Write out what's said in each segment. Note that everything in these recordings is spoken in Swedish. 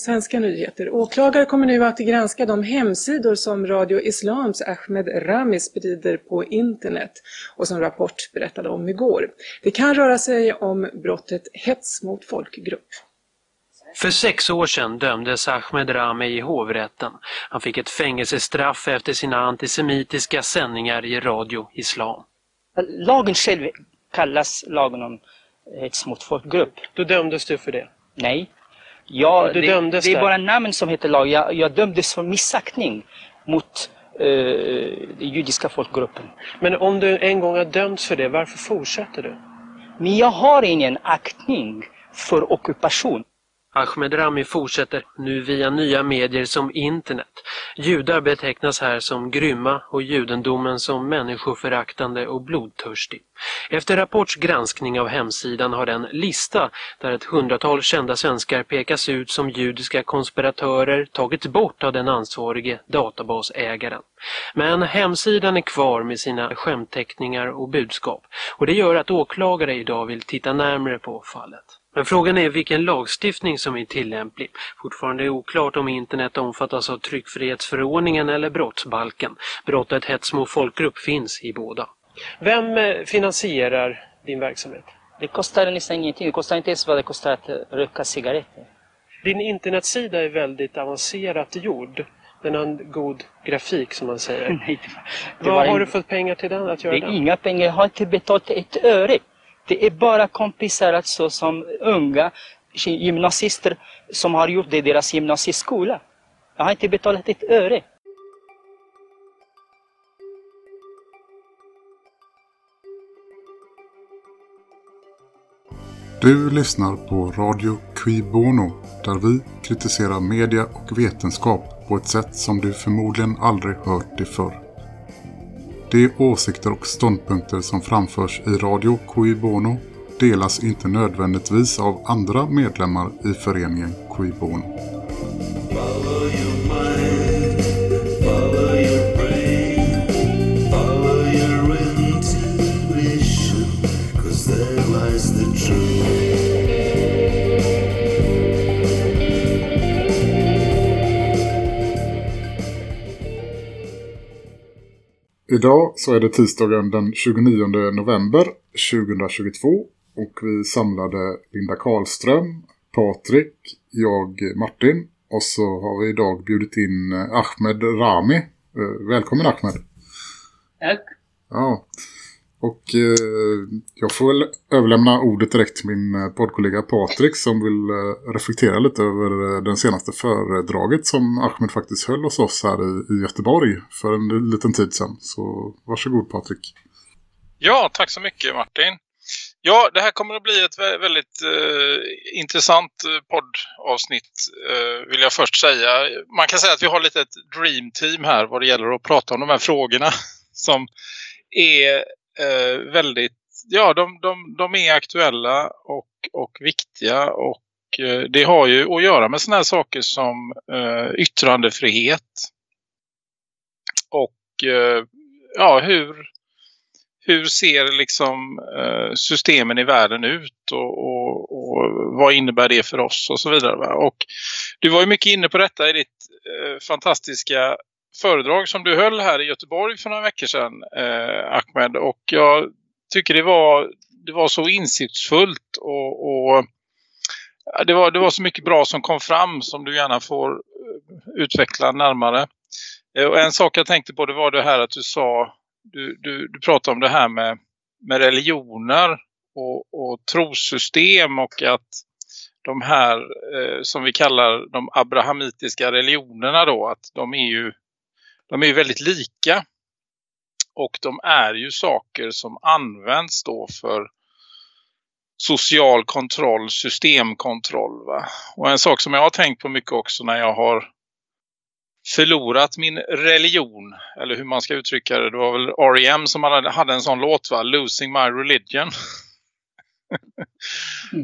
Svenska nyheter. Åklagare kommer nu att granska de hemsidor som Radio Islams Ahmed Rami sprider på internet och som Rapport berättade om igår. Det kan röra sig om brottet hets mot folkgrupp. För sex år sedan dömdes Ahmed Rami i hovrätten. Han fick ett fängelsestraff efter sina antisemitiska sändningar i Radio Islam. Lagen själv kallas lagen om hets mot folkgrupp. Då dömdes du för det? Nej. Ja, Du det, dömdes det är bara namn som heter lag. Jag, jag dömdes för missaktning mot eh, den judiska folkgruppen. Men om du en gång har dömts för det, varför fortsätter du? Men jag har ingen aktning för ockupation. Ahmed Rami fortsätter nu via nya medier som internet. Judar betecknas här som grymma och judendomen som människoföraktande och blodtörstig. Efter Rapports granskning av hemsidan har den lista där ett hundratal kända svenskar pekas ut som judiska konspiratörer tagits bort av den ansvarige databasägaren. Men hemsidan är kvar med sina skämtteckningar och budskap och det gör att åklagare idag vill titta närmare på fallet. Men frågan är vilken lagstiftning som är tillämplig. Fortfarande är oklart om internet omfattas av tryckfrihetsförordningen eller brottsbalken. Brottet hets mot folkgrupp finns i båda. Vem eh, finansierar din verksamhet? Det kostar nästan ingenting. Det kostar inte ens vad det kostar att röka cigaretter. Din internetsida är väldigt avancerat gjord. Den har en god grafik som man säger. Nej, det var, det Vad har en- du fått pengar till den att göra Det är den? inga pengar. Jag har inte betalt ett öre. Det är bara kompisar alltså som unga gymnasister som har gjort det i deras gymnasieskola. Jag har inte betalat ett öre. Du lyssnar på Radio Qui Bono där vi kritiserar media och vetenskap på ett sätt som du förmodligen aldrig hört det förr. De åsikter och ståndpunkter som framförs i Radio Cui Bono delas inte nödvändigtvis av andra medlemmar i föreningen Cui Bono. Idag så är det tisdagen den 29 november 2022 och vi samlade Linda Karlström, Patrik, jag Martin och så har vi idag bjudit in eh, Ahmed Rami. Eh, Välkommen Ahmed! Tack. Ja, och eh, jag får väl överlämna ordet direkt till min eh, poddkollega Patrik som vill eh, reflektera lite över eh, den senaste föredraget som Ahmed faktiskt höll hos oss här i, i Göteborg för en liten tid sedan. Så varsågod Patrik. Ja, tack så mycket Martin. Ja, det här kommer att bli ett väldigt eh, intressant eh, poddavsnitt eh, vill jag först säga. Man kan säga att vi har lite ett dream team här vad det gäller att prata om de här frågorna som är eh, väldigt, ja de, de, de är aktuella och, och viktiga och eh, det har ju att göra med sådana här saker som eh, yttrandefrihet och eh, ja, hur hur ser liksom eh, systemen i världen ut och, och, och vad innebär det för oss och så vidare. Va? Och du var ju mycket inne på detta i ditt eh, fantastiska föredrag som du höll här i Göteborg för några veckor sedan, eh, Ahmed. Och jag tycker det var, det var så insiktsfullt och, och det, var, det var så mycket bra som kom fram som du gärna får eh, utveckla närmare. Eh, Och en sak jag tänkte på det var det här att du sa du, du, du pratade om det här med, med religioner och, och trossystem och att de här eh, som vi kallar de abrahamitiska religionerna då att de är ju de är ju väldigt lika och de är ju saker som används då för social kontroll, systemkontroll va? Och en sak som jag har tänkt på mycket också när jag har förlorat min religion eller hur man ska uttrycka det. Det var väl R.E.M. som hade, en sån låt va? Losing my religion.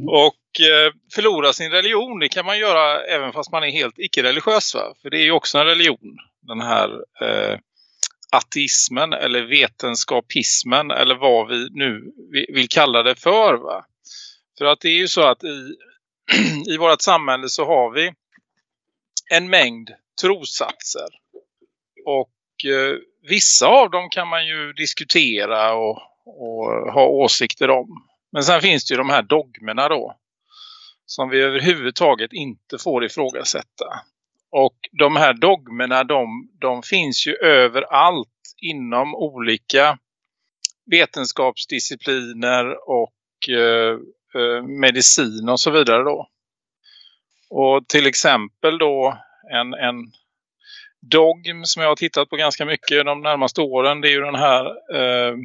Och eh, förlora sin religion det kan man göra även fast man är helt icke-religiös va? För det är ju också en religion. Den här eh, ateismen eller vetenskapismen eller vad vi nu vill kalla det för va? För att det är ju så att i, i vårt samhälle så har vi en mängd trossatser. Och eh, vissa av dem kan man ju diskutera och, och ha åsikter om. Men sen finns det ju de här dogmerna då. Som vi överhuvudtaget inte får ifrågasätta. Och de här dogmerna de, de finns ju överallt inom olika vetenskapsdiscipliner och eh, eh, medicin och så vidare då. Och till exempel då en, en dogm som jag har tittat på ganska mycket de närmaste åren det är ju den här eh,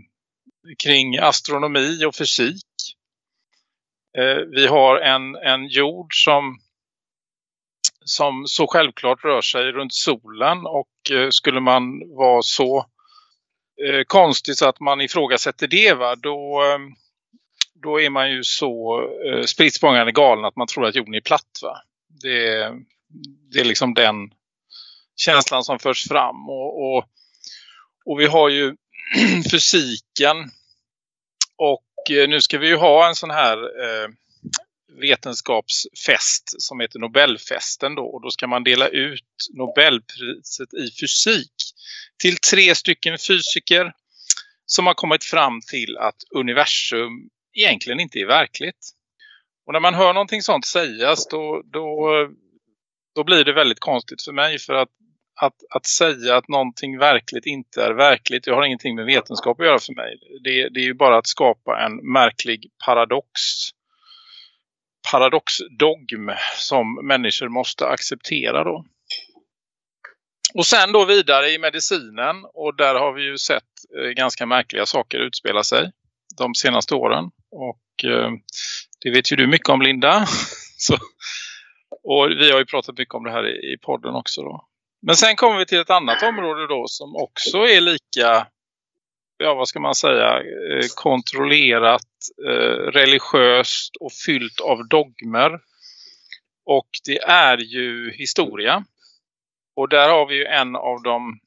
kring astronomi och fysik. Eh, vi har en, en jord som som så självklart rör sig runt solen och eh, skulle man vara så eh, konstigt så att man ifrågasätter det va, då, eh, då är man ju så eh, spritt galen att man tror att jorden är platt va. Det, det är liksom den känslan som förs fram och, och, och vi har ju fysiken och eh, nu ska vi ju ha en sån här eh, vetenskapsfest som heter Nobelfesten då. Och då ska man dela ut Nobelpriset i fysik till tre stycken fysiker som har kommit fram till att universum egentligen inte är verkligt. Och när man hör någonting sånt sägas då, då, då blir det väldigt konstigt för mig för att, att, att säga att någonting verkligt inte är verkligt, det har ingenting med vetenskap att göra för mig. Det, det är ju bara att skapa en märklig paradox paradoxdogm som människor måste acceptera då. Och sen då vidare i medicinen och där har vi ju sett eh, ganska märkliga saker utspela sig de senaste åren. Och eh, det vet ju du mycket om Linda. Så, och vi har ju pratat mycket om det här i, i podden också då. Men sen kommer vi till ett annat område då som också är lika ja vad ska man säga, eh, kontrollerat, eh, religiöst och fyllt av dogmer. Och det är ju historia. Och där har vi ju en av de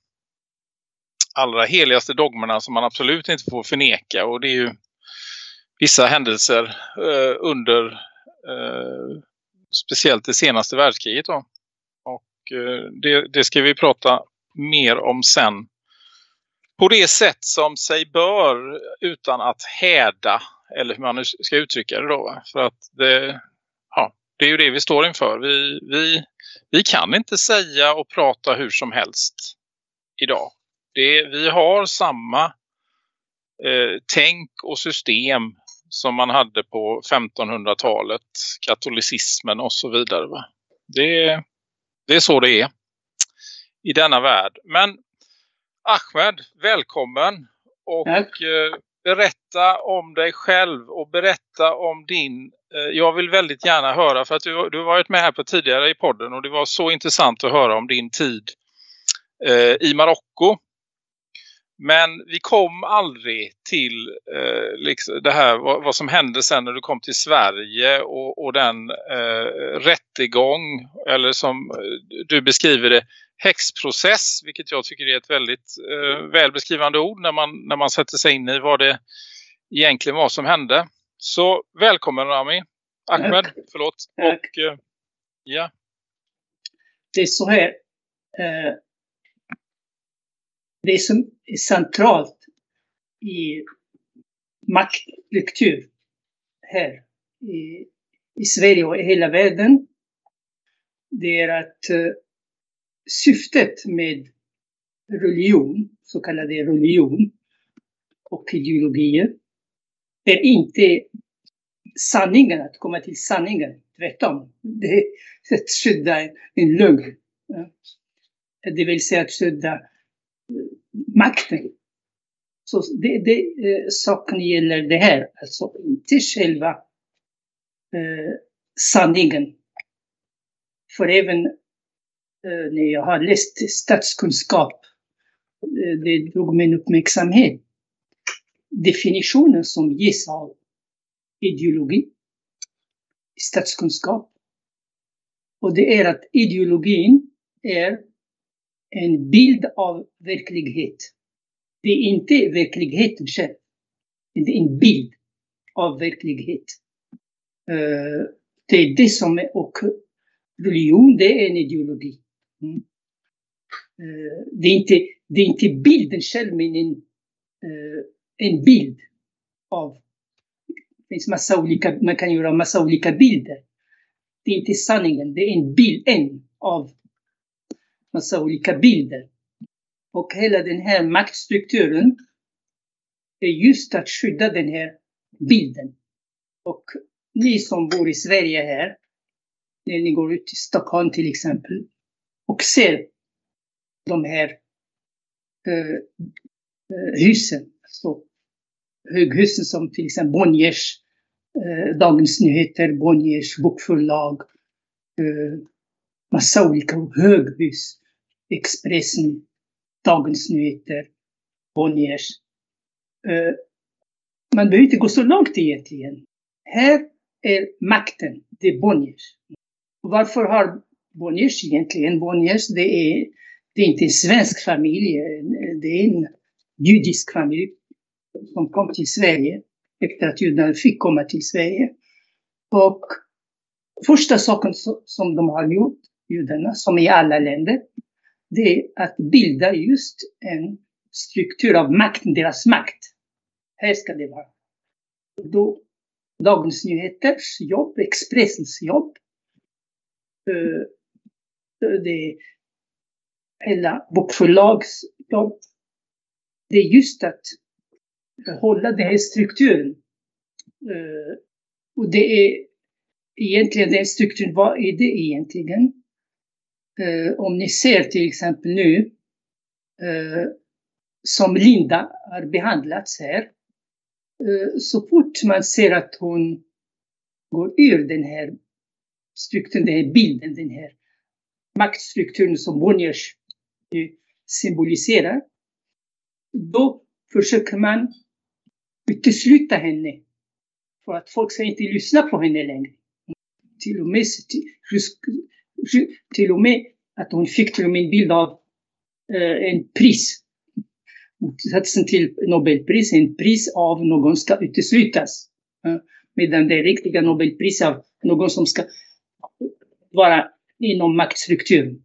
allra heligaste dogmerna som man absolut inte får förneka. Och det är ju vissa händelser eh, under eh, speciellt det senaste världskriget. Då. Och eh, det, det ska vi prata mer om sen på det sätt som sig bör utan att häda eller hur man nu ska uttrycka det då. För att det, ja, det är ju det vi står inför. Vi, vi, vi kan inte säga och prata hur som helst idag. Det, vi har samma eh, tänk och system som man hade på 1500-talet, katolicismen och så vidare. Va? Det, det är så det är i denna värld. Men Ahmed, välkommen. Och eh, berätta om dig själv och berätta om din, eh, jag vill väldigt gärna höra för att du, du har varit med här på tidigare i podden och det var så intressant att höra om din tid eh, i Marocko. Men vi kom aldrig till eh, liksom det här vad, vad, som hände sen när du kom till Sverige och, och den eh, rättegång eller som du beskriver det häxprocess, vilket jag tycker är ett väldigt eh, välbeskrivande ord när man, när man sätter sig in i vad det egentligen var som hände. Så välkommen Rami. Ahmed, Tack. förlåt. Tack. Och, eh, ja. Det är så här. Eh, det som är centralt i maktlektur här i, i Sverige och i hela världen. Det är att eh, syftet med religion, så kallad religion och ideologier, är inte sanningen, att komma till sanningen. Tvärtom. Det är att skydda en lögn. Det vill säga att skydda eh, makten. Så det, det, eh, saken gäller det här, alltså inte själva eh, sanningen. För även Eh, när jag har läst statskunskap, eh, det drog min uppmärksamhet. Definitionen som ges av ideologi, statskunskap. Och det är att ideologin är en bild av verklighet. Det är inte verkligheten själv. Det är en bild av verklighet. Eh, det är det som är, och religion, det är en ideologi. Mm. Eh, det, är inte, det är inte bilden själv, men en, eh, en bild av... Det finns massa olika, man kan göra massa olika bilder. Det är inte sanningen, det är en bild, en av massa olika bilder. Och hela den här maktstrukturen är just att skydda den här bilden. Och ni som bor i Sverige här, när ni går ut i Stockholm till exempel och ser de här eh, eh husen, Så alltså höghusen som till exempel Bonniers, eh, Dagens Nyheter, Bonniers bokförlag, eh, massa olika höghus, Expressen, Dagens Nyheter, Bonniers. Eh, man behöver inte gå så långt egentligen. Här är makten, det är Bonniers. Varför har Bonniers egentligen, Bonniers det är, det är inte en svensk familj, det är en judisk familj som kom till Sverige efter att judarna fick komma till Sverige. Och första saken som de har gjort, judarna, som i alla länder, det är att bilda just en struktur av makten, deras makt. Här ska det vara. Då, Dagens Nyheters jobb, Expressens jobb, eh, det är hela bokförlagsjobb. Det är just att hålla den här strukturen. Eh, och det är egentligen den strukturen, vad är det egentligen? Eh, om ni ser till exempel nu, eh, som Linda har behandlats här, så fort man ser att hon går ur den här strukturen, den här bilden, den här maktstrukturen som Bonniers symboliserar, då försöker man utesluta henne. För att folk ska inte lyssna på henne längre. Till och med, till, till och med att hon fick till och med en bild av eh, en pris. Motsatsen till Nobelpris, en pris av någon ska uteslutas. Eh, medan det riktiga Nobelpriset av någon som ska vara inom maktstrukturen.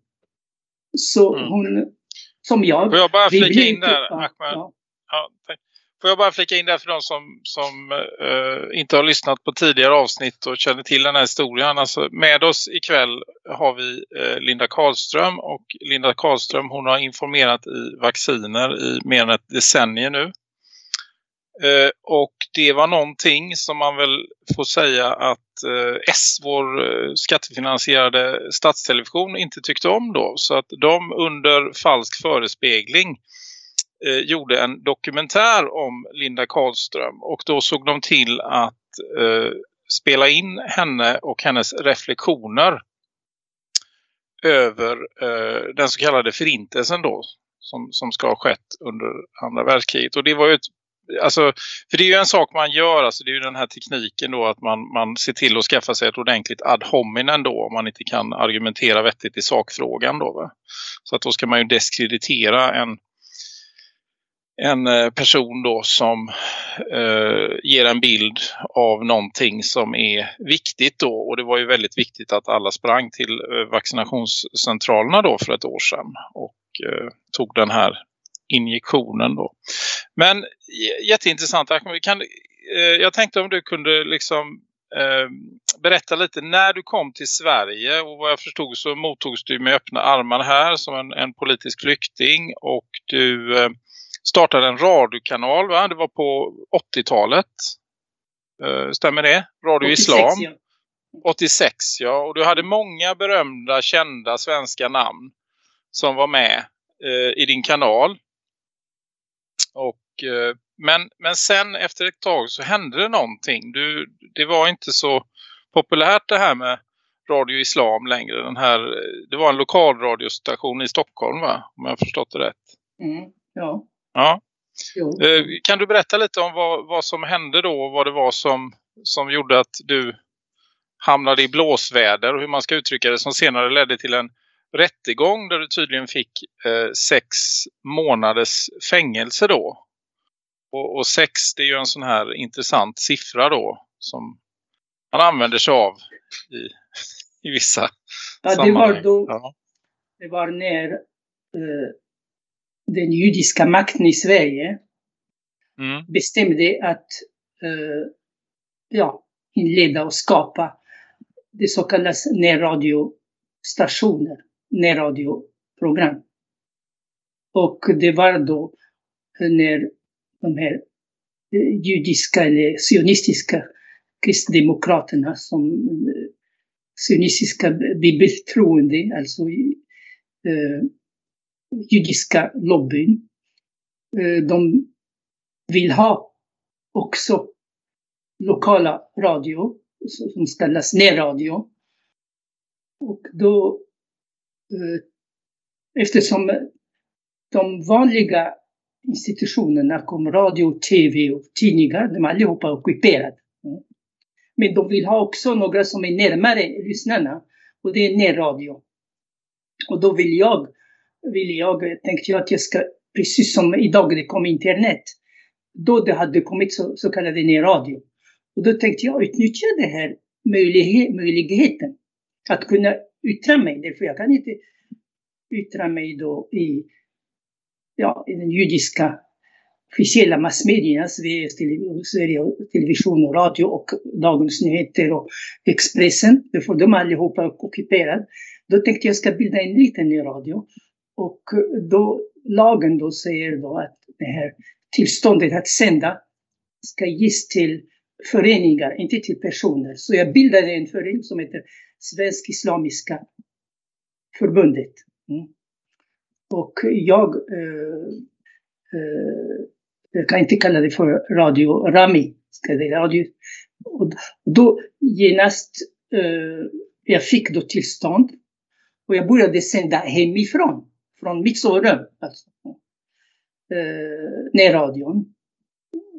Så mm. hon, som jag... Får jag bara flika in där, Ahmed? Ja. Ja, Får jag bara flika in där för de som, som uh, inte har lyssnat på tidigare avsnitt och känner till den här historien. Alltså, med oss ikväll har vi uh, Linda Karlström och Linda Karlström hon har informerat i vacciner i mer än ett decennium nu. Eh, och det var någonting som man väl får säga att eh, S, vår eh, skattefinansierade statstelevision, inte tyckte om då. Så att de under falsk förespegling eh, gjorde en dokumentär om Linda Karlström och då såg de till att eh, spela in henne och hennes reflektioner över eh, den så kallade förintelsen då som, som ska ha skett under andra världskriget. Och det var ju ett Alltså, för det är ju en sak man gör, alltså det är ju den här tekniken då att man, man ser till att skaffa sig ett ordentligt ad hominem då om man inte kan argumentera vettigt i sakfrågan då va? Så att då ska man ju diskreditera en, en eh, person då som eh, ger en bild av någonting som är viktigt då. Och det var ju väldigt viktigt att alla sprang till eh, vaccinationscentralerna då för ett år sedan och eh, tog den här injektionen då. Men jätteintressant. Kan, eh, jag tänkte om du kunde liksom eh, berätta lite när du kom till Sverige och vad jag förstod så mottogs du med öppna armar här som en, en politisk flykting och du eh, startade en radiokanal va? Det var på 80-talet. Uh, stämmer det? Radio 86, Islam. Ja. 86 ja. Och du hade många berömda, kända svenska namn som var med uh, i din kanal. Och, uh, men, men sen efter ett tag så hände det någonting. Du, det var inte så populärt det här med Radio Islam längre. Den här, det var en lokalradiostation i Stockholm va? Om jag har förstått det rätt. Mm, ja. Ja. Eh, kan du berätta lite om vad, vad som hände då och vad det var som, som gjorde att du hamnade i blåsväder och hur man ska uttrycka det som senare ledde till en rättegång där du tydligen fick eh, sex månaders fängelse då. Och, och sex det är ju en sån här intressant siffra då som man använder sig av i, i vissa ja, sammanhang. Det var då, ja. det var när eh, den judiska makten i Sverige Mm. bestämde att eh, ja, inleda och skapa det så kallas närradiostationer, närradioprogram. Och det var då när de här eh, judiska eller sionistiska kristdemokraterna som eh, sionistiska bibeltroende, alltså eh, judiska lobbyn, eh, de vill ha också lokala radio som kallas närradio. Och då, Eh, eftersom de vanliga institutionerna kom radio, tv och tidningar, de allihopa är ockuperade. Mm. Men de vill ha också några som är närmare lyssnarna och det är närradio. Och då vill jag, vill jag, tänkte jag att jag ska, precis som idag det kom internet, då det hade kommit så, så kallade närradio. Och då tänkte jag utnyttja den här möjlighet, möjligheten att kunna yttra mig. Därför jag kan inte yttra mig då i, ja, i den judiska officiella massmedierna, Sveriges Sverige Television och Radio och Dagens Nyheter och Expressen. för de allihopa är ockuperade. Då tänkte jag ska bilda en liten ny radio. Och eh, då, lagen då säger då att det här tillståndet att sända ska ges till föreningar, inte till personer. Så jag bildade en förening som heter Svensk Islamiska Förbundet. Mm. Och jag, eh, eh, jag kan inte kalla det för Radio Rami, ska det radio. Och då genast, eh, jag fick då tillstånd och jag började sända hemifrån, från mitt sovrum. Alltså eh, närradion.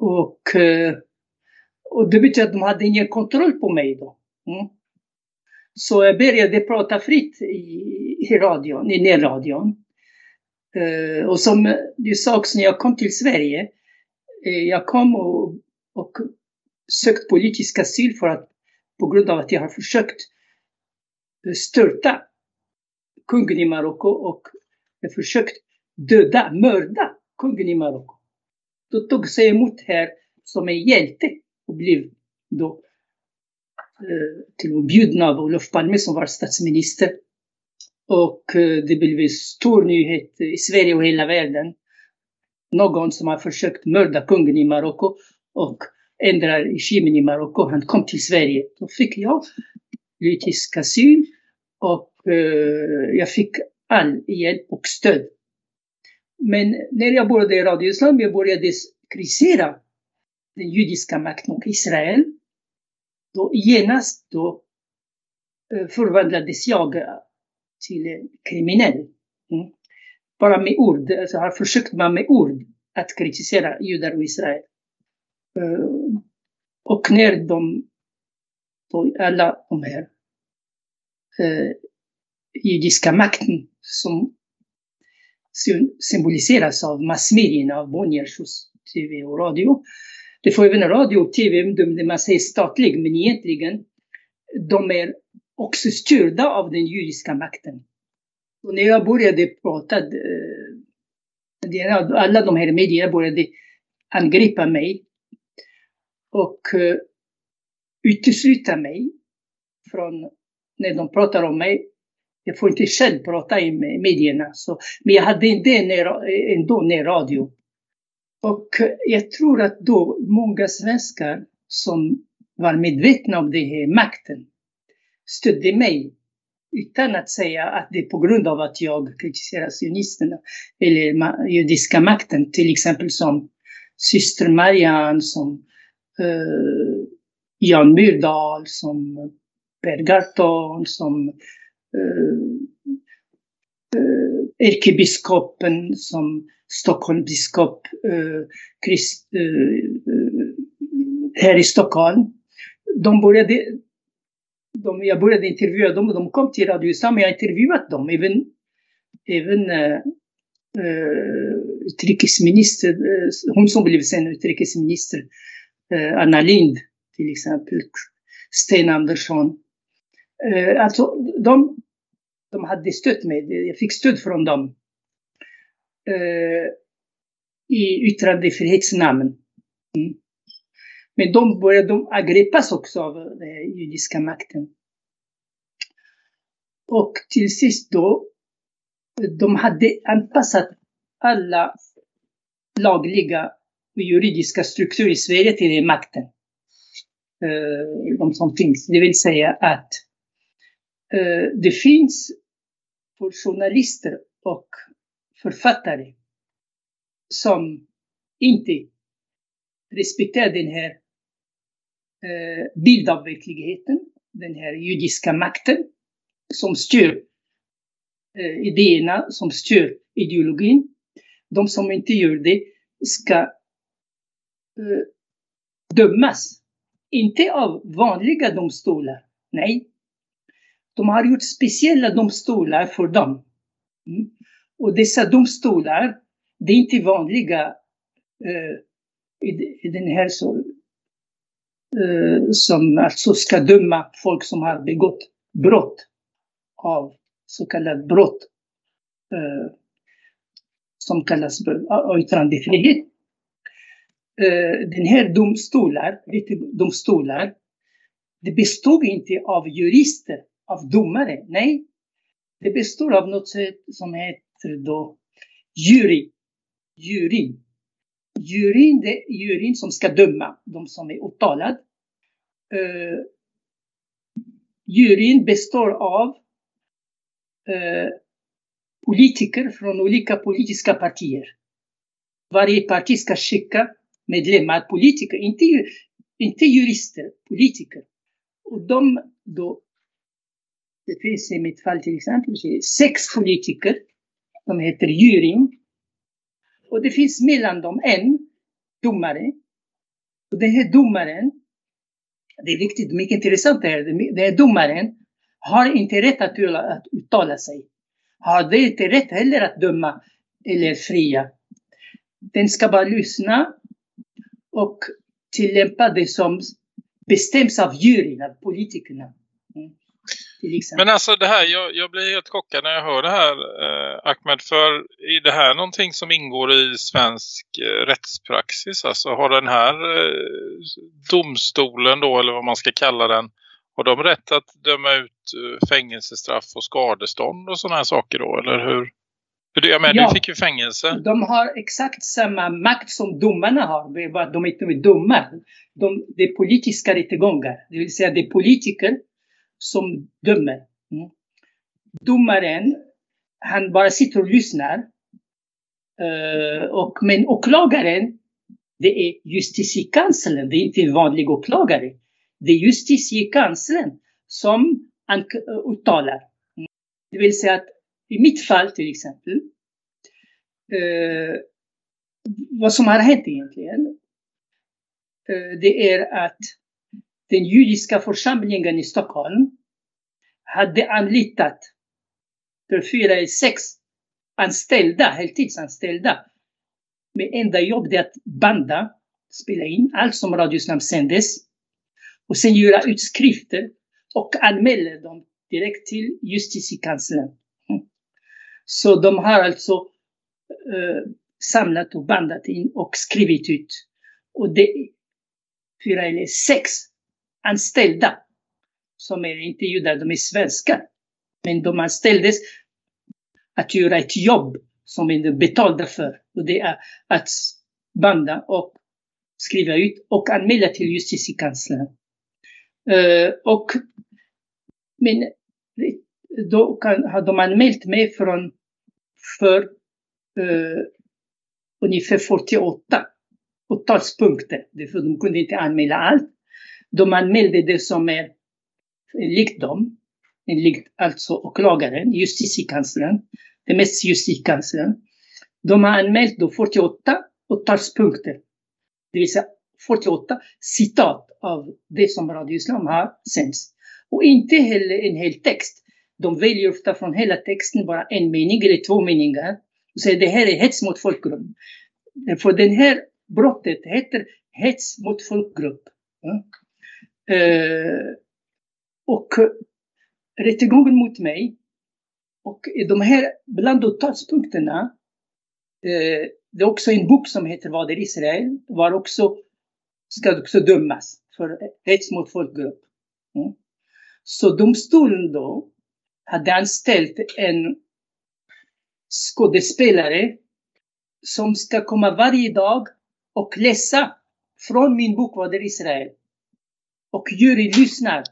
Och, eh, och det betyder att de hade ingen kontroll på mig då. Mm. Så jag började prata fritt i, i radion, i närradion. Uh, och som du sa också när jag kom till Sverige, uh, jag kom och, och sökt politisk asyl för att, på grund av att jag har försökt eh, störta kungen i Marocko och jag försökt döda, mörda kungen i Marocko. Då tog sig emot här som en hjälte och blev då Eh, till och bjudna av Olof Palme som var statsminister. Och eh, det blev en stor nyhet i Sverige och hela världen. Någon som har försökt mörda kungen i Marocko och ändra regimen i Marocko. Han kom till Sverige. Då fick jag politisk asyl och eh, jag fick all hjälp och stöd men när jag började i Radio Islam, jag började kritisera den judiska makten och Israel. Då genast då eh, förvandlades jag eh, till kriminell. Mm. Bara med ord, alltså har försökt man med ord att kritisera judar och Israel. Eh, och när de, då alla de här eh, judiska makten som symboliseras av massmedierna, av Bonniers TV och radio. Det får även radio och TV, de, man säger statlig, men egentligen de är också styrda av den judiska makten. Och när jag började prata, eh, alla de här medierna började angripa mig och eh, utesluta mig från, när de pratar om mig, jag får inte själv prata i medierna. Så, men jag hade inte ändå närradio. Och jag tror att då många svenskar som var medvetna om den här makten stödde mig utan att säga att det är på grund av att jag kritiserar sionisterna eller judiska makten. Till exempel som syster Marianne, som uh, Jan Myrdal, som Per Gahrton, som eh, eh, ärkebiskopen eh, som Stockholmsbiskop eh, Christ, eh, eh, här i Stockholm. De började, de, jag började intervjua dem och de kom till Radio Islam och jag intervjuat dem. Även, även eh, eh utrikesminister, eh, hon som blev sen utrikesminister, Anna Lind till exempel, Sten Andersson. Alltså de de hade stött mig. Jag fick stöd från dem. Eh, I yttrandefrihetsnamn. Mm. Men de började de angripas också av den judiska makten. Och till sist då, de hade anpassat alla lagliga och juridiska strukturer i Sverige till den makten. Eh, de som finns. Det vill säga att eh, det finns för journalister och författare som inte respekterar den här eh, bilden av verkligheten, den här judiska makten som styr eh, idéerna, som styr ideologin. De som inte gör det ska eh, dömas. Inte av vanliga domstolar, nej. De har gjort speciella domstolar för dem. Mm. Och dessa domstolar, det är inte vanliga eh, i, i, den här så, eh, som alltså ska döma folk som har begått brott av så kallat brott eh, som kallas yttrandefrihet. Eh, den här domstolar, domstolar, det bestod inte av jurister av domare. Nej, det består av något som heter då jury. Juryn. Juryn, det är juryn som ska döma de som är åtalade. Eh, uh, juryn består av uh, politiker från olika politiska partier. Varje parti ska skicka medlemmar, politiker, inte, inte jurister, politiker. Och de då det finns i mitt fall till exempel sex politiker som heter juryn. Och det finns mellan dem en domare. Och den här domaren, det är viktigt, mycket intressant det här, den här domaren har inte rätt att, att uttala sig. Har det inte rätt heller att döma eller fria. Den ska bara lyssna och tillämpa det som bestäms av juryn, av politikerna. Mm. Men alltså det här, jag, jag blir helt chockad när jag hör det här eh, Ahmed. För är det här någonting som ingår i svensk eh, rättspraxis? Alltså har den här eh, domstolen då, eller vad man ska kalla den, har de rätt att döma ut eh, fängelsestraff och skadestånd och sådana här saker då? Eller hur? För jag menar, ja, du fick ju fängelse. De har exakt samma makt som domarna har. Det är bara att de inte är domare. De, det är politiska rättegångar. Det vill säga det är politiker som dömer. Mm. Domaren, han bara sitter och lyssnar. Uh, och, men åklagaren, det är justitiekanslern, det är inte en vanlig åklagare. Det är justitiekanslern som eh, uttalar. Mm. Det vill säga att i mitt fall till exempel, uh, vad som har hänt egentligen, uh, det är att den judiska församlingen i Stockholm hade anlitat för fyra eller sex anställda, heltidsanställda. Med enda jobb det att banda, spela in allt som Radiosnam sändes och sen göra utskrifter och anmäla dem direkt till justitiekanslern. Mm. Så de har alltså eh, samlat och bandat in och skrivit ut. Och det är fyra eller sex anställda som är inte judar, de är svenskar. Men de anställdes att göra ett jobb som de är betalda för. Och det är att banda och skriva ut och anmäla till justitiekanslern. Uh, och, men då kan, har de anmält mig från för uh, ungefär 48 åtalspunkter. De kunde inte anmäla allt. De anmälde det som är likt dem, enligt alltså åklagaren, justitiekanslern, det mest justitiekanslern. De har anmält då 48 åtalspunkter. Det vill säga 48 citat av det som Radio Islam har sänts. Och inte heller en hel text. De väljer ofta från hela texten bara en mening eller två meningar. Och säger det här är hets mot folkgrupp. För det här brottet heter hets mot folkgrupp. Mm. Eh, och eh, rättegången mot mig Och de här bland åtalspunkterna, eh, det är också en bok som heter Vad är Israel? Var också, ska också dömas för hets mot folkgrupp. Mm. Så domstolen då hade anställt en skådespelare som ska komma varje dag och läsa från min bok Vad är Israel? Och juryn lyssnar.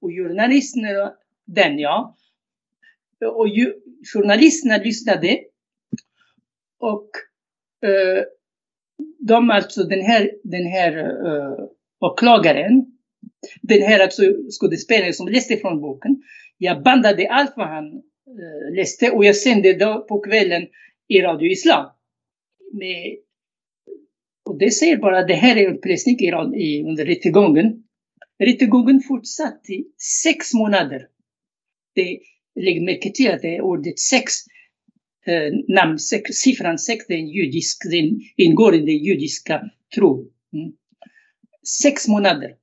Och journalisterna, den ja. Och ju, journalisterna lyssnade. Och eh, de, alltså den här, den här eh, åklagaren, den här alltså skådespelaren som läste från boken, jag bandade allt vad han eh, läste och jag sände då på kvällen i Radio Islam. Med, och det säger bara det här är uppläsning i, i, under rättegången. Rättegången fortsatte i sex månader. Det, lägg märke till att det är ordet sex, eh, namn sex, siffran sex, den judisk, den ingår i den judiska tron. Mm. Sex månader.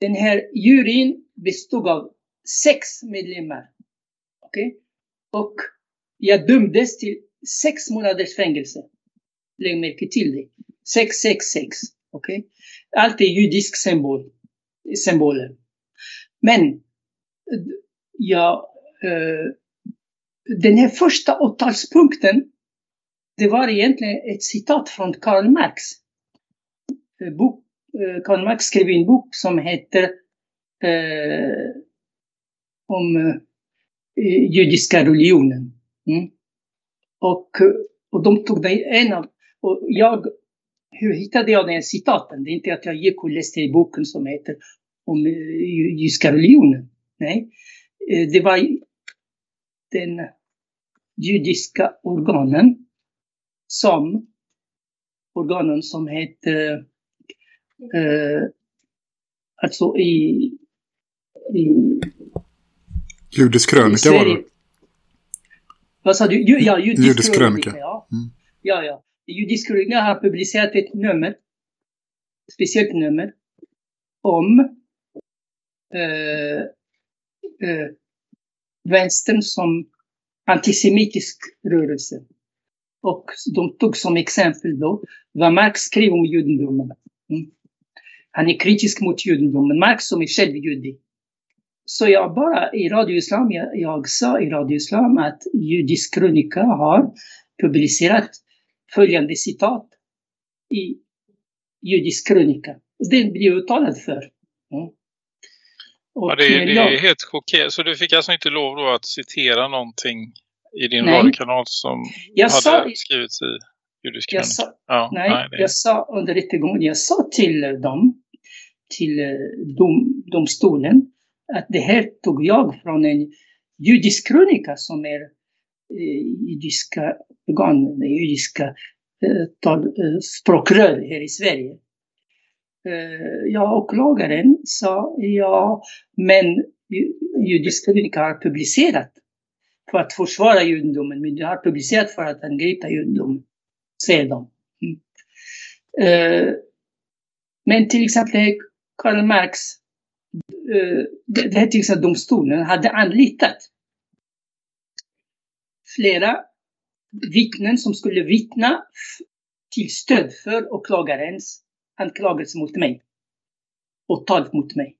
Den här juryn bestod av sex medlemmar. Okej? Okay? Och jag dömdes till sex månaders fängelse. Lägg märke till det. 666. Okej? Okay? Allt är judisk symbol, symboler. Men ja, eh, den här första åtalspunkten, det var egentligen ett citat från Karl Marx. Eh, bok, eh, Karl Marx skrev en bok som heter eh, om eh, judiska religionen. Mm. Och, och de tog det en av, och jag, hur hittade jag den citaten? Det är inte att jag gick och läste i boken som heter om eh, judiska religionen. Nej, eh, det var den judiska organen som organen som heter eh, alltså i, i Judisk krönika var det. Vad sa du? Ja, judisk, judisk krönika. krönika. Ja. Mm. ja, ja. Judisk krönika har publicerat ett nummer, speciellt nummer, om eh, eh, vänstern som antisemitisk rörelse. Och de tog som exempel då vad Marx skrev om judendomen. Mm. Han är kritisk mot judendomen. Marx som är själv jude. Så jag bara i Radio Islam, jag, jag sa i Radio Islam att judisk krönika har publicerat följande citat i judisk krönika. Den blir uttalad för. Mm. Ja, det, är, det är helt chockerande. Så du fick alltså inte lov då att citera någonting i din radiokanal som jag hade sa, skrivits i judisk krönika? Sa, ja, nej, nej det... jag sa under rättegången, jag sa till dem, till eh, dom, domstolen, att det här tog jag från en judisk krönika som är eh, judiska organ, judiska eh, tal, eh, språkrör här i Sverige. Eh, ja, åklagaren sa ja, men judiska krönika har publicerat för att försvara judendomen, men du har publicerat för att angripa judendomen, säger de. Mm. Uh, men till exempel Karl Marx Eh, det här till exempel domstolen hade anlitat flera vittnen som skulle vittna till stöd för åklagarens anklagelse mot mig. Åtal mot mig.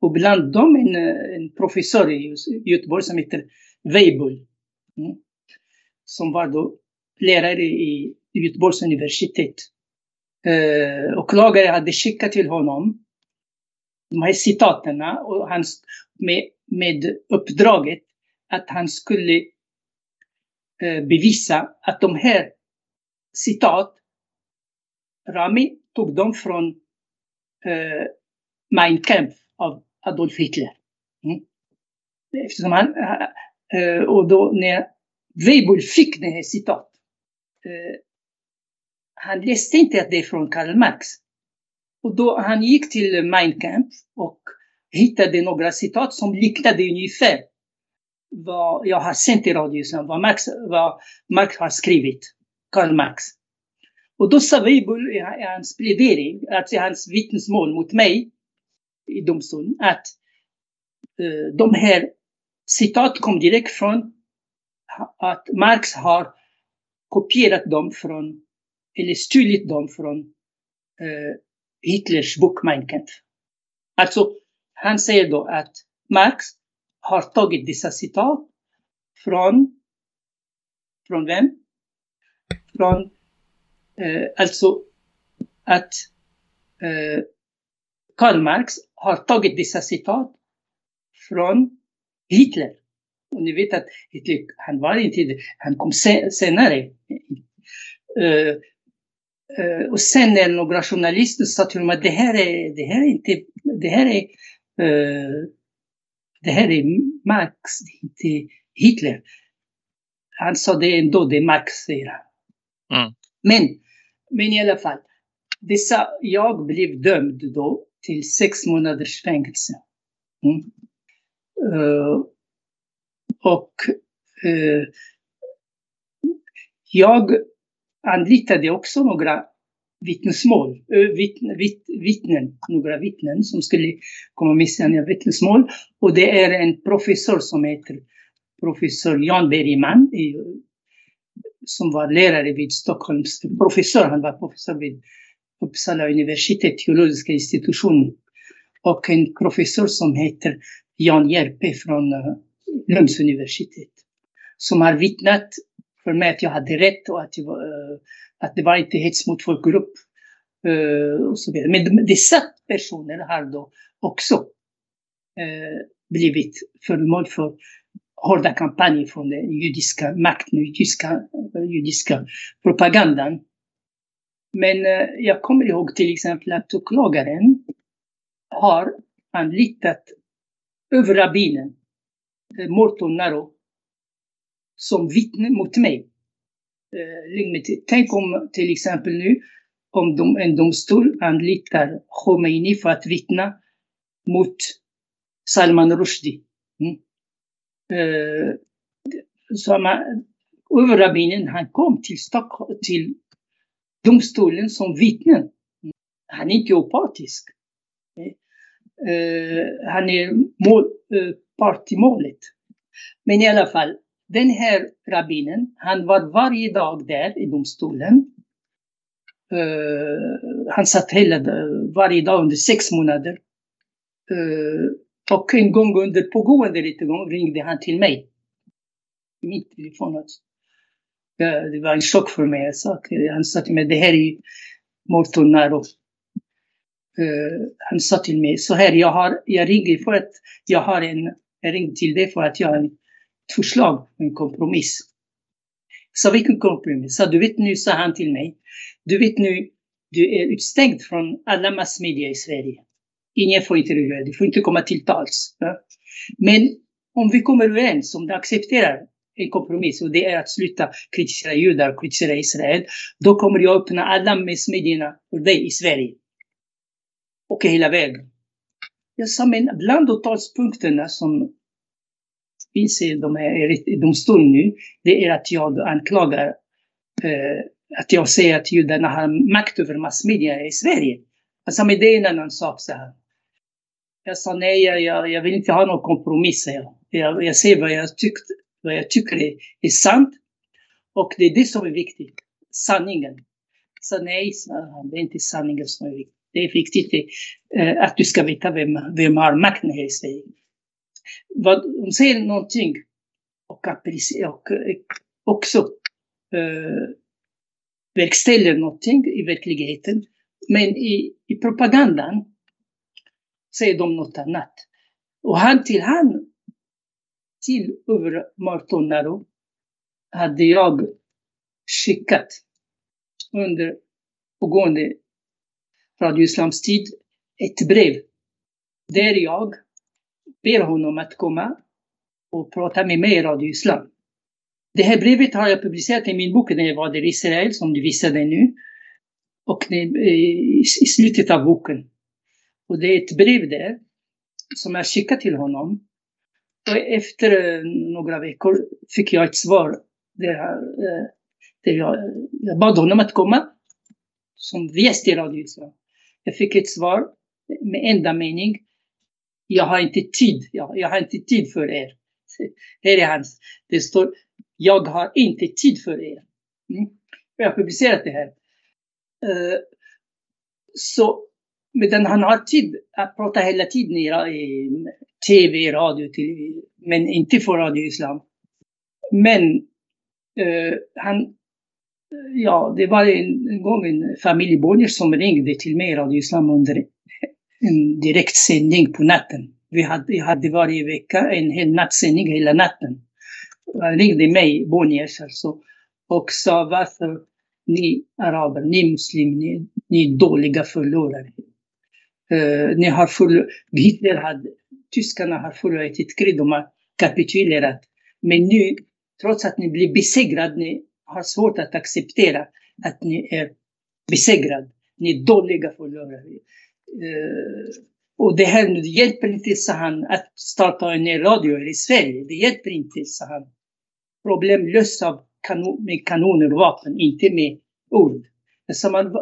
Och bland dem en, en professor i Göteborg som heter Weibull. Mm, som var då lärare i Göteborgs universitet. Eh, åklagare hade skickat till honom de här citaten och med, med uppdraget att han skulle eh, bevisa att de här citat, Rami tog dem från eh, Mein Kampf av Adolf Hitler. Mm. Eftersom han, eh, eh och då när Weibull fick det här citatet. eh, han läste inte att det är från Karl Marx. Och då han gick till Mein Kampf och hittade några citat som liknade ungefär vad jag har sänt i radion, vad Marx, vad Marx har skrivit, Karl Marx. Och då sa Weibull i hans plädering, alltså i hans vittnesmål mot mig i domstolen, att eh, de här citat kom direkt från att Marx har kopierat dem från, eller stulit dem från eh, Hitlers bok Mein Kampf. Alltså, han säger då att Marx har tagit dessa citat från, från vem? Från, alltså att eh, Karl Marx har tagit dessa citat från Hitler. Och ni vet att Hitler, han var inte han kom sen, senare. Uh, och sen när några journalister sa till honom att det här är, det här är inte, det här är, uh, det här är Marx, inte Hitler. Han sa det ändå, det är Marx, säger han. Mm. Men, men i alla fall, dessa, jag blev dömd då till sex månaders fängelse. Mm. Uh, och uh, jag anlitade också några vittnesmål, uh, vitt, vittnen, några vittnen som skulle komma med sina vittnesmål. Och det är en professor som heter professor Jan Bergman, som var lärare vid Stockholms, professor, han var professor vid Uppsala universitet, teologiska institution. Och en professor som heter Jan Järpe från eh, Lunds universitet. Som har vittnat för mig att jag hade rätt och att, jag, eh, att det var inte hets mot folkgrupp. Eh, och så vidare. Men dessa personer har då också blivit föremål för hårda kampanjer från den judiska makten, judiska, euh, judiska propagandan. Men eh, jag kommer ihåg till exempel att åklagaren har anlitat överrabbinen eh, Morton Naro som vittne mot mig. Eh, tänk om till exempel nu om de, en domstol anlitar Khomeini för att vittna mot Salman Rushdie. Eh, överrabbinen, han kom till, Stockholm, till domstolen som vittne. Han är inte opartisk. Eh, eh, han är mål, eh, part i målet. Men i alla fall, den här rabbinen, han var varje dag där i domstolen. Uh, han satt hela, eh, varje dag under sex månader och en gång under pågående rättegång ringde han till mig. I min telefon alltså det var en chock för mig. Så han sa till mig, det här är Morton Naro. Uh, eh, han sa till mig, så här, jag, har, jag ringer för att jag har en, jag ringde till dig för att jag har ett förslag, en kompromiss. Så vilken kompromiss? Så du vet nu, sa han till mig, du vet nu, du är utstängd från alla massmedia i Sverige. Ingen får intervjua dig, du får inte komma till tals. Ja? Men om vi kommer överens, om du accepterar en kompromiss och det är att sluta kritisera judar och kritisera Israel. Då kommer jag öppna alla massmedierna för dig i Sverige. Och hela världen. Jag sa, men bland åtalspunkterna som finns i de här i domstolen nu, det är att jag anklagar eh, att jag säger att judarna har makt över massmedia i Sverige. Alltså, men det är en annan sak, så här. Jag sa nej, jag, jag vill inte ha någon kompromiss. Jag, jag, jag säger vad jag tyckt, vad jag tycker är, är sant. Och det är det som är viktigt. Sanningen. Så nej, det är inte sanningen som är viktig. Det är viktigt eh, att du ska veta vem, vem har makten här i Sverige. Vad, de säger någonting och, och eh, också eh, verkställer någonting i verkligheten. Men i, i propagandan säger de något annat. Och hand till hand till över Martonaro hade jag skickat under pågående Radio Islams tid ett brev där jag ber honom att komma och prata med mig i Radio Islam. Det här brevet har jag publicerat i min bok när jag var i Israel, som du visade nu. Och i slutet av boken. Och det är ett brev där som jag skickade till honom och efter eh, några veckor fick jag ett svar där, eh, där jag, jag bad honom att komma som gäst i Radio Islam. Jag fick ett svar med enda mening. Jag har inte tid. Jag, jag har inte tid för er. Här är hans. Det står jag har inte tid för er. Mm. Jag har publicerat det här. Uh, så, medan han har tid att prata hela tiden i, i tv, radio, till, men inte för Radio Islam. Men eh, han, eh, ja, det var en, en gång en familjebonnier som ringde till mig i Radio Islam under en direktsändning på natten. Vi hade, hade varje vecka en hel nattsändning hela natten. Han ringde mig, Bonniers alltså, och sa varför ni araber, ni muslimer, ni, ni är dåliga förlorare. Eh, ni har full, Hitler hade, tyskarna har förlorat ett krig, de har kapitulerat. Men nu, trots att ni blir besegrade, ni har svårt att acceptera att ni är besegrade. Ni är dåliga förlorare. Eh, och det här det hjälper inte, sa han, att starta en radio i Sverige. Det hjälper inte, sa han. Problem löst av kanon, med kanoner och vapen, inte med ord. Jag sa, man,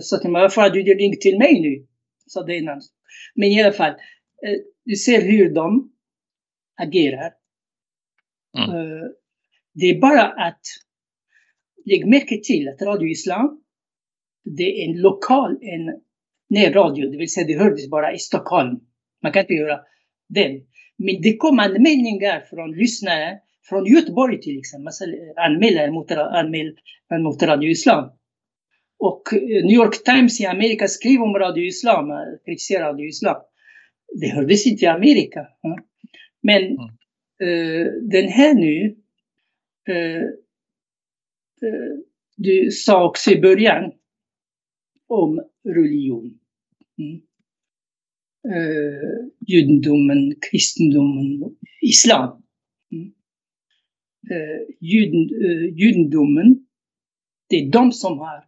sa till mig, varför har du ringt till mig nu? Sa det innan. Men i alla fall, eh, du ser hur de agerar. Mm. Eh, det är bara att lägg märke till att Radio Islam, det är en lokal, en närradio, det vill säga det hördes bara i Stockholm. Man kan inte göra den. Men det kom anmälningar från lyssnare från Göteborg till exempel, massa anmälare mot, anmäl, mot Radio Islam. Och eh, New York Times i Amerika skrev om Radio Islam, eh, kritiserade Radio Islam. Det hördes inte i Amerika. Men eh, den här nu, eh, eh, du sa också i början om religion. Mm. Judendomen, kristendomen, islam. Mm. Juden, judendomen, det är de som har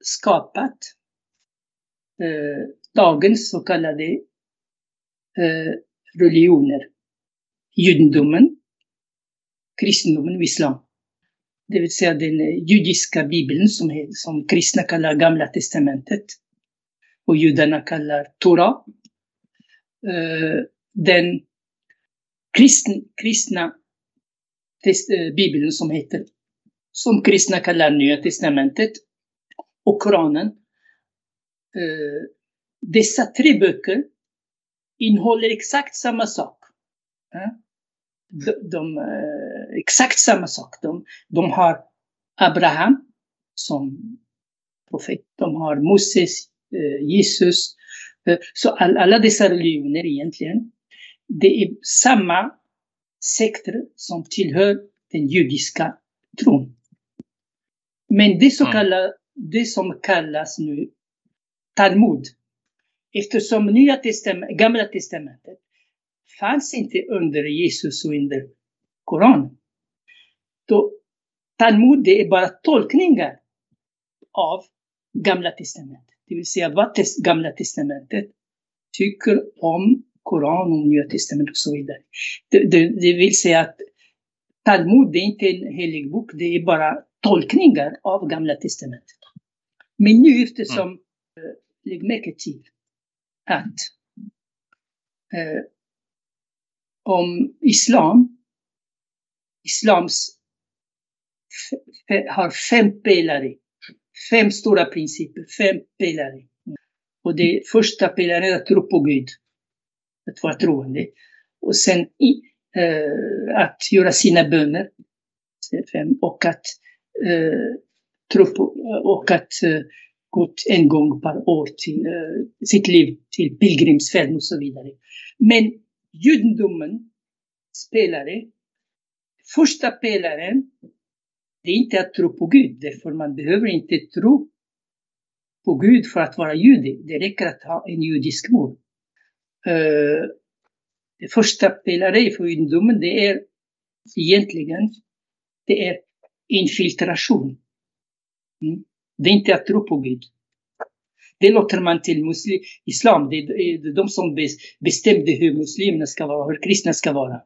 skapat eh, dagens så kallade eh, religioner. Judendomen, kristendomen och islam. Det vill säga den eh, judiska bibeln som, som kristna kallar Gamla Testamentet och judarna kallar Torah. Eh, den kristn, kristna test, eh, bibeln som heter, som kristna kallar Nya Testamentet och Koranen. Eh, dessa tre böcker innehåller exakt samma sak. Ja? De, de, eh, exakt samma sak. De, de har Abraham som profet. De har Moses, eh, Jesus. Eh, så all, alla dessa religioner egentligen, det är samma sekter som tillhör den judiska tron. Men det, så Mm. kallade, det som kallas nu Talmud, eftersom Nya testament, Gamla testamentet fanns inte under Jesus och under Koranen. Då Talmud det är bara tolkningar av Gamla testamentet. Det vill säga vad tes, Gamla testamentet tycker om Koran och Nya testamentet och så vidare. Det, det, det vill säga att Talmud det är inte en helig bok, det är bara tolkningar av Gamla testamentet. Men nu eftersom, mm. lägg märke till att eh, om islam, islams har fem pelare, fem stora principer, fem pelare. Och det första pelaren är att tro på Gud, att vara troende. Och sen i, eh, att göra sina böner, och att eh, trupp och att eh, gå en gång per år till eh, sitt liv till pilgrimsfärd och så vidare. Men judendomen spelare, första pelaren, det är inte att tro på Gud, därför man behöver inte tro på Gud för att vara jude. Det räcker att ha en judisk mor. Uh, det första pelaren för judendomen, det är egentligen, det är infiltration. Det är inte att tro på Gud. Det låter man till muslim, e, islam. Det är de som bestämde hur muslimerna ska vara, hur kristna ska vara.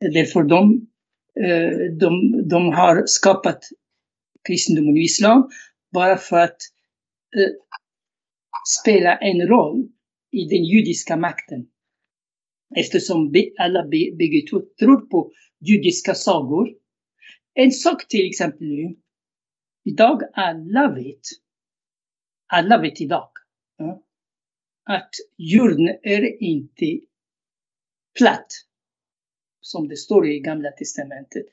Därför de, de, de har skapat kristendomen och islam bara för att e, spela en roll i den judiska makten. Eftersom alla bägge två tror på judiska sagor En sak till exempel nu. Idag alla vet, alla vet idag, ja, att jorden är inte platt. Som det står i Gamla Testamentet,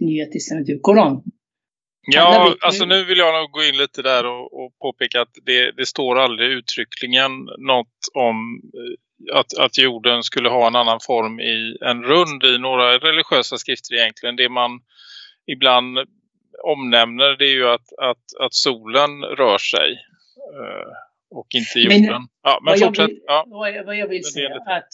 Nya Testamentet, Koran. Ja, alltså nu vill jag nog gå in lite där och, och påpeka att det, det står aldrig uttryckligen något om eh, att, att jorden skulle ha en annan form i en rund i några religiösa skrifter egentligen. Det man ibland omnämner det är ju att, att, att solen rör sig eh, och inte Men- jorden. ja, men vad, jag fortsätt. vill, Ja. vad, jag, vad jag vill Men är säga lite- att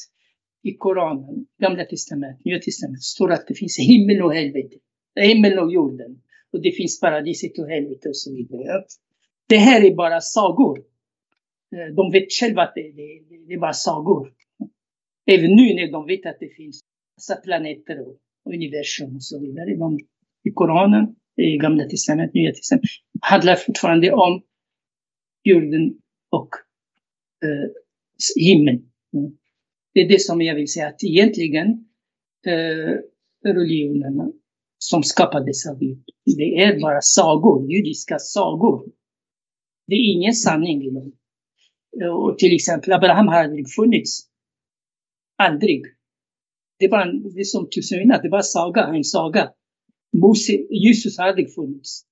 i Koranen, Gamla Testamentet, Nya Testamentet står att det finns himmel och helvete. Himmel och jorden. Och det finns paradiset och helvete och så vidare. Det här är bara sagor. Eh, De vet själva att det, det, det är bara sagor. Även nu när de vet att det finns massa planeter och universum och så vidare. De, I Koranen, i Gamla Testamentet, Nya Testamentet handlar fortfarande om jorden och eh, himlen. Mm. Det är det som jag vill säga att egentligen eh, religionerna som skapades av Gud, det är bara sagor, judiska sagor. Det är ingen sanning i dem. Och till exempel Abraham har aldrig funnits. Aldrig. Det är bara en- det är som tusen det är bara saga, en saga. Mose, Jesus har aldrig funnits.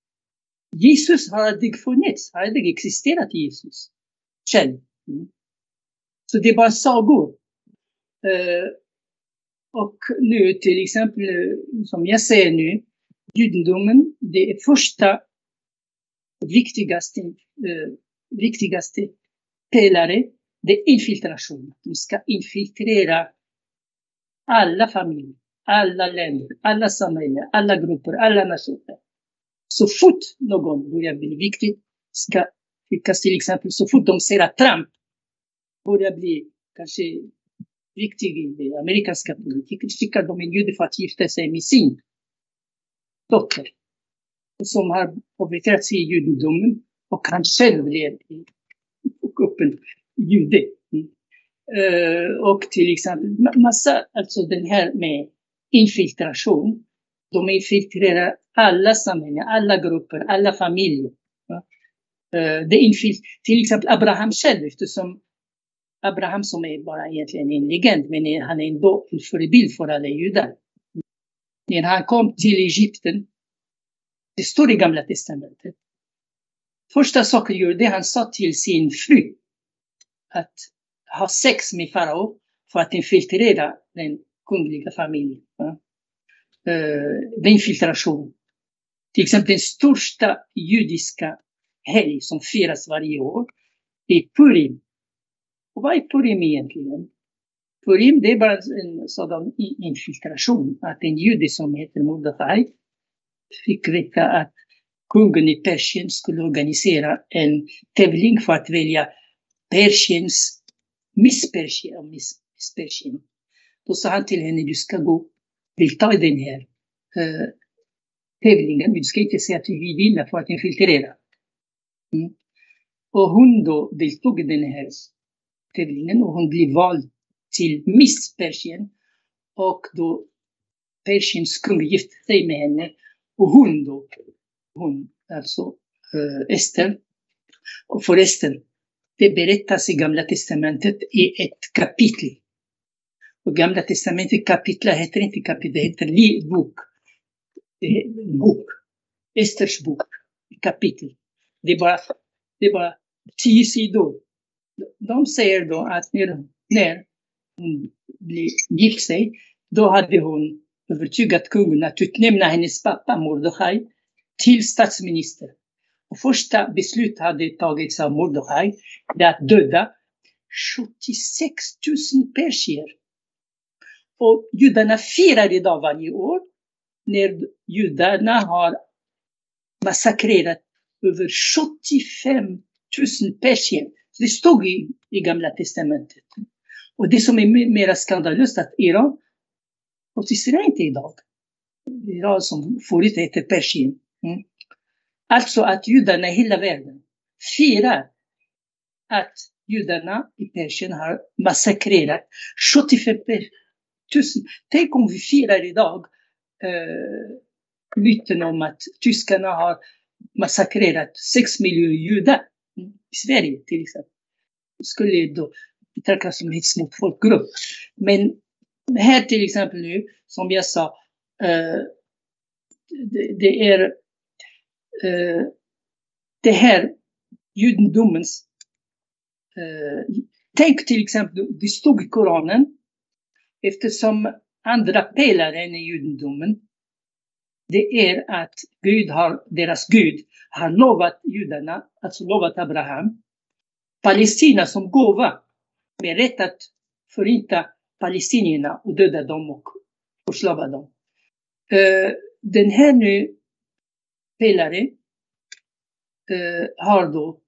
Jesus har aldrig funnits, har aldrig existerat Jesus själv. Mm. Så det är bara sagor. Uh, och nu till exempel, eh, som jag säger nu, judendomen, det är första viktigaste, uh, viktigaste pelare, det är infiltration. De ska infiltrera alla familjer, alla länder, alla samhällen, alla grupper, alla nationer. Så fort någon börjar bli viktig ska skickas till exempel, så fort de ser att Trump börjar bli kanske viktig i den amerikanska politiken, skickar de en jude för att gifta sig med sin dotter. Som har konverterats i judendomen och han själv blev öppen jude. Mm. Och till exempel massa, alltså den här med infiltration. De infiltrerar alla samhällen, alla grupper, alla familjer. Ja. Eh, det infil- till exempel Abraham själv, eftersom Abraham som är bara egentligen en legend, men han är ändå en förebild för alla judar. När han kom till Egypten, det står i Gamla Testamentet, första saken gjorde han sa till sin fru att ha sex med farao för att infiltrera den kungliga familjen. Ja. Eh, Det är infiltration. Till exempel den största judiska helg som firas varje år, det är Purim. Och vad är Purim egentligen? Purim det är bara en sådan infiltration. Att en jude som heter Mordechai fick veta att kungen i Persien skulle organisera en tävling för att välja Persiens Miss Persien. Miss Persien. Då sa han till henne, øh, du ska gå, delta i den här eh, tävlingen. Du ska inte säga att vi vill för att infiltrera. Mm. Och hon då deltog i den här tävlingen och hon blev vald till Miss Persien. Och då Persiens kung gifte sig med henne. Och hon då, hon, alltså eh, øh, Ester. Och förresten, det berättas i Gamla Testamentet i ett kapitel. Och Gamla Testamentet kapitlar heter inte kapitel, det heter li- bok. Eh, bok. Esters bok, kapitel. Det är bara, det är bara tio sidor. De säger då att när, när hon gick sig, då hade hon övertygat kungen att utnämna hennes pappa Mordechai till statsminister. Och första beslut hade tagits av Mordechai, det är att döda 76 000 persier. Och judarna firar idag varje år när judarna har massakrerat över 75 000 persier. Det stod i, i Gamla Testamentet. Och det som är mer skandalöst är att Iran protesterar inte idag. Iran som förut hette Persien. Mm. Alltså att judarna i hela världen firar att judarna i Persien har massakrerat 75 tusen, Tänk om vi firar idag eh, myten om att tyskarna har massakrerat sex miljoner judar mm, i Sverige till exempel. Det skulle då betraktas som hets mot folkgrupp. Men här till exempel nu, som jag sa, eh, det, det är eh, det här judendomens eh, Tänk till exempel, det stod i Koranen, eftersom andra pelaren i judendomen, det är att Gud har, deras Gud har lovat judarna, alltså lovat Abraham, Palestina som gåva med rätt att förinta palestinierna och döda dem och förslava dem. Eh, den här nu pelaren eh, har då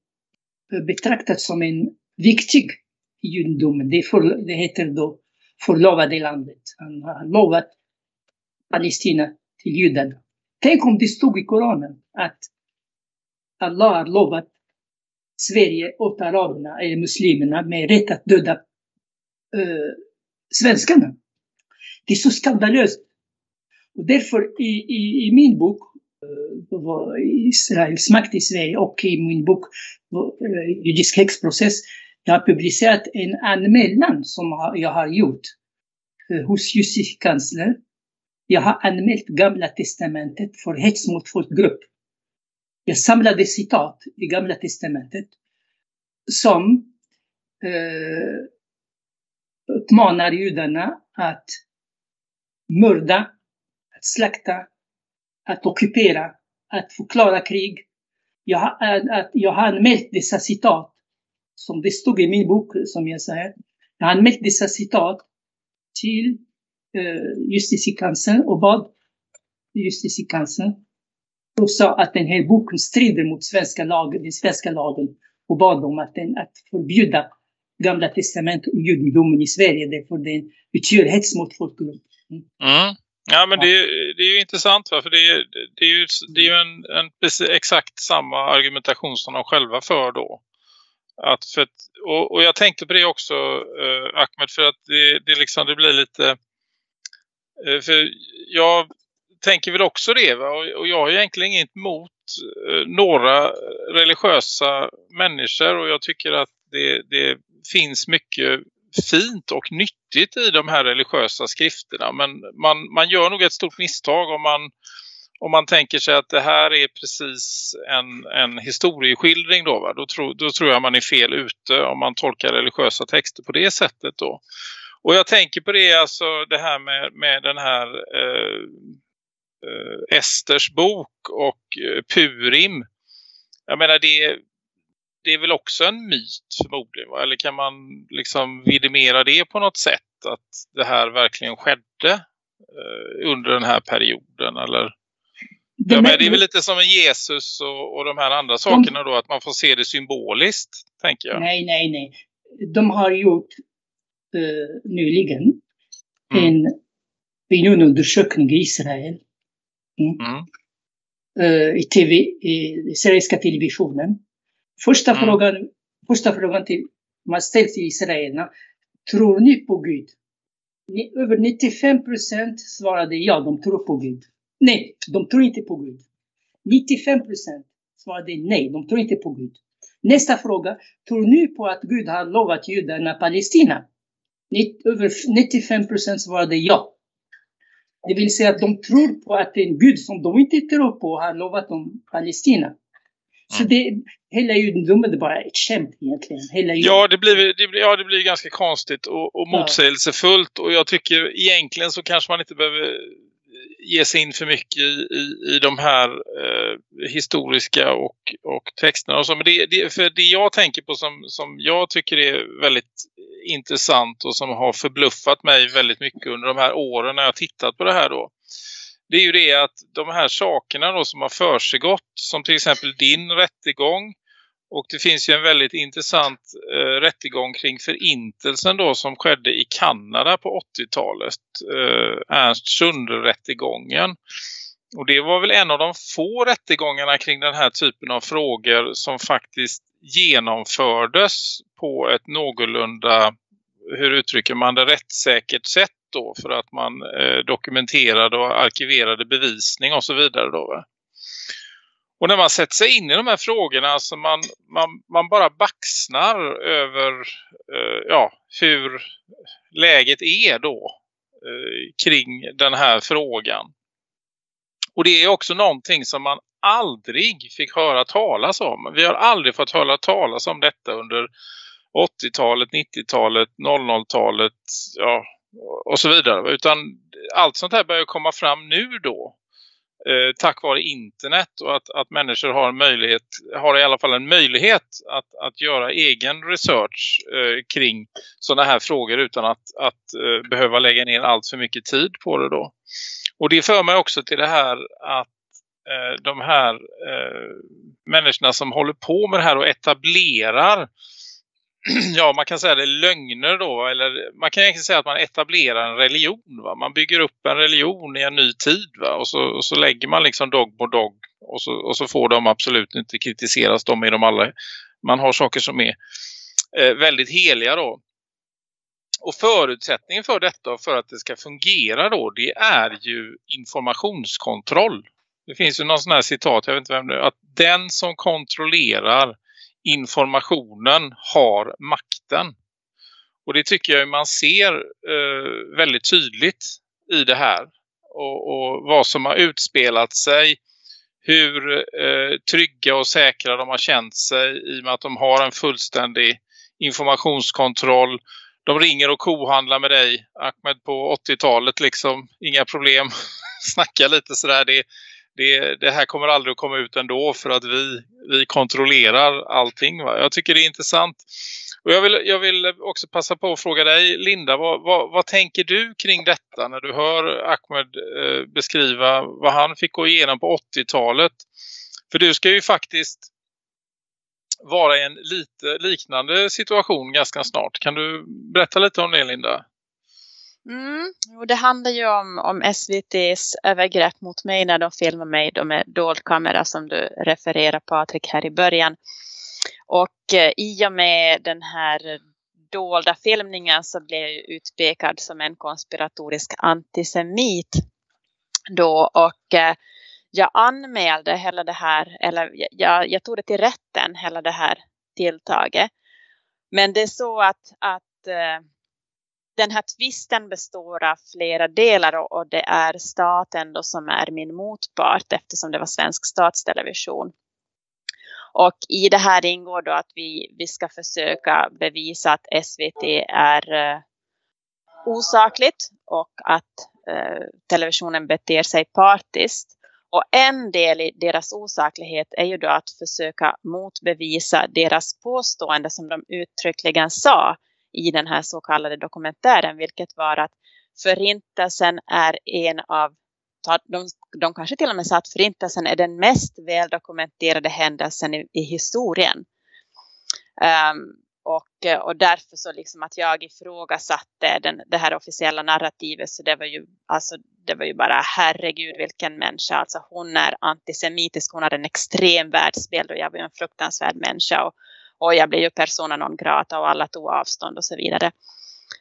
betraktats som en viktig i judendomen. Det, för, det heter då förlovade landet. Han har lovat Palestina till judarna. Tänk om det stod i Koranen att Allah har lovat Sverige åt araberna eller muslimerna med rätt att döda uh, svenskarna. Det är så skandalöst. Och därför i, i, i min bok uh, Israels makt i Sverige och i min bok uh, Judisk häxprocess jag har publicerat en anmälan som jag har gjort eh, hos justitiekanslern. Jag har anmält Gamla Testamentet för hets mot folkgrupp. Jag samlade citat i Gamla Testamentet som eh, uppmanar judarna att mörda, att slakta, att ockupera, att förklara krig. Jag har, att, jag har anmält dessa citat som det stod i min bok, som jag säger. Jag har anmält dessa citat till eh, justitiekanslern och bad justitiekanslern och sa att den här boken strider mot svenska lagen, den svenska lagen och bad dem att, den, att förbjuda Gamla testamentet och judendomen i Sverige därför den utgör hets mot folkgrupp. Mm. Mm. Ja men det, det är ju intressant va? för det är, det är ju, det är ju en, en exakt samma argumentation som de själva för då. Att för att, och, och, jag tänkte på det också eh, Ahmed för att det, det, liksom, det blir lite eh, för jag tänker väl också det va? Och, och jag har egentligen inget emot eh, några religiösa människor och jag tycker att det, det finns mycket fint och nyttigt i de här religiösa skrifterna. Men man, man gör nog ett stort misstag om man, om man tänker sig att det här är precis en, en historieskildring då, va? Då, tro, då tror jag man är fel ute om man tolkar religiösa texter på det sättet då. Och jag tänker på det, alltså det här med, med den här eh, eh, Esters bok och eh, Purim. Jag menar det, det är väl också en myt förmodligen va? Eller kan man liksom vidimera det på något sätt? Att det här verkligen skedde eh, under den här perioden eller? Ja, men det är väl lite som en Jesus och, och de här andra sakerna då, att man får se det symboliskt, tänker jag. Nej, nej, nej. De har gjort uh, nyligen mm. en opinionundersökning i Israel. Mm. Mm. Uh, I tv, i israeliska televisionen. Första, mm. frågan, första frågan till, man ställs till israelerna. Tror ni på Gud? Över 95 procent svarade ja, de tror på Gud. Nej, de tror inte på Gud. 95 procent svarade nej, de tror inte på Gud. Nästa fråga, tror ni på att Gud har lovat judarna Palestina? Över 95 procent svarade ja. Det vill säga att de tror på att en Gud som de inte tror på har lovat dem Palestina. Så det, hela judendomen är bara ett skämt egentligen. Hela ja, det blir, det blir, ja, det blir ganska konstigt och, och motsägelsefullt. Och jag tycker egentligen så kanske man inte behöver ge sig in för mycket i, i, i de här eh, historiska och, och texterna. Och så. Men det, det, för det jag tänker på som, som jag tycker är väldigt intressant och som har förbluffat mig väldigt mycket under de här åren när jag tittat på det här då. Det är ju det att de här sakerna då som har försiggått, som till exempel din rättegång och det finns ju en väldigt intressant eh, rättegång kring förintelsen då som skedde i Kanada på 80-talet. Eh, Ernst Sundre-rättegången. Och det var väl en av de få rättegångarna kring den här typen av frågor som faktiskt genomfördes på ett någorlunda, hur uttrycker man det, rättssäkert sätt då för att man eh, dokumenterade och arkiverade bevisning och så vidare då. Va? Och när man sätter sig in i de här frågorna så alltså man, man, man bara baxnar över eh, ja, hur läget är då eh, kring den här frågan. Och det är också någonting som man aldrig fick höra talas om. Vi har aldrig fått höra talas om detta under 80-talet, 90-talet, 00-talet ja, och så vidare. Utan allt sånt här börjar komma fram nu då. Eh, tack vare internet och att, att människor har en möjlighet, har i alla fall en möjlighet att, att göra egen research eh, kring sådana här frågor utan att, att eh, behöva lägga ner allt för mycket tid på det då. Och det för mig också till det här att eh, de här eh, människorna som håller på med det här och etablerar ja, man kan säga det lögner då. Eller man kan egentligen säga att man etablerar en religion. Va? Man bygger upp en religion i en ny tid. Va? Och, så, och så lägger man liksom dog på dog. Och så, och så får de absolut inte kritiseras. De är de alla. Man har saker som är eh, väldigt heliga då. Och förutsättningen för detta och för att det ska fungera då det är ju informationskontroll. Det finns ju någon sån här citat, jag vet inte vem det är, att den som kontrollerar informationen har makten. Och det tycker jag man ser eh, väldigt tydligt i det här. Och, och, vad som har utspelat sig. Hur eh, trygga och säkra de har känt sig i och med att de har en fullständig informationskontroll. De ringer och kohandlar med dig, Ahmed, på 80-talet liksom. Inga problem. Snacka lite sådär. Det, det, det, här kommer aldrig att komma ut ändå för att vi, vi kontrollerar allting. Va? Jag tycker det är intressant. Och jag vill, jag vill också passa på att fråga dig, Linda, vad, vad, vad tänker du kring detta när du hör Ahmed eh, beskriva vad han fick gå igenom på 80-talet? För du ska ju faktiskt vara i en lite liknande situation ganska snart. Kan du berätta lite om det, Linda? Mm. Och det handlar ju om, om SVTs övergrepp mot mig när de filmar mig då med dold kamera som du refererar Patrik här i början. Och eh, i och med den här dolda filmningen så blev jag utpekad som en konspiratorisk antisemit då och eh, jag anmälde hela det här, eller jag, jag tog det till rätten, hela det här tilltaget. Men det är så att, att eh, den här tvisten består av flera delar och det är staten då som är min motpart eftersom det var svensk statstelevision. Och i det här ingår då att vi, vi ska försöka bevisa att SVT är eh, osakligt och att eh, televisionen beter sig partiskt. Och en del i deras osaklighet är ju då att försöka motbevisa deras påstående som de uttryckligen sa i den här så kallade dokumentären, vilket var att förintelsen är en av de, de kanske till och med sa att förintelsen är den mest väldokumenterade händelsen i, i historien. Um, och, och därför så liksom att jag ifrågasatte den, det här officiella narrativet så det var ju, alltså, det var ju bara herregud vilken människa. Alltså hon är antisemitisk, hon har en extrem världsbild och jag var ju en fruktansvärd människa. Och, och jag blev ju persona non grata och alla tog avstånd och så vidare.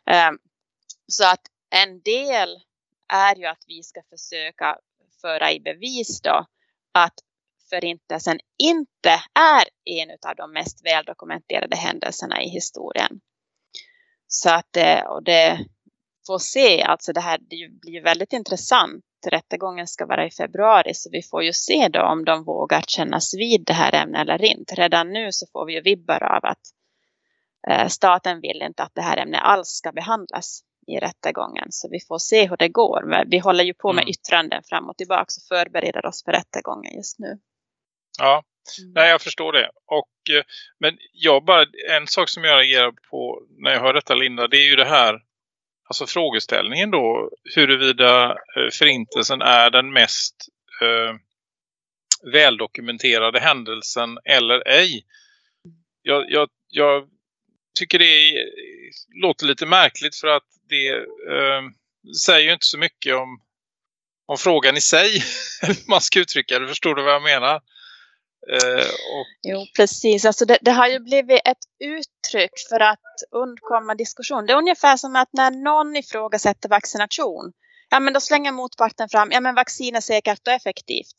Ehm, så att en del är ju att vi ska försöka föra i bevis då att förintelsen inte är en av de mest väldokumenterade händelserna i historien. Så att eh, och det får se, alltså det här det blir väldigt intressant rättegången ska vara i februari så vi får ju se då om de vågar kännas vid det här ämnet eller inte. Redan nu så får vi ju vibbar av att eh, staten vill inte att det här ämnet alls ska behandlas i rättegången. Så vi får se hur det går. Men vi håller ju på med mm. yttranden fram och tillbaka och förbereder oss för rättegången just nu. Ja, mm. nej, jag förstår det. Och, eh, men jag bara, en sak som jag reagerar på när jag hör detta Linda, det är ju det här alltså frågeställningen då huruvida eh, förintelsen är den mest eh, väldokumenterade händelsen eller ej. Jag, jag, jag tycker det är, låter lite märkligt för att det eh, säger ju inte så mycket om, om frågan i sig. man ska uttrycka det, förstår du vad jag menar? Eh, och, Jo, precis. Alltså det, det har ju blivit ett uttryck för att undkomma diskussion. Det är ungefär som att när någon ifrågasätter vaccination, ja men då slänger motparten fram, ja men vaccin är säkert och effektivt.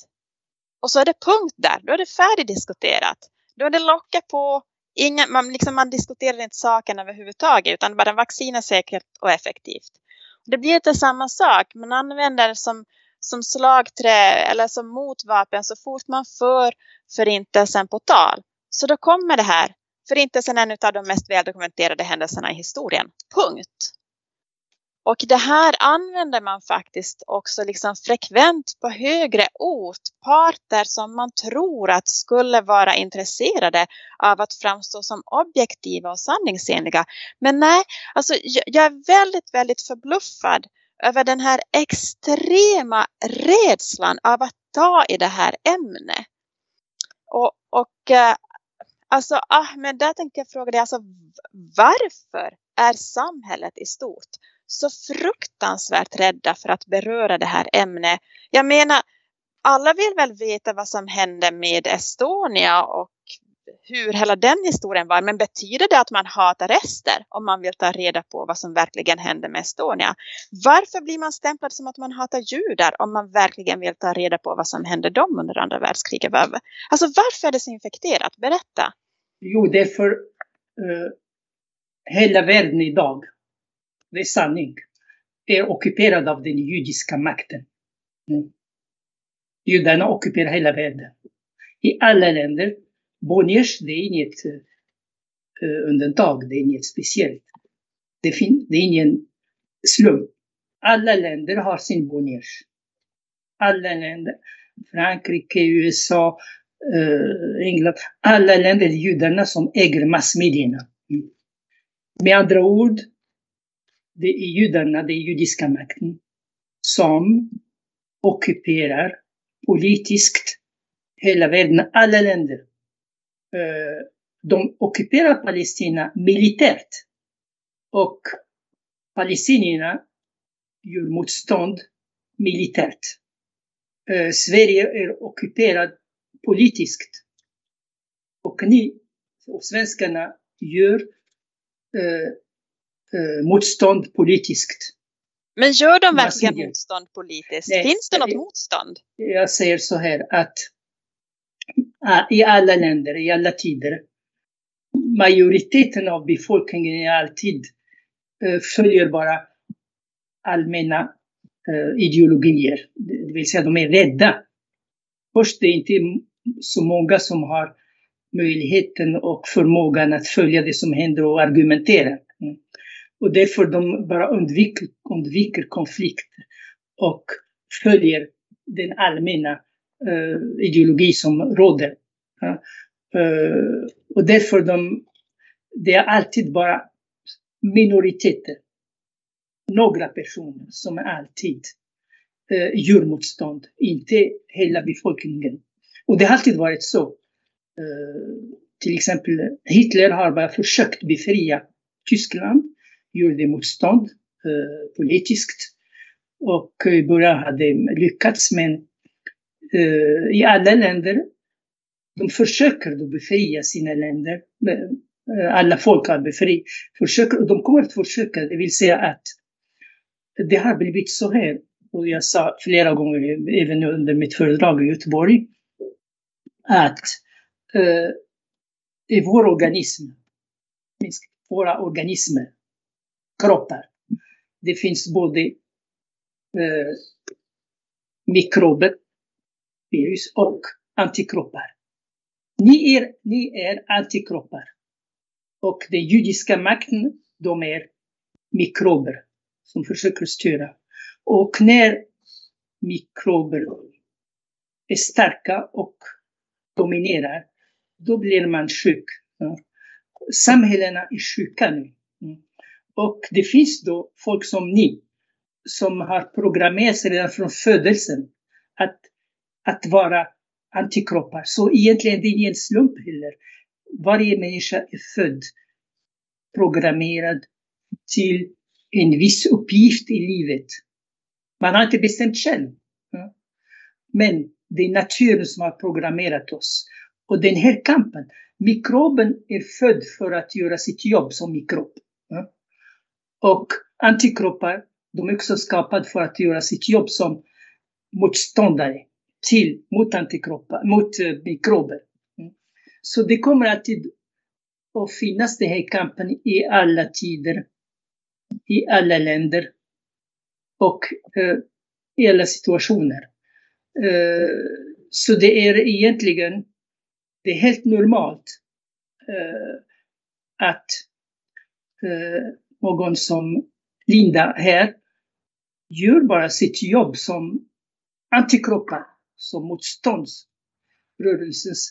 Och så är det punkt där, då är det färdigdiskuterat. Då är det locka på, ingen, man, liksom, man diskuterar inte saken överhuvudtaget utan bara vaccin är säkert och effektivt. Det blir inte samma sak, man använder som som slagträ eller som motvapen så fort man för förintelsen på tal. Så då kommer det här. Förintelsen är en av de mest väldokumenterade händelserna i historien. Punkt. Och det här använder man faktiskt också liksom frekvent på högre ort. Parter som man tror att skulle vara intresserade av att framstå som objektiva och sanningsenliga. Men nej, alltså jag är väldigt, väldigt förbluffad över den här extrema rädslan av att ta i det här ämnet. Och, och eh, alltså Ahmed, där tänkte jag fråga dig, alltså, varför är samhället i stort så fruktansvärt rädda för att beröra det här ämnet? Jag menar, alla vill väl veta vad som hände med Estonia och hur hela den historien var. Men betyder det att man hatar rester om man vill ta reda på vad som verkligen hände med Estonia? Varför blir man stämplad som att man hatar judar om man verkligen vill ta reda på vad som hände dem under andra världskriget? Alltså varför är det så infekterat? Berätta. Jo, det är för uh, hela världen idag, det är sanning, är ockuperad av den judiska makten. Mm. Judarna ockuperar hela världen. I alla länder Bonniers, det är inget uh, undantag, det är inget speciellt. Det, fin- det är ingen slump. Alla länder har sin Bonniers. Alla länder, Frankrike, USA, uh, England, alla länder, judarna som äger massmedierna. Mm. Med andra ord, det är judarna, det är judiska makten, som ockuperar politiskt hela världen, alla länder de ockuperar Palestina militärt. Och palestinierna gör motstånd militärt. Sverige är ockuperat politiskt. Och ni, och svenskarna, gör motstånd politiskt. Men gör de verkligen motstånd politiskt? Nej, Finns det något motstånd? Jag säger så här att Ah, i alla länder, i alla tider. Majoriteten av befolkningen är alltid eh, följer bara allmänna eh, ideologier. Det vill säga de är rädda. Först det är inte så många som har möjligheten och förmågan att följa det som händer och argumentera. Mm. Och därför de bara undviker, undviker konflikter och följer den allmänna Eh, ideologi som råder. Eh, och därför de, det är alltid bara minoriteter, några personer som alltid eh, uh, gör motstånd, inte hela befolkningen. Och det har alltid varit så. Till exempel Hitler har bara försökt befria Tyskland, gjorde motstånd politiskt och i början hade lyckats men Eh, i alla länder de försöker då befria sina länder. Eh, eh, alla folk har befriat. och de kommer att försöka, det vill säga att det har blivit så här. Och jag sa flera gånger, även under mitt föredrag i Göteborg, att eh, i vår organism, våra organismer, kroppar, det finns både eh, mikrober, virus och antikroppar. Ni är, ni är antikroppar. Och den judiska makten, de är mikrober som försöker styra. Och när mikrober är starka och dominerar, då blir man sjuk. Samhällena är sjuka nu. Mm. Och det finns då folk som ni, som har programmerats redan från födelsen att, att vara antikroppar. Så egentligen det är ingen slump heller. Varje människa är född programmerad till en viss uppgift i livet. Man har inte bestämt själv. Men det är naturen som har programmerat oss. Och den här kampen, mikroben är född för att göra sitt jobb som mikrob. Och antikroppar, de är också skapade för att göra sitt jobb som motståndare till, mot antikroppar, mot eh, mikrober. Mm. Så det kommer alltid att finnas den här kampen i alla tider, i alla länder och eh, i alla situationer. Eh, så det är egentligen, det är helt normalt eh, att eh, någon som Linda här gör bara sitt jobb som antikroppar, som motståndsrörelsens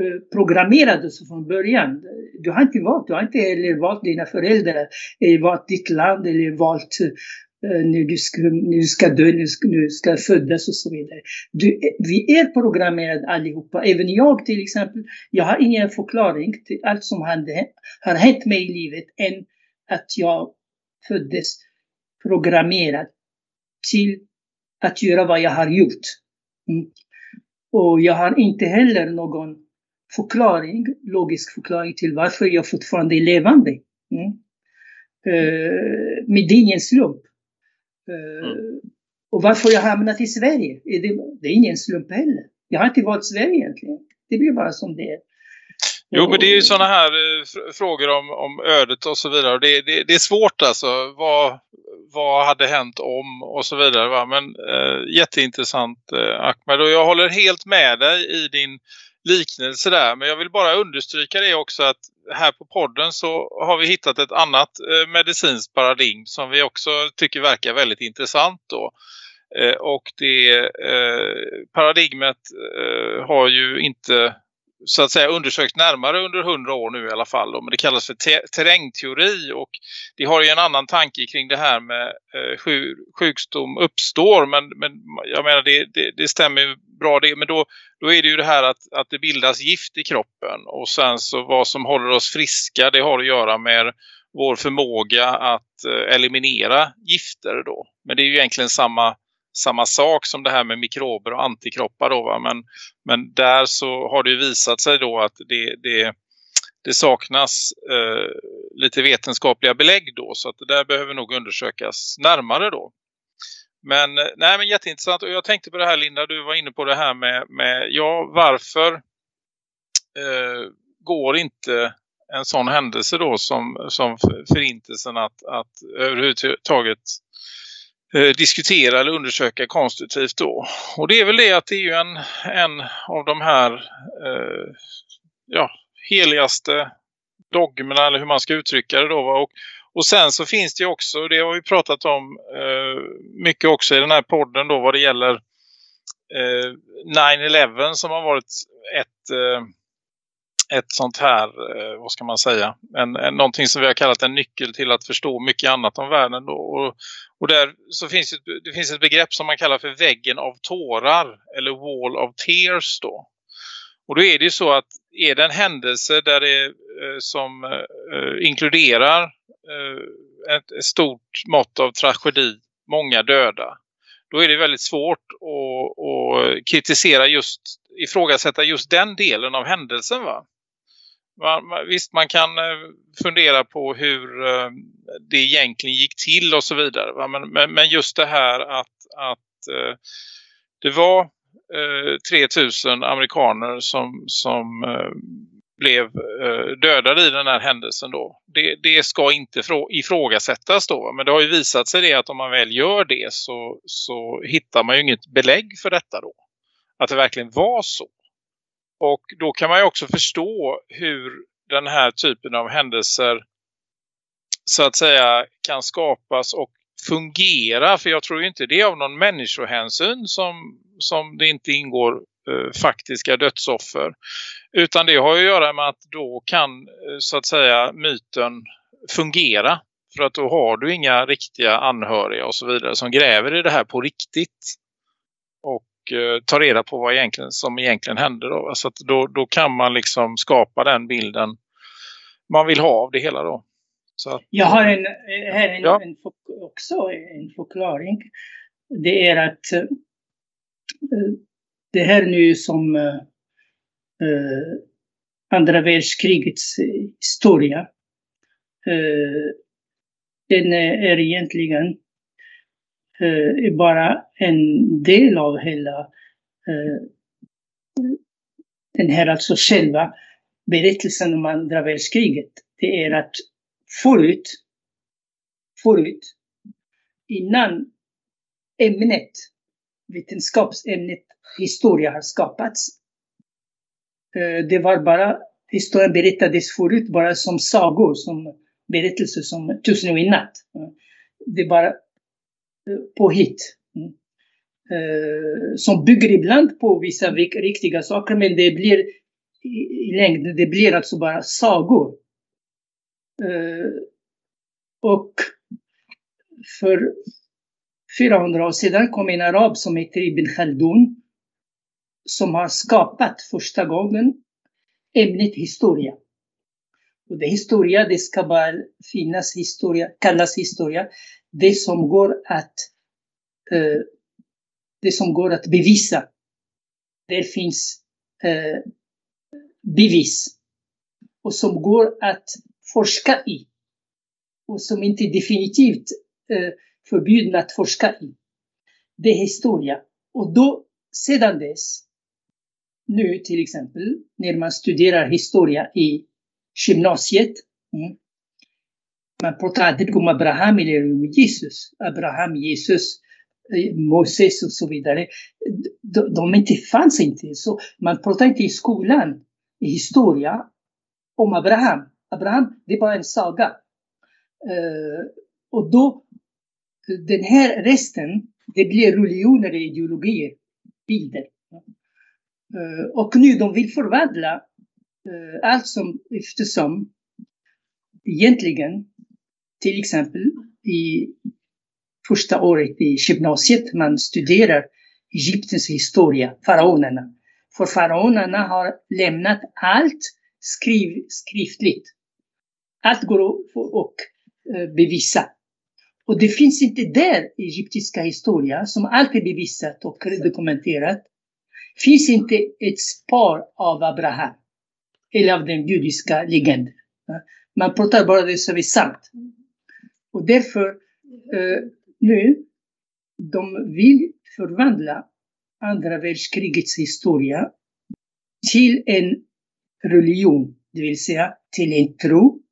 eh, programmerades från början. Du har inte valt, du har inte heller valt dina föräldrar, eller valt ditt land, eller valt eh, när du ska, när du ska dö, när du ska, när du ska födas och så vidare. Du, vi är programmerade allihopa, även jag till exempel. Jag har ingen förklaring till allt som hade, har hänt mig i livet än att jag föddes programmerad till att göra vad jag har gjort. Mm. Och jag har inte heller någon förklaring, logisk förklaring till varför jag fortfarande är levande. Mm. Uh, det är ingen slump. Uh, mm. Och varför jag hamnat i Sverige, är det, det är ingen slump heller. Jag har inte valt Sverige egentligen. Det blir bara som det är. Jo, men det är ju sådana här eh, frågor om, om ödet och så vidare. Det, det, det, är svårt alltså. Vad, vad hade hänt om och så vidare. Va? Men eh, jätteintressant eh, Ahmed. Och jag håller helt med dig i din liknelse där. Men jag vill bara understryka det också att här på podden så har vi hittat ett annat eh, medicinskt paradigm som vi också tycker verkar väldigt intressant då. Eh, och det eh, paradigmet eh, har ju inte så att säga undersökt närmare under hundra år nu i alla fall. Då. Men det kallas för te terrängteori och det har ju en annan tanke kring det här med eh, hur sjukdom uppstår. Men, men jag menar det, det, det stämmer ju bra det. Men då, då är det ju det här att, att det bildas gift i kroppen. Och sen så vad som håller oss friska det har att göra med vår förmåga att eh, eliminera gifter då. Men det är ju egentligen samma samma sak som det här med mikrober och antikroppar då va? Men, men där så har det ju visat sig då att det, det, det saknas eh, lite vetenskapliga belägg då så att det där behöver nog undersökas närmare då. Men, eh, nej, men jätteintressant och jag tänkte på det här Linda, du var inne på det här med, med ja varför eh, går inte en sån händelse då som, som förintelsen att, att överhuvudtaget Eh, diskutera eller undersöka konstruktivt då. Och det är väl det att det är ju en, en av de här eh, ja, heligaste dogmerna eller hur man ska uttrycka det då. Och, och sen så finns det ju också, det har vi pratat om eh, mycket också i den här podden då vad det gäller eh, 9-11 som har varit ett eh, ett sånt här, eh, vad ska man säga, en, en, någonting som vi har kallat en nyckel till att förstå mycket annat om världen. Då. Och, och där så finns ett, det finns ett begrepp som man kallar för väggen av tårar eller wall of tears då. Och då är det ju så att är det en händelse där det eh, som eh, inkluderar eh, ett, ett stort mått av tragedi, många döda, då är det väldigt svårt att, att kritisera just, ifrågasätta just den delen av händelsen va man, visst man kan eh, fundera på hur eh, det egentligen gick till och så vidare. Men, men, men just det här att, att eh, det var 3000 amerikaner som, som blev dödade i den här händelsen då. Det, det ska inte ifrågasättas då. Men det har ju visat sig det att om man väl gör det så, så hittar man ju inget belägg för detta då. Att det verkligen var så. Och då kan man ju också förstå hur den här typen av händelser så att säga kan skapas och fungera. För jag tror ju inte det är av någon människohänsyn som, som det inte ingår eh, faktiska dödsoffer. Utan det har ju att göra med att då kan eh, så att säga myten fungera. För att då har du inga riktiga anhöriga och så vidare som gräver i det här på riktigt. Eh, ta reda på vad egentligen, som egentligen hände. Då. Så då, då kan man liksom skapa den bilden man vill ha av det hela då. Att, jag har en, här en, ja. en, också en förklaring. Det är att eh, det här nu som eh, eh, andra världskrigets historia. Eh, den är egentligen eh, bara en del av hela eh, den här alltså själva berättelsen om andra världskriget. Det är att förut, förut, innan ämnet, vetenskapsämnet historia har skapats, eh, det var bara, historien berättades förut bara som sagor, som berättelser som Tusen och en natt. Det bara påhitt. Mm. Eh, som bygger ibland på vissa riktiga saker, men det blir i längden, det blir alltså bara sagor. Eh, och för 400 år sedan kom en arab som heter Ibn Khaldun som har skapat första gången ämnet historia. Och det historia, det ska bara finnas historia, kallas historia, det som går att eh, det som går att bevisa. Det finns eh, bevis. Och som går att forska i. Och som inte är definitivt eh, förbjudna att forska i. Det är historia. Och då, sedan dess, nu till exempel, när man studerar historia i gymnasiet. Mm. Man pratar aldrig om Abraham eller om Jesus. Abraham, Jesus, eh, Moses och så vidare. De, de inte fanns inte. Så man pratar inte i skolan, i historia, om Abraham. Abraham, det är bara en saga. Uh, och då, den här resten, det blir religioner, ideologier, bilder. Uh, och nu de vill förvandla uh, allt som eftersom egentligen till exempel i första året i gymnasiet man studerar Egyptens historia, faraonerna. För faraonerna har lämnat allt skriv, skriftligt. Allt går att eh, bevisa. Och det finns inte där i egyptiska historia, som allt är bevisat och dokumenterat, finns inte ett spår av Abraham eller av den judiska legenden. Man pratar bara det som är sant. Och därför eh, nu, de vill förvandla andra världskrigets historia till en religion, det vill säga till en tro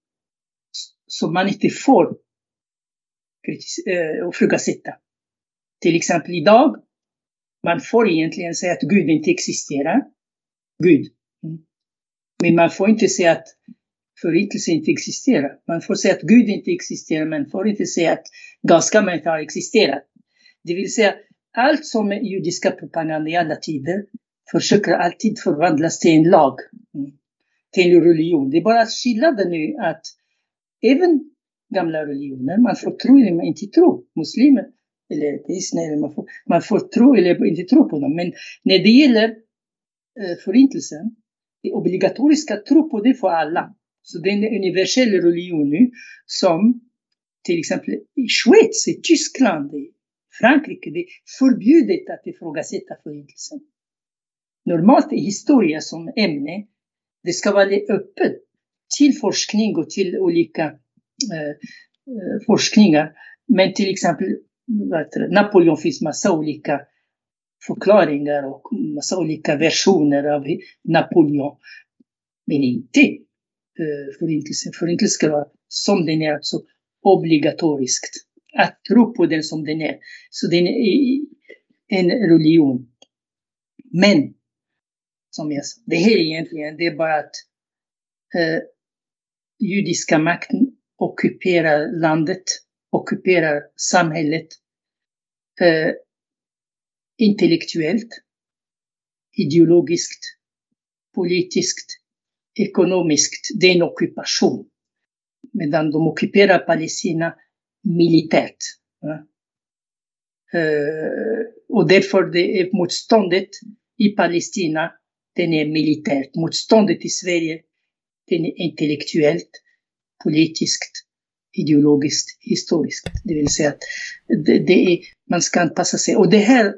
som man inte får eh, ifrågasätta. Till exempel idag, man får egentligen säga att Gud inte existerar. Gud. Mm. Men man får inte säga att förintelse inte existerar. Man får säga att Gud inte existerar, men får inte säga att gaskammaren inte har existerat. Det vill säga, allt som är judiska propaganda i alla tider försöker alltid förvandlas till en lag, mm, till en religion. Det är bara skillnaden nu att även gamla religioner, man får tro eller inte tro. Muslimer eller kristna, man får, man får tro eller inte tro på dem. Men när det gäller eh, förintelsen, det obligatoriska tro på det för alla. Så det är en universell religion nu som till exempel i Schweiz, i Tyskland, i Frankrike, det är förbjudet att ifrågasätta förintelsen. Normalt i historia som ämne, det ska vara öppet till forskning och till olika eh, eh forskningar. Men till exempel Napoleon finns massa olika förklaringar och massa olika versioner av Napoleon. Men inte Eh, förintelsen. Förintelsen ska vara som den är, alltså obligatoriskt. Att tro på den som den är. Så den är en religion. Men, som jag sa, det här egentligen, det är bara att eh, judiska makten ockuperar landet, ockuperar samhället. Eh, intellektuellt, ideologiskt, politiskt, ekonomiskt. Det är en ockupation. Medan de ockuperar Palestina militärt. Ja. Eh, och därför det är motståndet i Palestina, den är militärt. Motståndet i Sverige, den är intellektuellt, politiskt, ideologiskt, historiskt. Det vill säga att det, det är, man ska anpassa sig. Och det här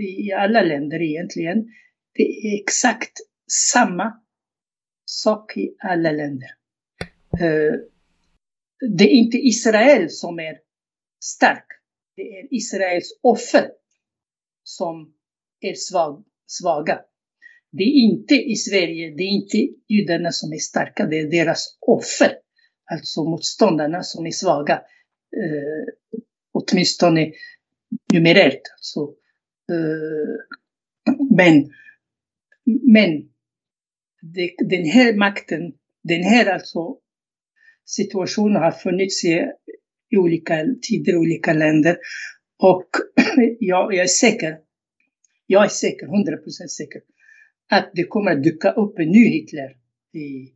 i alla länder egentligen. Det är exakt samma sak i alla länder. Eh, det är inte Israel som är stark. Det är Israels offer som är svag, svaga. Det är inte i Sverige, det är inte judarna som är starka, det är deras offer. Alltså motståndarna som är svaga. Eh, åtminstone numerärt. Alltså. Eh, men men det, den här makten, den här alltså situationen har funnits i, i olika tider, i olika länder. Och jag, jag är säker, jag är säker, 100% säker, att det kommer att dyka upp en ny Hitler, i,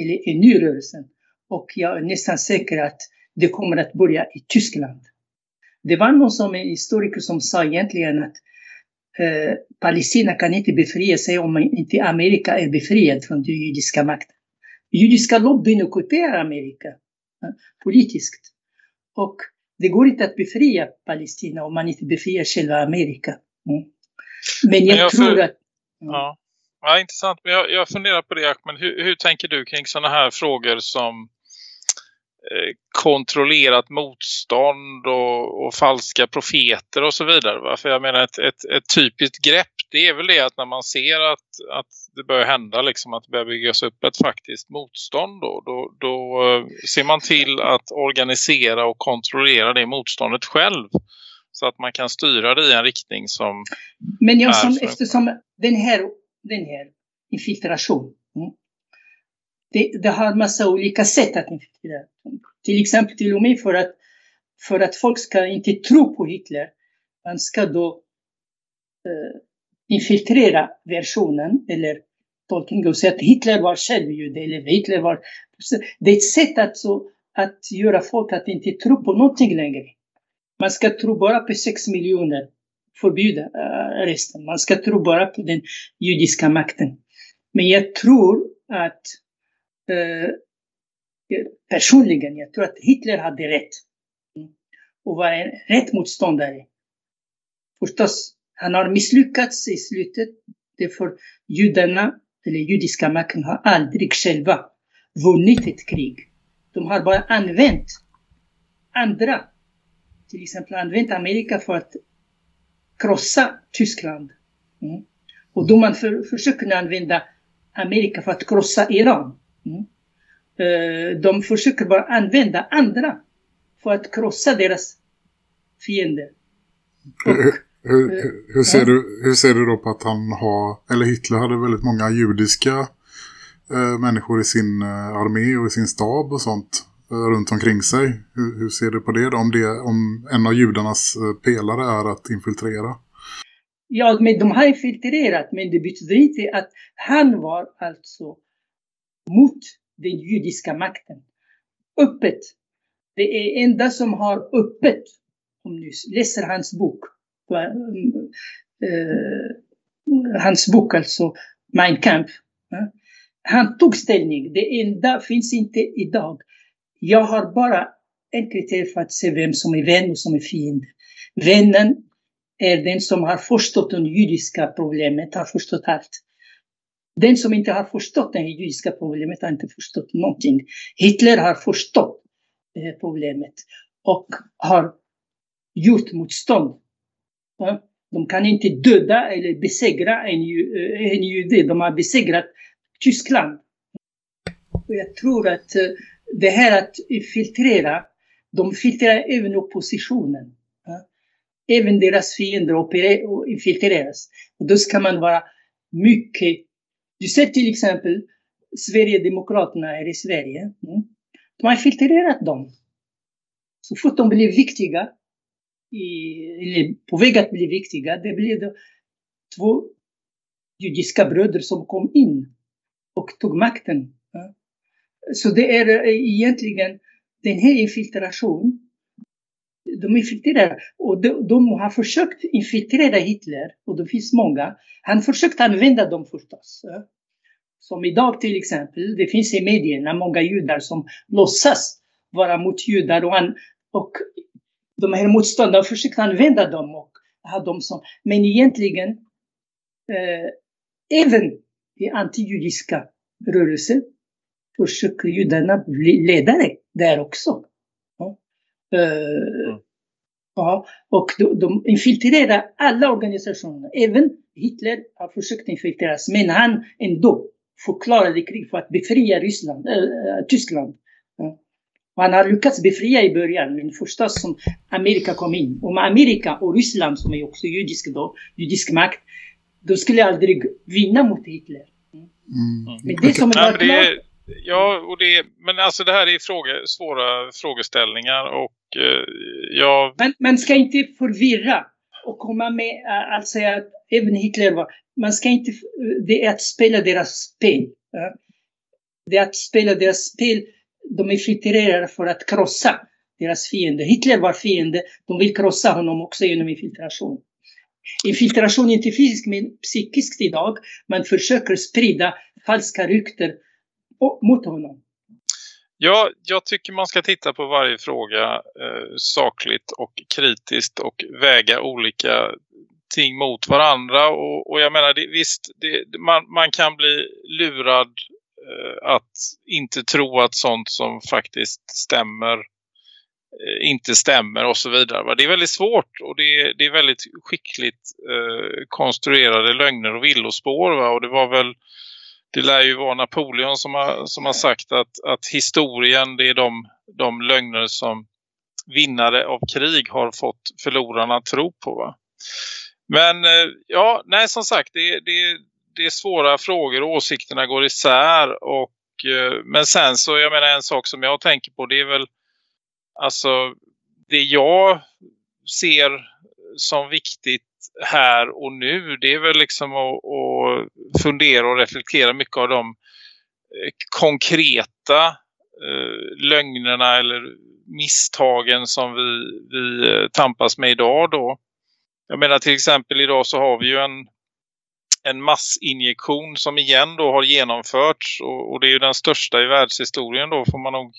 eller en ny rörelse. Och jag är nästan säker att det kommer att börja i Tyskland. Det var någon som en historiker som sa egentligen att eh, Palestina kan inte befria sig om inte Amerika är befriad från den judiska makten. Judiska lobbyn ockuperar Amerika eh, politiskt. Och det går inte att befria Palestina om man inte befriar själva Amerika. Mm. Men jag, Men jag tror för- att... Ja. ja, intressant. Men jag, jag funderar på det, Ahmed. Hur, hur tänker du kring sådana här frågor som kontrollerat motstånd och, och falska profeter och så vidare? Va? För jag menar ett, ett, ett typiskt grepp det är väl det att när man ser att, att det börjar hända liksom att det börjar byggas upp ett faktiskt motstånd då, då, då eh, ser man till att organisera och kontrollera det motståndet själv så att man kan styra det i en riktning som Men jag som, eftersom den här, den här infiltration, mm, det, det har massa olika sätt att infiltrera. Till exempel till och med för att, för att folk ska inte tro på Hitler, man ska då eh, infiltrera versionen eller tolkningen och säga att Hitler var själv jude eller Hitler var... Det är ett sätt att, så, att göra folk att inte tro på någonting längre. Man ska tro bara på sex miljoner förbjuda äh, eh, resten. Man ska tro bara på den judiska makten. Men jag tror att eh, personligen, jag tror att Hitler hade rätt. Och var en rätt motståndare. Förstås, han har misslyckats i slutet. Därför judarna, eller judiska makten, har aldrig själva vunnit ett krig. De har bara använt andra, till exempel använt Amerika för att krossa Tyskland. Mm. Och då man för, försöker använda Amerika för att krossa Iran. Mm. Eh, De försöker bara använda andra för att krossa deras fiender. Hur, hur, Eh, hur, hur, ser du, hur ser du då på att han har, eller Hitler hade väldigt många judiska eh, människor i sin eh, armé och i sin stab och sånt eh, runt omkring sig. Hur, hur ser du på det då? Om, det, om en av judarnas pelare är att infiltrera? Ja, men de har infiltrerat, men det betyder inte att han var alltså mot den judiska makten. Öppet. Det är enda som har öppet, om du läser hans bok, eh, eh, hans bok alltså, Mein Kampf. Han tog ställning. Det enda finns inte idag. Jag har bara en kriterium för att se vem som är vän och som är fiende. Vännen är den som har förstått det judiska problemet, har förstått allt. Den som inte har förstått det judiska problemet har inte förstått någonting. Hitler har förstått det här problemet och har gjort motstånd. De kan inte döda eller besegra en, eh, en jude. De har besegrat Tyskland. Och jag tror att eh, det här att filtrera, de filtrerar även oppositionen. Även deras fiender operer- infiltreras. Och då ska man vara mycket... Du ser till exempel Sverigedemokraterna här i Sverige. Mm. De har filtrerat dem. Så fort de blev viktiga, i, eller på väg att bli viktiga, det blev det två judiska bröder som kom in och tog makten. Så det är eh, egentligen den här infiltrationen de infiltrerar, och de, de har försökt infiltrera Hitler, och det finns många. Han försökte använda dem förstås. Eh. Som idag till exempel, det finns i medierna många judar som låtsas vara mot judar och, han, och de här motståndarna försökte använda dem och ha dem som, men egentligen eh, även i antijudiska rörelser försöker judarna bli ledare där också. Ja. Eh, mm ja, och de, de infiltrerar alla organisationer. Även Hitler har försökt infiltreras, men han ändå förklarade krig för att befria Ryssland, äh, Tyskland. Ja. Och han har lyckats befria i början, den första som Amerika kom in. Om Amerika och Ryssland, som är också judisk då, judisk makt, de skulle aldrig vinna mot Hitler. Mm. Men det som var men klart, ja, och det men alltså det här är fråga, svåra frågeställningar och eh, jag... man, man ska inte förvirra och komma med eh, att säga att även Hitler var... Man ska inte... Eh, det är att spela deras spel. ja. Det är att spela deras spel. De infiltrerar för att krossa deras fiende. Hitler var fiende. De vill krossa honom också genom infiltration. Infiltration är inte fysisk men psykiskt idag. Man försöker sprida falska rykten mot honom. Ja, jag tycker man ska titta på varje fråga eh, sakligt och kritiskt och väga olika ting mot varandra. Och, och jag menar, det, visst, det, man, man kan bli lurad eh, att inte tro att sånt som faktiskt stämmer eh, inte stämmer och så vidare. Det är väldigt svårt och det är, det är väldigt skickligt eh, konstruerade lögner och villospår. Va? Och det var väl det lär ju vara Napoleon som har, som har sagt att, att historien det är de, de lögner som vinnare av krig har fått förlorarna att tro på. Va? Men eh, ja, nej som sagt det, det, det är svåra frågor och åsikterna går isär. Och, eh, men sen så, jag menar en sak som jag tänker på det är väl alltså det jag ser som viktigt här och nu det är väl liksom att, att fundera och reflektera mycket av de eh, konkreta eh, lögnerna eller misstagen som vi, vi eh, tampas med idag då. Jag menar till exempel idag så har vi ju en, en massinjektion som igen då har genomförts och, och det är ju den största i världshistorien då får man nog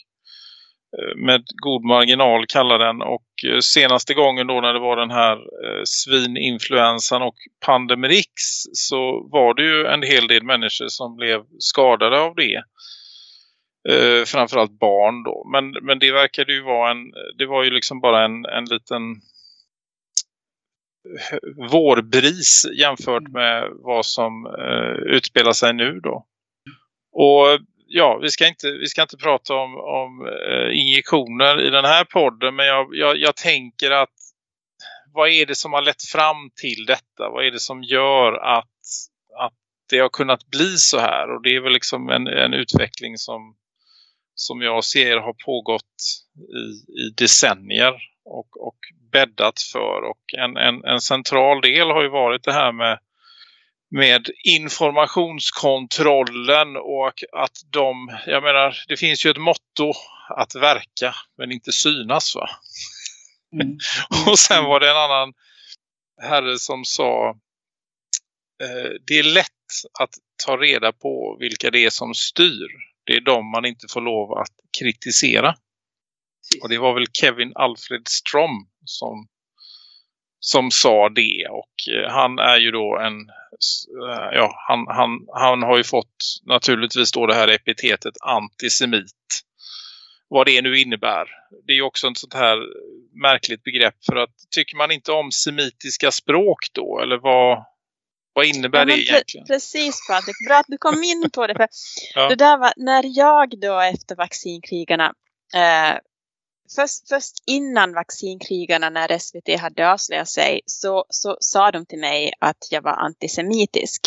Eh, med god marginal kallar den och eh, senaste gången då när det var den här eh, svininfluensan och pandemrix så var det ju en hel del människor som blev skadade av det. Eh, framförallt barn då. Men, men det verkade ju vara en, det var ju liksom bara en, en liten vårbris jämfört med vad som eh, utspelar sig nu då. Och ja, vi ska inte, vi ska inte prata om, om eh, injektioner i den här podden men jag, jag, jag tänker att vad är det som har lett fram till detta? Vad är det som gör att, att det har kunnat bli så här? Och det är väl liksom en, en utveckling som, som jag ser har pågått i, i decennier och, och bäddat för. Och en, en, en central del har ju varit det här med med informationskontrollen och att de, jag menar, det finns ju ett motto att verka men inte synas va. Mm. Och sen var det en annan herre som sa eh, det är lätt att ta reda på vilka det är som styr. Det är de man inte får lov att kritisera. Och det var väl Kevin Alfred Strom som, som sa det. Och eh, han är ju då en, ja han, han, han har ju fått naturligtvis då det här epitetet antisemit. Vad det nu innebär. Det är ju också ett sånt här märkligt begrepp för att tycker man inte om semitiska språk då? Eller vad, vad innebär Ja, det men pre- egentligen? Precis Patrik, bra att du kom in på det. För Ja. det där var, när jag då efter vaccinkrigarna, eh, först, först innan vaccinkrigarna när SVT hade avslöjat sig så, så sa de till mig att jag var antisemitisk.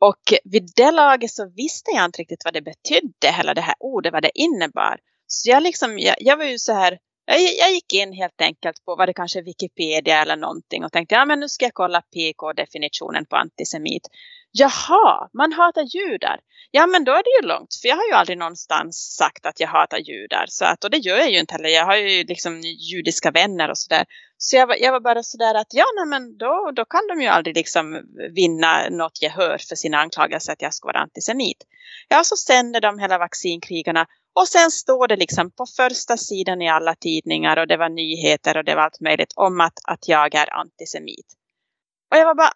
Och vid det laget så visste jag inte riktigt vad det betydde, hela det här ordet, vad det innebar. Så jag, liksom, jag, jag var ju så här, jag, jag gick in helt enkelt på vad det kanske är Wikipedia eller någonting och tänkte ja men nu ska jag kolla PK-definitionen på antisemit. Jaha, man hatar judar. Ja men då är det ju långt för jag har ju aldrig någonstans sagt att jag hatar judar. Så att, och det gör jag ju inte heller. Jag har ju liksom judiska vänner och sådär. Så jag var, jag var bara sådär att ja nej, men då, då kan de ju aldrig liksom vinna något gehör för sina anklagelser att jag ska vara antisemit. Ja så sänder de hela vaccinkrigarna och sen står det liksom på första sidan i alla tidningar och det var nyheter och det var allt möjligt om att, att jag är antisemit. Och jag var bara,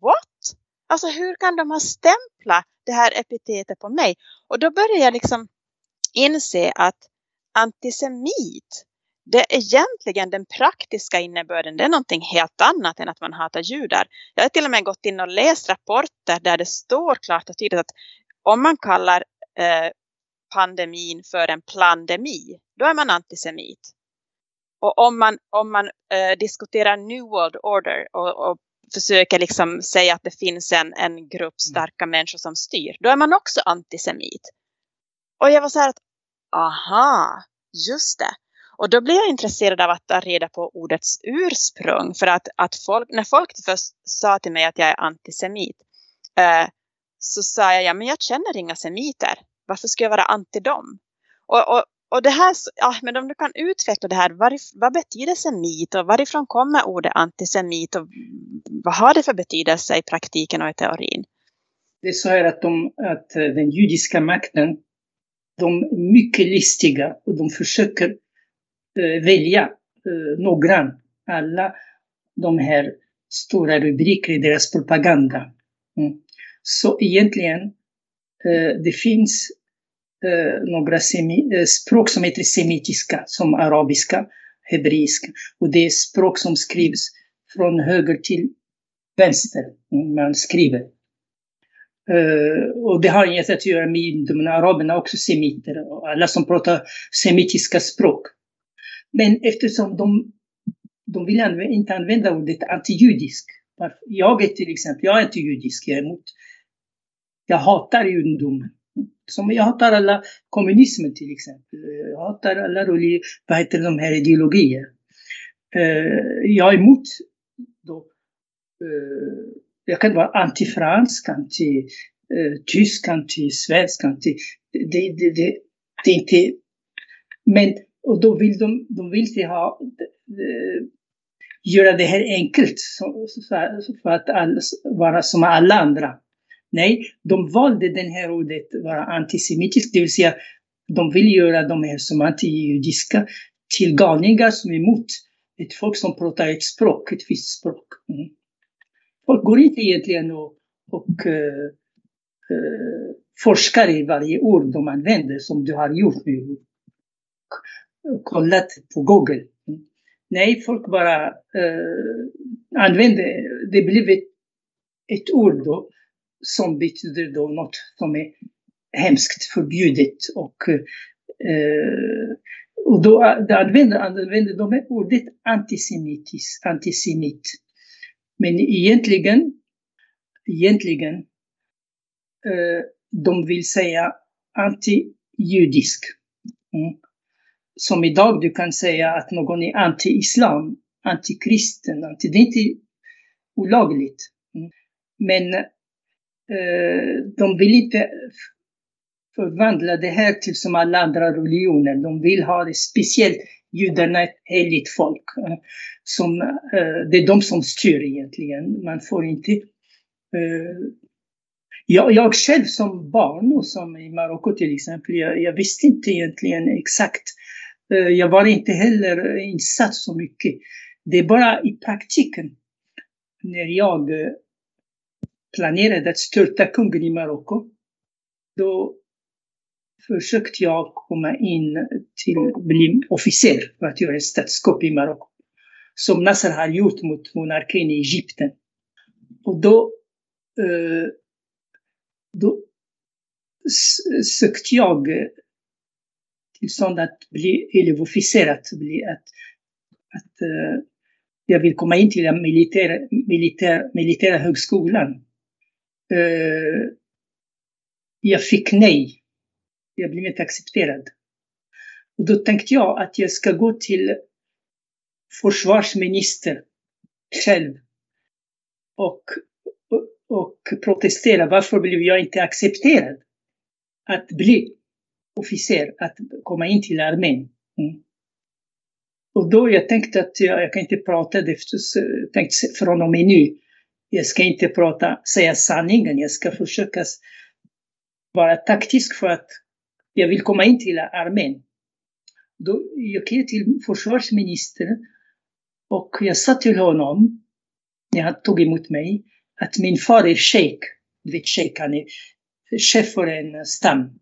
what? Alltså hur kan de ha stämplat det här epitetet på mig? Och då började jag liksom inse att antisemit, det är egentligen den praktiska innebörden, det är någonting helt annat än att man hatar judar. Jag har till och med gått in och läst rapporter där det står klart och tydligt att om man kallar eh, pandemin för en plandemi, då är man antisemit. Och om man, om man eh, diskuterar New World Order och, och försöker liksom säga att det finns en, en grupp starka människor som styr, då är man också antisemit. Och jag var så här att, aha, just det. Och då blev jag intresserad av att ta reda på ordets ursprung. För att, att folk, när folk först sa till mig att jag är antisemit, eh, så sa jag, ja men jag känner inga semiter. Varför ska jag vara anti dem? Och, och, och det här, ja, men om du kan utveckla det här, var, vad betyder semit och varifrån kommer ordet antisemit och vad har det för betydelse i praktiken och i teorin? Det är så här att, de, att eh, den judiska makten, de är mycket listiga och de försöker eh, välja eh, noggrant alla de här stora rubriker i deras propaganda. Mm. Så egentligen, eh, det finns Eh, några semi, eh, språk som heter semitiska, som arabiska, hebreiska. Och det är språk som skrivs från höger till vänster. Man skriver. Eh, och det har inget att göra med judendomen. Araberna är också semiter. Och alla som pratar semitiska språk. Men eftersom de, de vill använda, inte använda ordet antijudisk. Jag är till exempel, jag är inte judisk, jag är emot. Jag hatar judendomen. Som jag hatar alla kommunismen till exempel. Jag hatar alla vad heter de här ideologier. Eh, jag är emot då, eh, jag kan vara antifransk, anti-tysk, anti-svensk, anti... Eh, det, det, det, det, är inte... Men, och då vill de, de vill inte ha, göra det här enkelt så, så, så för att alla, vara som alla andra. Nej, de valde det här ordet vara antisemitisk, det vill säga de vill göra de här som antijudiska till galningar som är emot ett folk som pratar ett språk, ett visst språk. Mm. Folk går inte egentligen och, och uh, uh, forskar i varje ord de använder som du har gjort nu. K- Kollat på Google. Mm. Nej, folk bara uh, använder, det blev ett, ett ord då som betyder då något som är hemskt, förbjudet och eh, och då använder, använder de ordet antisemitisk, antisemit. Men egentligen, egentligen, eh, de vill säga antijudisk. Mm. Som idag du kan säga att någon är anti-islam, antikristen, anti, det är inte olagligt. Mm. Men Eh, de vill inte förvandla det här till som alla andra religioner. De vill ha det speciellt judarna ett heligt folk. Eh, som, eh, det är de som styr egentligen. Man får inte... eh, Jag, jag själv som barn och som i Marocko till exempel, jag, jag visste inte egentligen exakt. Eh, Jag var inte heller insatt så mycket. Det är bara i praktiken när jag eh, planerade att störta kungen i Marocko. Då försökte jag komma in till bli officer för att göra ett statskupp i Marocko. Som Nasser har gjort mot monarkin i Egypten. Och då, eh, då sökte jag tillstånd att bli elevofficer, att bli att, att eh, jag vill komma in till den militära, militär, militära högskolan. Eh, jag fick nej. Jag blev inte accepterad. Och då tänkte jag att jag ska gå till försvarsminister själv och, och, och protestera. Varför blev jag inte accepterad att bli officer, att komma in till armén? Mm. Och då jag tänkte att jag, jag kan inte prata, det, jag tänkte från och med nu, jag ska inte prata, säga sanningen, jag ska försöka vara taktisk för att jag vill komma in till armén. Då gick jag till försvarsministern och jag sa till honom, när han tog emot mig, att min far är shejk. Du vet shejk, han är chef för en stam.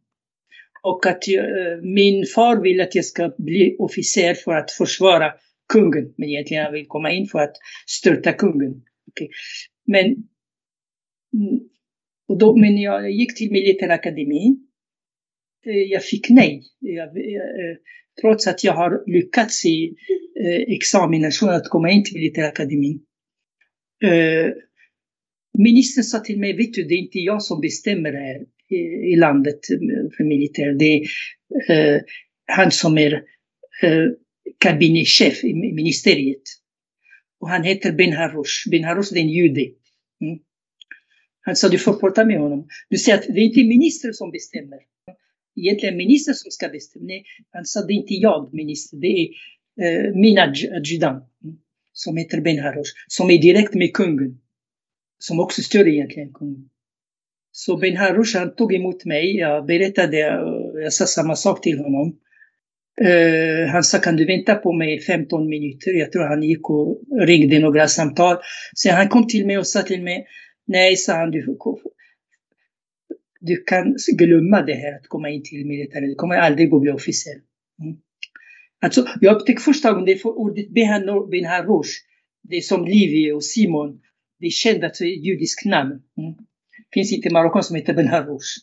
Och att jag, eh, min far vill att jag ska bli officer för att försvara kungen. Men egentligen jag komma in för att störta kungen. Okay. Men, och då, men jag gick till militärakademin. Eh, jag fick nej. Jag, eh, trots att jag har lyckats i examinationen examination att komma in till militärakademin. Ministern sa till mig, vet du, det är inte jag som bestämmer här i, landet för militär. Det är han som är kabinetschef i ministeriet. Och han heter Ben Harush. Ben Harush är en jude. Mm. Han sa, du får prata med honom. Du säger att det är inte ministern som bestämmer. Egentligen ministern som ska bestämma. Nej, han sa, det är inte jag minister. Det är eh, min adjudant. Mm, som heter Ben Harush, Som är direkt med kungen. Som också stör egentligen kungen. Så Ben Harush han tog emot mig. Jag berättade, jag sa samma sak till honom. Uh, han sa, kan du vänta på mig 15 minuter? Jag tror han gick och ringde några samtal. Sen han kom till mig och sa till mig, nej, sa han, du, du kan glömma det här att komma in till militären. Du kommer aldrig att bli officer. Mm. Alltså, jag upptäckte första gången det för ordet Ben Harouche, det är som Livie och Simon, det är känt alltså att det är judiskt namn. Mm. finns inte marockan som heter Ben Harouche.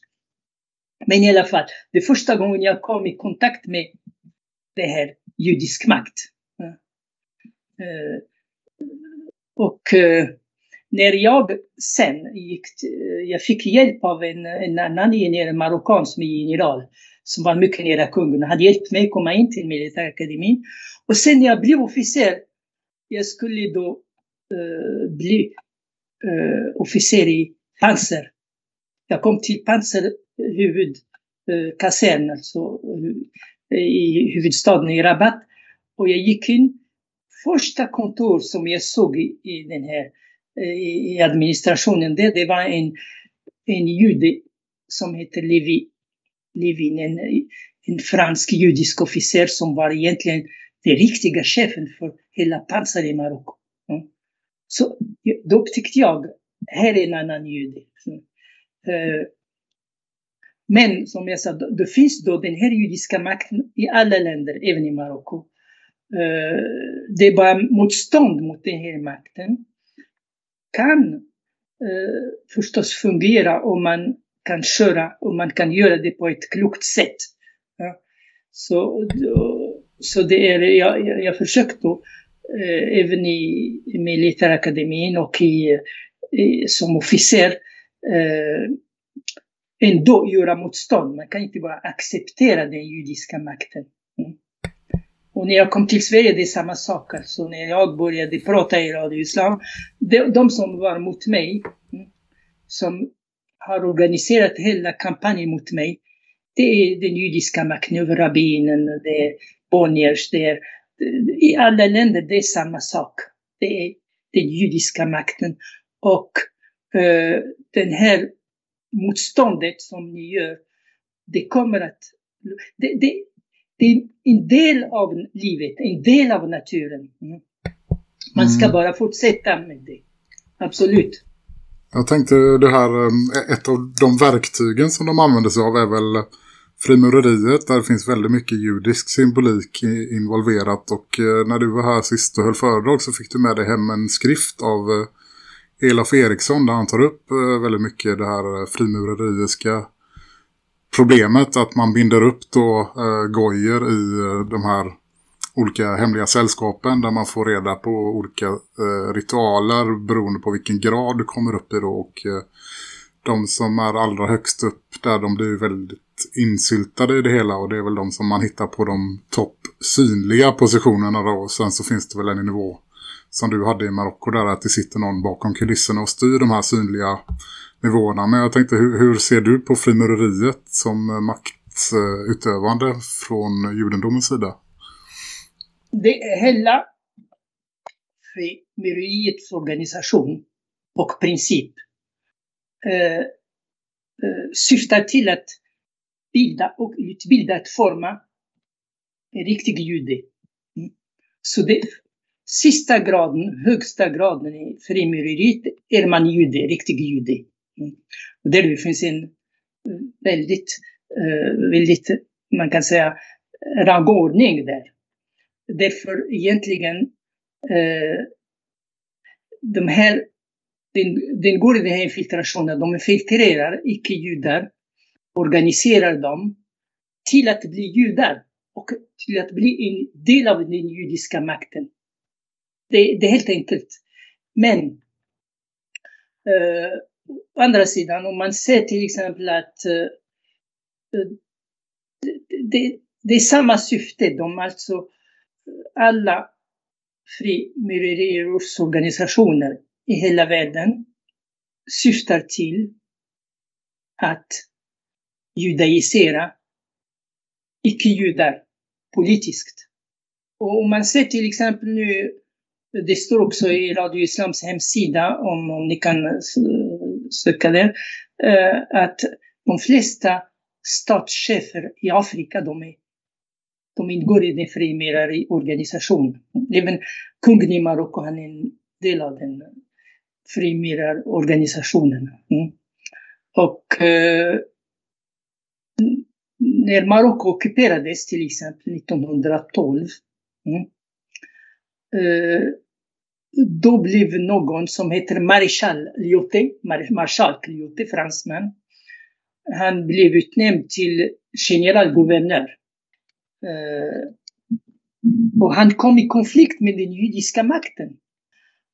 Men i alla fall, det är första gången jag kom i kontakt med det här judisk makt. Eh, och eh, när jag sen gick, jag fick hjälp av en, en annan general, en marockan som är general, som var mycket nära kungen. Han hade hjälpt mig komma in till militärakademin. Och sen när jag blev officer, jag skulle då eh, bli eh, officer i pansar. Jag kom till pansarhuvudkasern, alltså i huvudstaden i Rabat. Och jag gick in. Första kontor som jag såg i, i den här eh, i administrationen, det, det var en, en jude som hette Levi, Levin, en, en fransk judisk officer som var egentligen den riktiga chefen för hela pansar i Marocko. Mm. Så då upptäckte jag, här är en annan jude. Mm. Uh, men som jag sa, det finns då den här judiska makten i alla länder, även i Marocko. Eh, det är bara motstånd mot den här makten kan eh, förstås fungera om man kan köra och man kan göra det på ett klokt sätt. Så, så det är, jag, jag, jag försökte då, eh, även i, i militärakademin och i, i, som officer eh, ändå göra motstånd. Man kan inte bara acceptera den judiska makten. Mm. Och när jag kom till Sverige, det är samma sak. Alltså när jag började prata i Radio Islam, de, de som var mot mig, mm, som har organiserat hela kampanjen mot mig, det är den judiska makten över rabbinen, det är Bonniers, det är i alla länder, det är samma sak. Det är den judiska makten. Och uh, den här motståndet som ni gör, det kommer att... Det, det, det är en del av livet, en del av naturen. Mm. Man ska Mm. bara fortsätta med det. Absolut. Jag tänkte det här, eh, ett av de verktygen som de använder sig av är väl frimureriet. Där finns väldigt mycket judisk symbolik involverat. Och eh, när du var här sist och höll föredrag så fick du med dig hem en skrift av Elof Eriksson där han tar upp eh, väldigt mycket det här eh, frimureriska problemet att man binder upp då eh, gojer i eh, de här olika hemliga sällskapen där man får reda på olika eh, ritualer beroende på vilken grad du kommer upp i då och eh, de som är allra högst upp där de blir väldigt insyltade i det hela och det är väl de som man hittar på de topp synliga positionerna då och sen så finns det väl en nivå som du hade i Marocko där att det sitter någon bakom kulisserna och styr de här synliga nivåerna. Men jag tänkte, hur, hur ser du på frimureriet som maktutövande från judendomens sida? Det är hela frimureriets organisation och princip eh, eh, syftar till att bilda och utbilda, att forma en riktig jude. Mm. Så det, sista graden, högsta graden i frimureriet är man jude, riktig jude. Mm. Där finns en eh, väldigt, uh, väldigt, man kan säga, rangordning där. Därför egentligen, uh, de här, den, den går i den här infiltrationen, de infiltrerar icke-judar, organiserar dem till att bli judar och till att bli en del av den judiska makten. Det, det är helt enkelt. Men eh, å andra sidan, om man ser till exempel att eh, det, det, är samma syfte. De alltså, alla frimurersorganisationer i hela världen syftar till att judaisera icke-judar politiskt. Och om man ser till exempel nu, det står också i Radio Islams hemsida, om, om ni kan eh, söka det, eh, att de flesta statschefer i Afrika, de, är, de ingår i den frimurare organisation. Även kungen i Marocko, han är en del av den frimurarorganisationen. Mm. Och eh, när Marocko ockuperades till exempel 1912, mm, eh, då blev någon som heter Maréchal Lyoté, marskalk Lyoté, fransman, han blev utnämnd till generalguvernör. Eh, och han kom i konflikt med den judiska makten.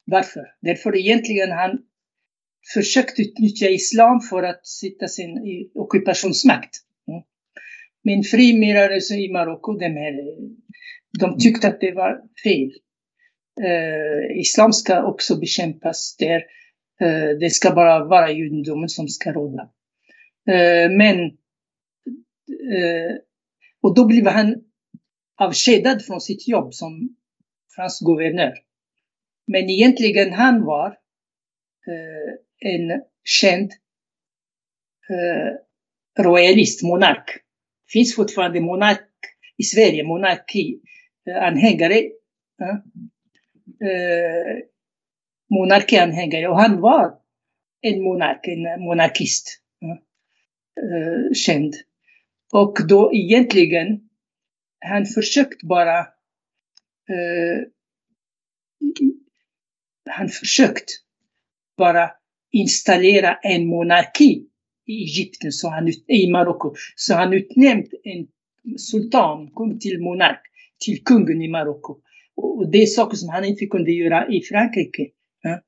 Varför? Därför egentligen han försökte utnyttja islam för att sitta sin ockupationsmakt. Mm. Men frimurare i Marocko, de, här, de tyckte att det var fel. Eh, islam ska också bekämpas där. Eh, det ska bara vara judendomen som ska råda. Eh, men, och då blev han avskedad från sitt jobb som fransk guvernör. Men egentligen han var en känd royalist, monark finns fortfarande monark i Sverige, monarki-anhängare. Eh, Eh, monarkianhängare och han var en monark, en monarkist. Eh, känd. Och då egentligen, han försökte bara eh, han försökt bara installera en monarki i Egypten, så han, i Marocko. Så han utnämnde en sultan, kung till monark, till kungen i Marocko. Och det är saker som han inte kunde göra i Frankrike. Ja.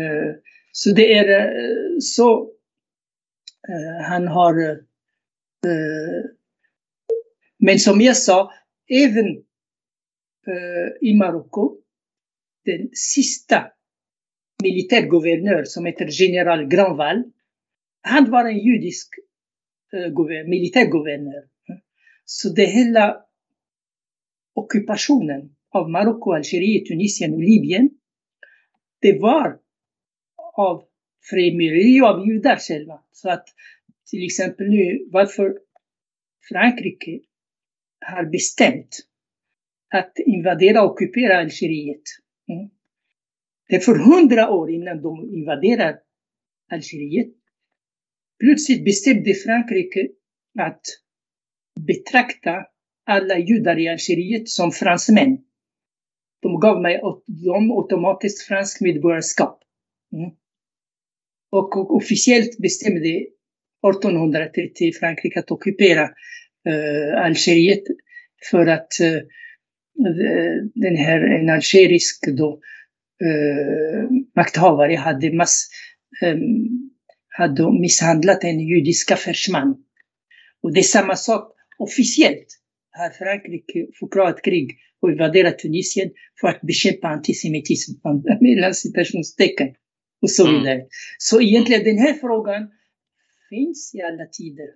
Eh, så det är eh, så eh, han har... men som jag sa, även i Marocko, den sista militärguvernör som heter general Granval, han var en judisk militärguvernör. Så det hela ockupationen av Marocko, Algeriet, Tunisien och Libyen, det var av frimureri av judar själva. Så att till exempel nu varför Frankrike har bestämt att invadera och ockupera Algeriet. Mm. Det är för hundra år innan de invaderar Algeriet Plötsligt bestämde Frankrike att betrakta alla judar i Algeriet som fransmän. De gav mig dem automatiskt franskt medborgarskap. Mm. Och officiellt bestämde 1830 Frankrike att ockupera uh, Algeriet för att uh, den här, en algerisk då, uh, makthavare hade mass, um, hade misshandlat en judisk affärsman. Och det är samma sak officiellt har Frankrike förklarat krig och invaderat Tunisien för att bekämpa antisemitism, mellan citationstecken och så vidare. Mm. Så egentligen den här frågan finns i alla tider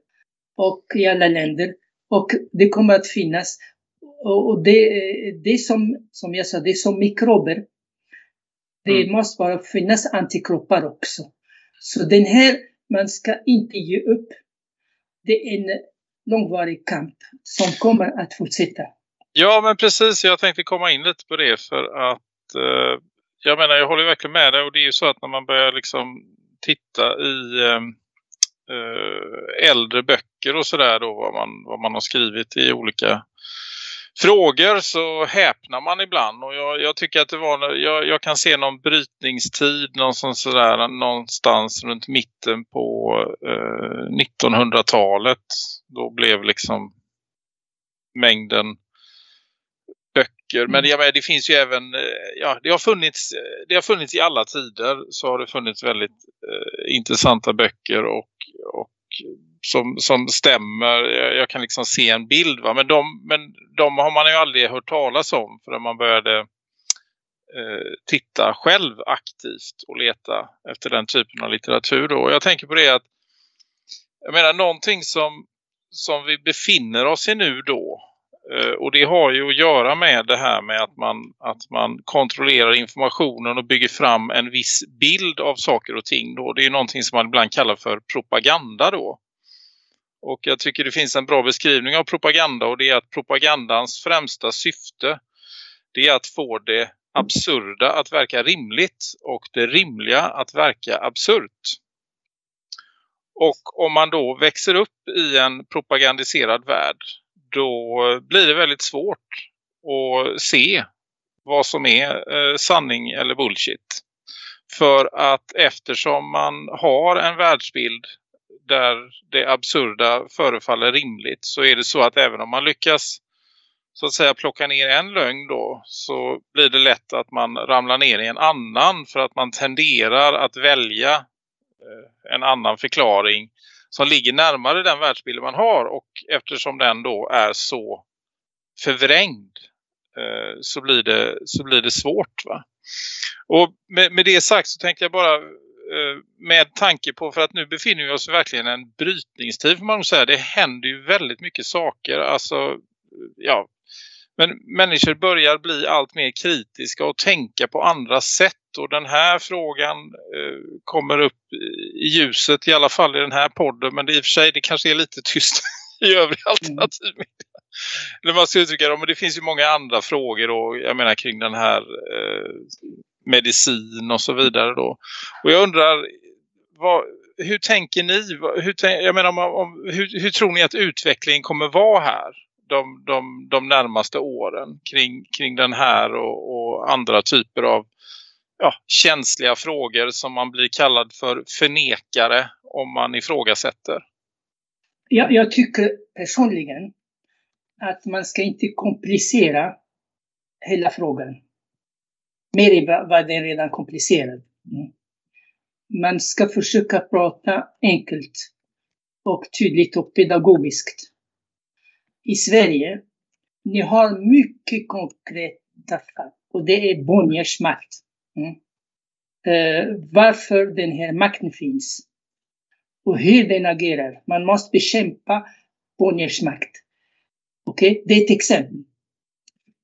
och i alla länder och det kommer att finnas. Och det, det som, som jag sa, det är som mikrober. Det mm. måste bara finnas antikroppar också. Så den här, man ska inte ge upp. Det är en långvarig kamp som kommer att fortsätta. Ja, men precis. Jag tänkte komma in lite på det för att eh, jag menar, jag håller verkligen med dig och det är ju så att när man börjar liksom titta i eh, eh, äldre böcker och sådär då vad man, vad man har skrivit i olika frågor så häpnar man ibland och jag, jag tycker att det var jag, jag, kan se någon brytningstid någonstans, sådär, någonstans runt mitten på eh, 1900-talet då blev liksom mängden böcker. Men jag menar, det finns ju även, eh, ja det har funnits, det har funnits i alla tider så har det funnits väldigt eh, intressanta böcker och, och som, som stämmer. Jag, jag, kan liksom se en bild va. Men de, men de har man ju aldrig hört talas om förrän man började eh, titta själv aktivt och leta efter den typen av litteratur. Då. Och jag tänker på det att jag menar någonting som, som vi befinner oss i nu då Eh, Eh, och det har ju att göra med det här med att man, att man kontrollerar informationen och bygger fram en viss bild av saker och ting. Då. Det är någonting som man ibland kallar för propaganda då. Och jag tycker det finns en bra beskrivning av propaganda och det är att propagandans främsta syfte det är att få det absurda att verka rimligt och det rimliga att verka absurt. Och om man då växer upp i en propagandiserad värld då blir det väldigt svårt att se vad som är eh, sanning eller bullshit. För att eftersom man har en världsbild där det absurda förefaller rimligt så är det så att även om man lyckas så att säga plocka ner en lögn då så blir det lätt att man ramlar ner i en annan för att man tenderar att välja eh, en annan förklaring som ligger närmare den världsbilden man har och eftersom den då är så förvrängd eh, så, blir det, så blir det svårt va. Och med, med det sagt så tänkte jag bara eh, med tanke på för att nu befinner vi oss verkligen i en brytningstid får man säga. Det händer ju väldigt mycket saker. Alltså ja, men människor börjar bli allt mer kritiska och tänka på andra sätt. Och den här frågan eh, kommer upp i ljuset i alla fall i den här podden. Men det i och för sig det kanske är lite tyst i övrig alternativ mm. Eller man ska uttrycka det. Men det finns ju många andra frågor då, jag menar kring den här eh, medicin och så vidare då. Och jag undrar, vad, hur tänker ni? Hur, jag menar, om, om, hur, hur tror ni att utvecklingen kommer vara här? de, de, de närmaste åren kring, kring den här och, och andra typer av ja, känsliga frågor som man blir kallad för förnekare om man ifrågasätter? Ja, jag tycker personligen att man ska inte komplicera hela frågan. Mer vad den redan komplicerad. Mm. Man ska försöka prata enkelt och tydligt och pedagogiskt i Sverige, ni har mycket konkreta fall. Och det är Bonniers makt. Mm. Uh, varför den här makten finns. Och hur den agerar. Man måste bekämpa Bonniers makt. Okej, okay? det är ett exempel.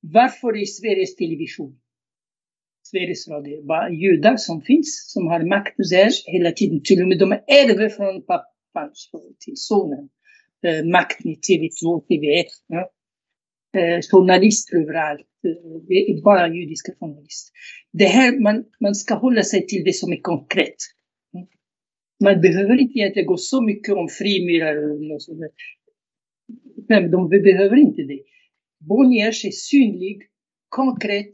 Varför är Sveriges Television, Sveriges Radio, bara judar som finns, som har makt där hela tiden. Till och med de ärver från pappan till sonen eh, makten i TV2, TV1. Ja. Eh, journalister överallt. Eh, det är bara judiska journalister. Det här, man, man ska hålla sig till det som är konkret. Man behöver inte egentligen gå så mycket om frimurare och sådär. Nej, de behöver inte det. Bonniers är synlig, konkret.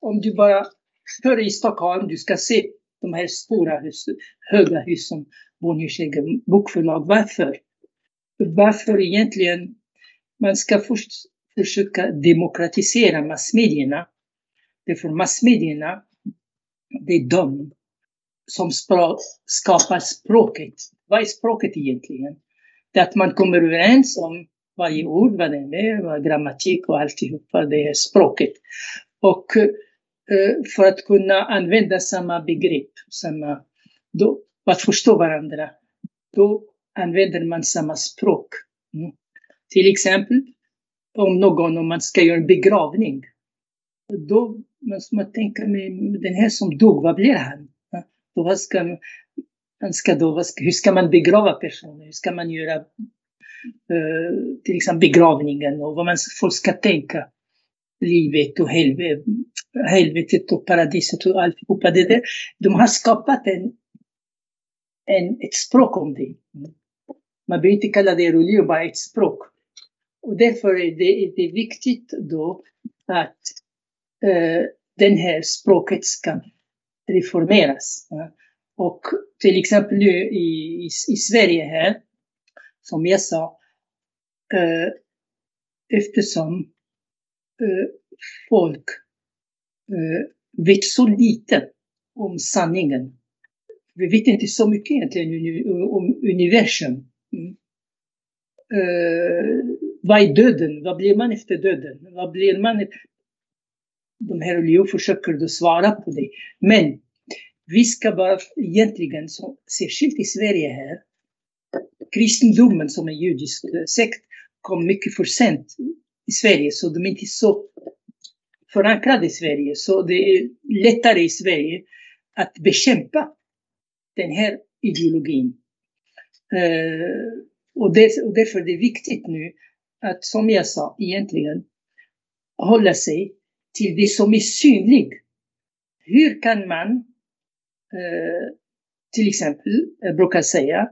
Om du bara kör i Stockholm, du ska se de här stora husen, höga husen, Bonniers egen bokförlag. Varför? varför egentligen man ska först försöka demokratisera massmedierna. Därför massmedierna, det är de som skapar språket. Vad är språket egentligen? Det är att man kommer överens om varje ord, vad det är, vad grammatik och alltihopa, det är språket. Och eh, för att kunna använda samma begrepp, samma, då, att förstå varandra, då använder man samma språk. Mm. Till exempel om någon, om man ska göra en begravning. Då måste man tänka med den här som dog, vad blir han? Då vad ska, man ska då, vad ska, hur ska man begrava personen? Hur ska man göra uh, till exempel begravningen och vad man, folk ska tänka? livet och helvetet, helvetet och paradiset och alltihopa det där. De har skapat en, en, ett språk om det. Man behöver inte kalla det religion, bara ett språk. Och därför är det, det är viktigt då att eh, den här språket ska reformeras. Ja. Och till exempel nu i, i, i Sverige här, som jag sa, eh, eftersom eh, folk eh, vet så lite om sanningen. Vi vet inte så mycket egentligen om universum. Mm. Eh, vad är döden? Vad blir man efter döden? Vad blir man? De här religionerna försöker då svara på det. Men vi ska bara egentligen, så, särskilt i Sverige här, kristendomen som är judisk eh, sekt kom mycket för sent i Sverige, så de är inte så förankrade i Sverige. Så det är lättare i Sverige att bekämpa den här ideologin. Uh, och, det, och därför är det viktigt nu att, som jag sa, egentligen hålla sig till det som är synligt. Hur kan man, eh, till exempel, jag brukar säga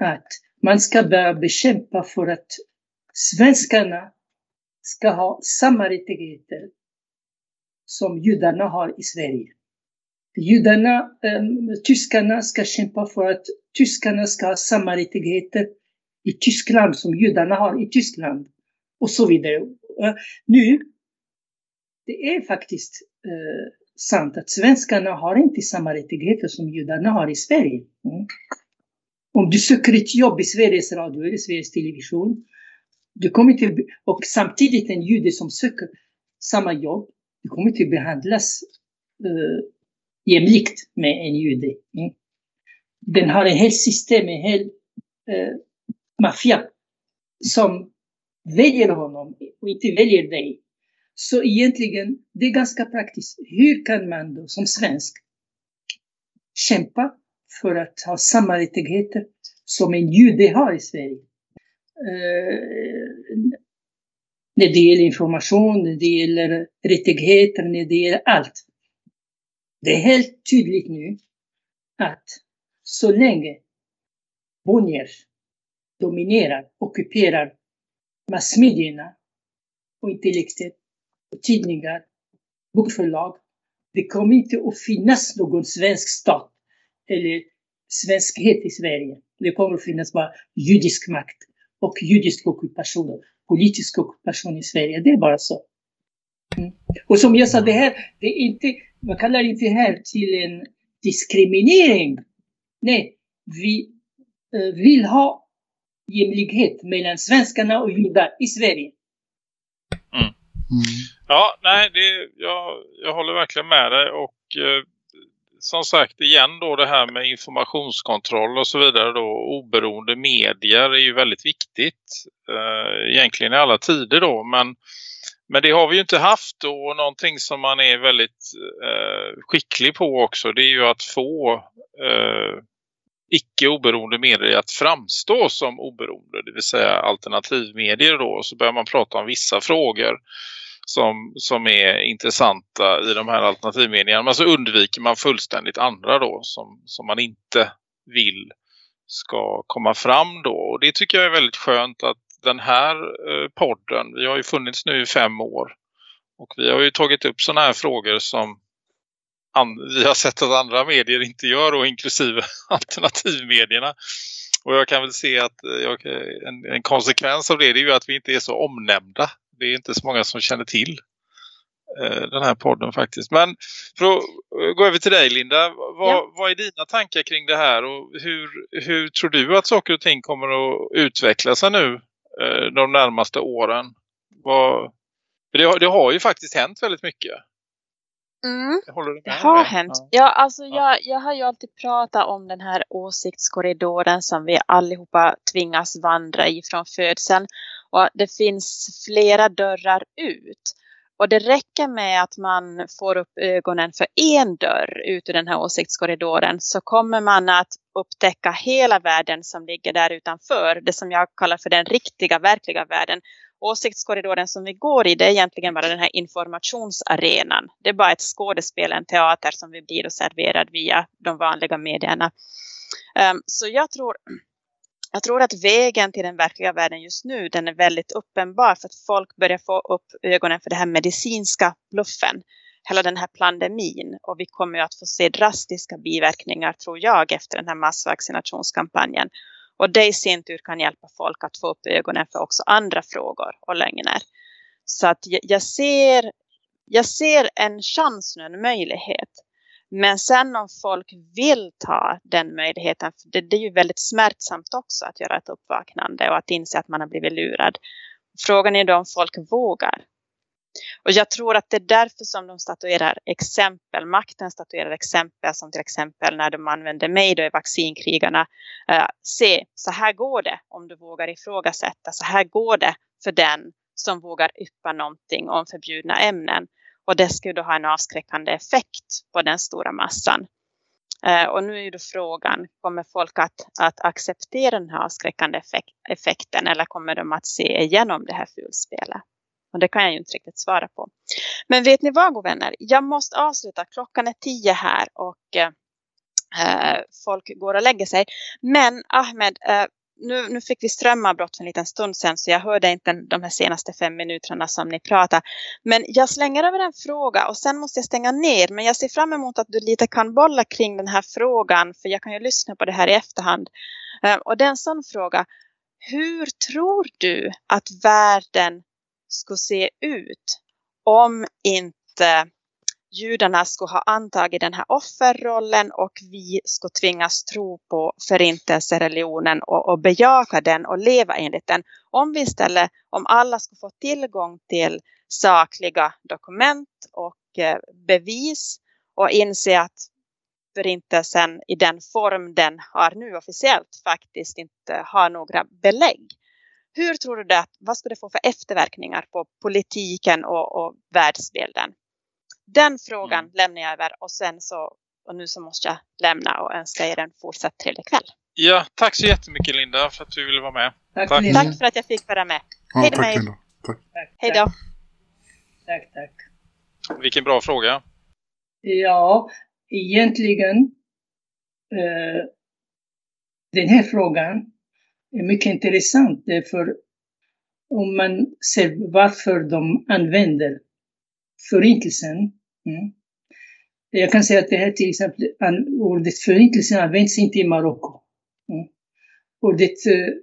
att man ska börja bekämpa för att svenskarna ska ha samma rättigheter som judarna har i Sverige. Judarna, eh, tyskarna ska kämpa för att tyskarna ska ha samma rättigheter i Tyskland som judarna har i Tyskland. Och så vidare. Eh, nu, det är faktiskt eh, sant att svenskarna har inte samma rättigheter som judarna har i Sverige. Mm. Om du söker ett jobb i Sveriges Radio eller Sveriges Television, du kommer till, och samtidigt en jude som söker samma jobb, du kommer inte behandlas eh, jämlikt med en jude. Mm. Den har en hel system, en hel eh, maffia som väljer honom och inte väljer dig. Så egentligen, det är ganska praktiskt. Hur kan man då som svensk kämpa för att ha samma rättigheter som en jude har i Sverige? Uh, när det gäller information, när det gäller rättigheter, när det gäller allt. Det är helt tydligt nu att så länge Bonniers dominerar, ockuperar massmedierna och intellektet, och tidningar, bokförlag, det kommer inte att finnas någon svensk stat eller svenskhet i Sverige. Det kommer att finnas bara judisk makt och judisk ockupation, politisk ockupation i Sverige. Det är bara så. Mm. Och som jag sa, det här, det är inte, man kallar inte det här till en diskriminering. Nej, vi eh, vill ha jämlikhet mellan svenskarna och judar i Sverige. Mm. Mm. Ja, nej, det, jag, jag håller verkligen med dig och eh, som sagt igen då det här med informationskontroll och så vidare då oberoende medier är ju väldigt viktigt eh, egentligen i alla tider då men men det har vi ju inte haft och någonting som man är väldigt eh, skicklig på också det är ju att få eh, icke-oberoende medier att framstå som oberoende, det vill säga alternativmedier då. Så börjar man prata om vissa frågor som, som är intressanta i de här alternativmedierna. Men så undviker man fullständigt andra då som, som man inte vill ska komma fram då. Och det tycker jag är väldigt skönt att den här eh, podden, vi har ju funnits nu i fem år. Och vi har ju tagit upp sådana här frågor som vi har sett att andra medier inte gör och inklusive alternativmedierna. Och jag kan väl se att eh, jag, en, en, konsekvens av det, det är ju att vi inte är så omnämnda. Det är inte så många som känner till eh, den här podden faktiskt. Men för att eh, gå över till dig Linda, vad, ja. vad är dina tankar kring det här och hur, hur tror du att saker och ting kommer att utveckla sig nu eh, de närmaste åren? Vad, det, det har ju faktiskt hänt väldigt mycket. Mm. Det har hänt. Ja. ja, alltså ja. Jag, jag har ju alltid pratat om den här åsiktskorridoren som vi allihopa tvingas vandra i från födseln. Och det finns flera dörrar ut. Och det räcker med att man får upp ögonen för en dörr ut ur den här åsiktskorridoren så kommer man att upptäcka hela världen som ligger där utanför. Det som jag kallar för den riktiga, verkliga världen. Åsiktskorridoren som vi går i det är egentligen bara den här informationsarenan. Det är bara ett skådespel, en teater som vi blir serverad via de vanliga medierna. Ehm, så jag tror jag tror att vägen till den verkliga världen just nu den är väldigt uppenbar för att folk börjar få upp ögonen för den här medicinska bluffen. Hela den här pandemin och vi kommer ju att få se drastiska biverkningar tror jag efter den här massvaccinationskampanjen. Och det i sin tur kan hjälpa folk att få upp ögonen för också andra frågor och lögner. Så att jag ser, jag ser en chans nu, en möjlighet men sen om folk vill ta den möjligheten, för det, det, är ju väldigt smärtsamt också att göra ett uppvaknande och att inse att man har blivit lurad. Frågan är då om folk vågar. Och jag tror att det är därför som de statuerar exempel, makten statuerar exempel som till exempel när de använder mig då i vaccinkrigarna. Eh, se, så här går det om du vågar ifrågasätta, så här går det för den som vågar yppa någonting om förbjudna ämnen. Och det skulle då ha en avskräckande effekt på den stora massan. Eh, och nu är då frågan, kommer folk att, att acceptera den här avskräckande effekt, effekten eller kommer de att se igenom det här fulspelet? Och det kan jag ju inte riktigt svara på. Men vet ni vad, vänner? Jag måste avsluta. Klockan är tio här och eh, eh, folk går och lägger sig. Men Ahmed, eh, nu, nu fick vi strömavbrott för en liten stund sedan så jag hörde inte de här senaste fem minuterna som ni pratade. Men jag slänger över en fråga och sen måste jag stänga ner. Men jag ser fram emot att du lite kan bolla kring den här frågan för jag kan ju lyssna på det här i efterhand. Eh, och det är en sån fråga. Hur tror du att världen skulle se ut om inte judarna skulle ha antagit den här offerrollen och vi skulle tvingas tro på förintelsereligionen och, och bejaka den och leva enligt den. Om vi istället, om alla skulle få tillgång till sakliga dokument och eh, bevis och inse att förintelsen i den form den har nu officiellt faktiskt inte har några belägg. Hur tror du det, vad skulle det få för efterverkningar på politiken och, och världsbilden? Den frågan mm. lämnar jag över och sen så, och nu så måste jag lämna och önska er en fortsatt trevlig kväll. Ja, tack så jättemycket Linda för att du ville vara med. Tack, tack. Tack för att jag fick vara med. Ja, Hej då tack Linda. Tack. Hej då. Tack, tack. Vilken bra fråga. Ja, egentligen eh, den här frågan är mycket intressant. Eh, för om man ser varför de använder Förintelsen. Mm. Jag kan säga att det här till exempel, ordet förintelsen används inte i Marocko. Mm. Ordet eh,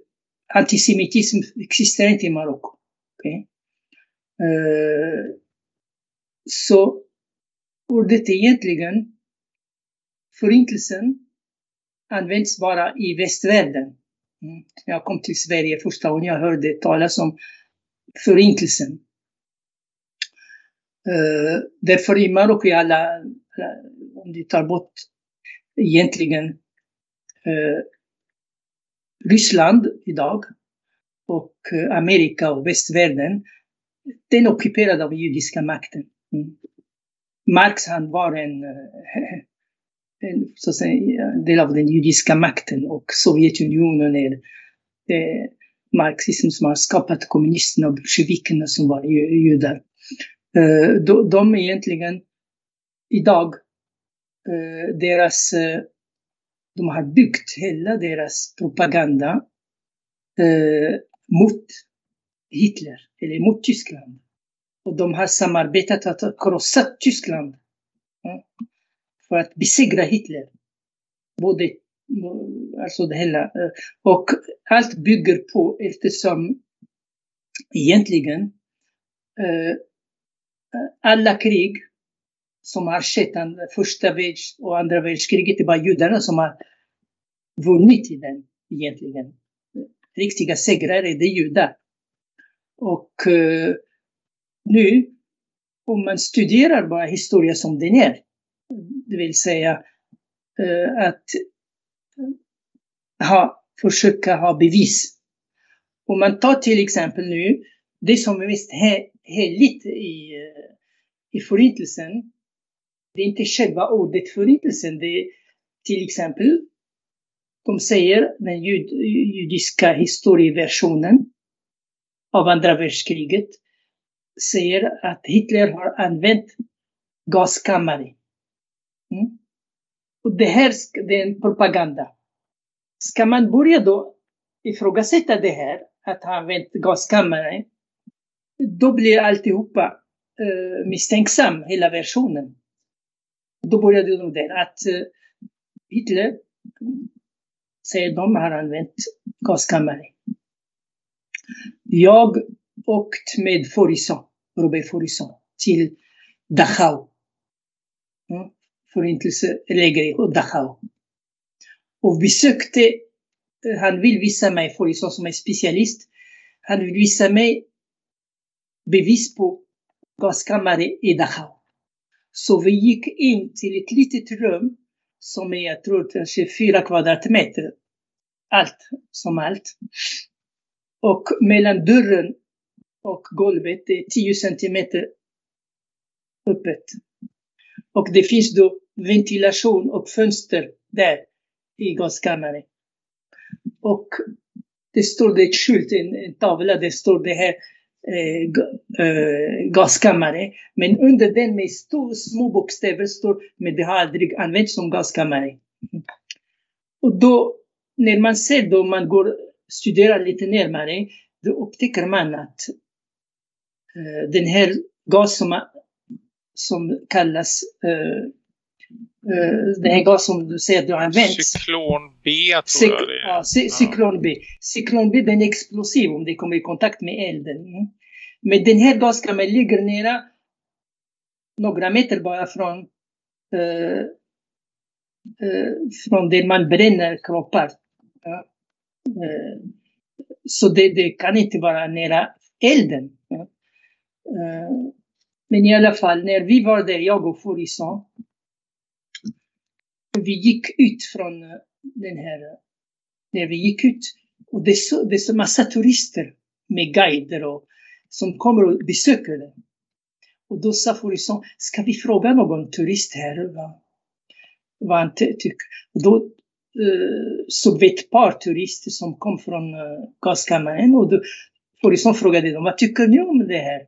antisemitism existerar inte i Marocko. Okay? Uh, eh, så ordet egentligen, förintelsen, används bara i västvärlden. Mm. Jag kom till Sverige första gången jag hörde talas om förintelsen. Uh, därför i Marocko är alla, om du tar bort egentligen uh, Ryssland idag och uh, Amerika och västvärlden, den ockuperad av judiska makten. Mm. Marx han var en, en, Eh, så att säga, del av den judiska makten och Sovjetunionen är det marxism som har skapat kommunisterna och bolsjevikerna som var judar. Eh, de, de egentligen idag, eh, deras, eh, de har byggt hela deras propaganda mot Hitler, eller mot Tyskland. Och de har samarbetat att krossa Tyskland. För att besegra Hitler. Både, alltså det hela. Och allt bygger på eftersom egentligen eh, alla krig som har skett, första världs och andra världskriget, det var judarna som har vunnit i den egentligen. Riktiga segrare, det är judar. Och eh, nu, om man studerar bara historia som den är, det vill säga eh, att ha, försöka ha bevis. Om man tar till exempel nu, det som är mest heligt i, eh, i förintelsen. Det är inte själva ordet förintelsen. Det är till exempel, de säger, den jud, judiska historieversionen av andra världskriget, säger att Hitler har använt gaskammare. Mm. Och det här det är en propaganda. Ska man börja då ifrågasätta det här, att ha använt gaskammare, då blir alltihopa eh, misstänksam, hela versionen. Då började de där att eh, Hitler, säger de, har använt gaskammare. Jag åkt med Forisson, Robert Forisson, till Dachau. Mm. Förintelseläger i Dachau. Och besökte, eh, han vill visa mig, Forisson som är specialist, han vill visa mig bevis på gaskammare i Dachau. Så vi gick in till ett litet rum som är, jag tror, kanske fyra kvadratmeter. Allt som allt. Och mellan dörren och golvet det är 10 centimeter öppet. Och det finns då ventilation och fönster där i gaskammaren. Och det står det ett skylt, en, en tavla, det står det här eh, eh, gaskammare. Men under den med stor, små bokstäver står, men det har aldrig använts som gaskammare. Och då, när man ser då, man går, studerar lite närmare, då upptäcker man att eh, den här gas som, som kallas eh, eh, den här som du säger att du har använt. Cyklon B tror jag det är. ja, cy cyklon B. Cyklon B den är explosiv om det kommer i kontakt med elden. Mm. Men den här gaskammaren ligger nära några meter bara från, eh, eh, från där man bränner kroppar. Ja. Eh, så det, det kan inte vara nära elden. Ja. Eh, men i alla fall, när vi var där, jag och Forisson, vi gick ut från eh, den här, eh, när vi gick ut, och det är så, det är så massa turister med guider och, som kommer och besöker det. Och då sa Fourisson, liksom, ska vi fråga någon turist här va? vad han tycker? Och då eh, såg vi ett par turister som kom från eh, gaskammaren och då Fourisson liksom frågade dem, vad tycker ni om det här?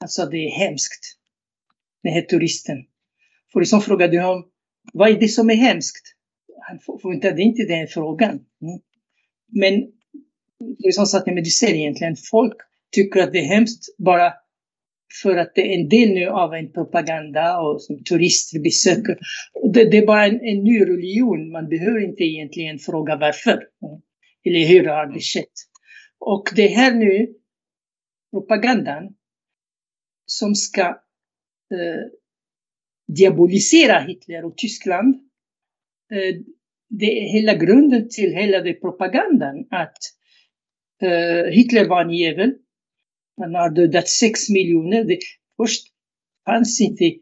Han sa, det är hemskt. Den här turisten. Fourisson liksom frågade honom, vad är det som är hemskt? Han funtade inte den frågan. Mm. Men det är som men du ser egentligen, folk tycker att det är hemskt bara för att det är en del nu av en propaganda och som turister besöker. Det, det är bara en, en ny religion, man behöver inte egentligen fråga varför. Mm. Eller hur har det skett? Och det här nu, propagandan, som ska eh, diabolisera Hitler och Tyskland. Eh, det är hela grunden till hela den propagandan att eh, Hitler var en djävul. Han har dödat sex miljoner. Det, först fanns inte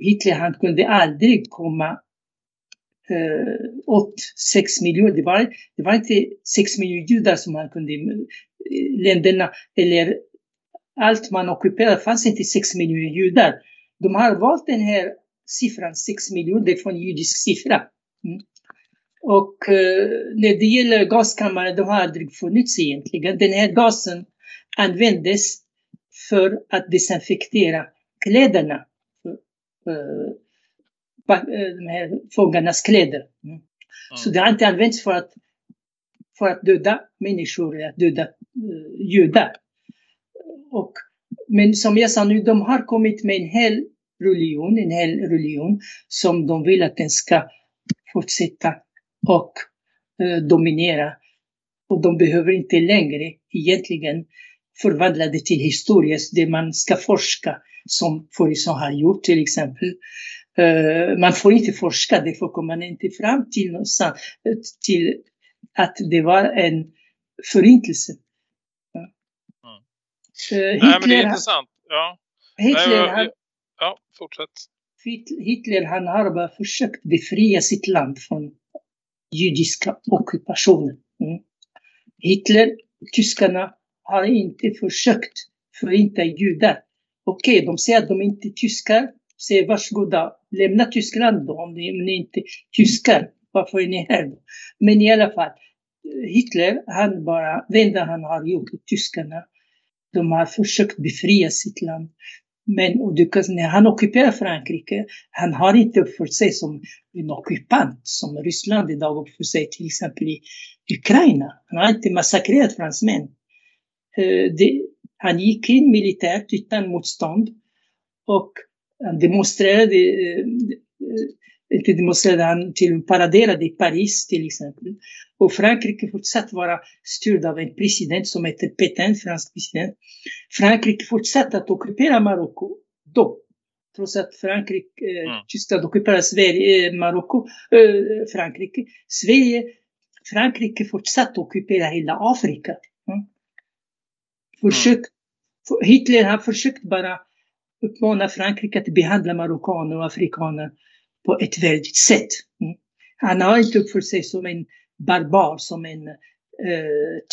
Hitler, han kunde aldrig komma eh, åt sex miljoner. Det var, det var inte sex miljoner judar som han kunde, eh, länderna eller allt man ockuperade fanns inte sex miljoner judar. De har valt den här siffran, sex miljoner, det är från judisk siffra. Mm. Och eh, när det gäller gaskammare, de har aldrig funnits egentligen. Den här gasen användes för att desinfektera kläderna. Eh, eh, de här fångarnas kläder. Mm. Så det har inte använts för att, för att döda människor, att döda eh, judar. Och, men som jag sa nu, de har kommit med en hel religion, en hel religion som de vill att den ska fortsätta och eh, dominera. Och de behöver inte längre egentligen förvandla det till historia, det man ska forska, som Forisson har gjort till exempel. Eh, man får inte forska, därför kommer man inte fram till någonstans, eh, till att det var en förintelse. Ja. Eh, Nej, men det är Hitler, intressant. Ja, Hitler, han, ja fortsätt. Hit- Hitler han har bara försökt befria sitt land från judiska ockupationen. Mm. Hitler, tyskarna, har inte försökt förinta judar. Okej, de säger att de inte är tyskar. Säger varsågoda, lämna Tyskland då om ni, om ni inte är tyskar. Varför är ni här då? Men i alla fall, Hitler, han bara, det enda han har gjort åt tyskarna, de har försökt befria sitt land. Men och du kan, när han ockuperar Frankrike, han har inte uppfört sig som en ockupant som Ryssland idag uppför sig till exempel i Ukraina. Han har inte massakrerat fransmän. Eh, det, han gick in militärt utan motstånd och han demonstrerade, eh, eh, inte demonstrerade, han till paraderade i Paris till exempel. Och Frankrike fortsatte vara styrd av en president som heter Pétain, fransk president. Frankrike fortsatte att ockupera Marocko då. Trots att Frankrike, eh, Mm. Tyskland ockuperade Sverige, eh, Marocko, eh, Frankrike. Sverige, Frankrike fortsatte ockupera hela Afrika. Mm. Försök, för- Hitler har försökt bara uppmana Frankrike att behandla marockaner och afrikaner på ett värdigt sätt. Mm. Han har inte uppfört sig som en barbar, som en eh,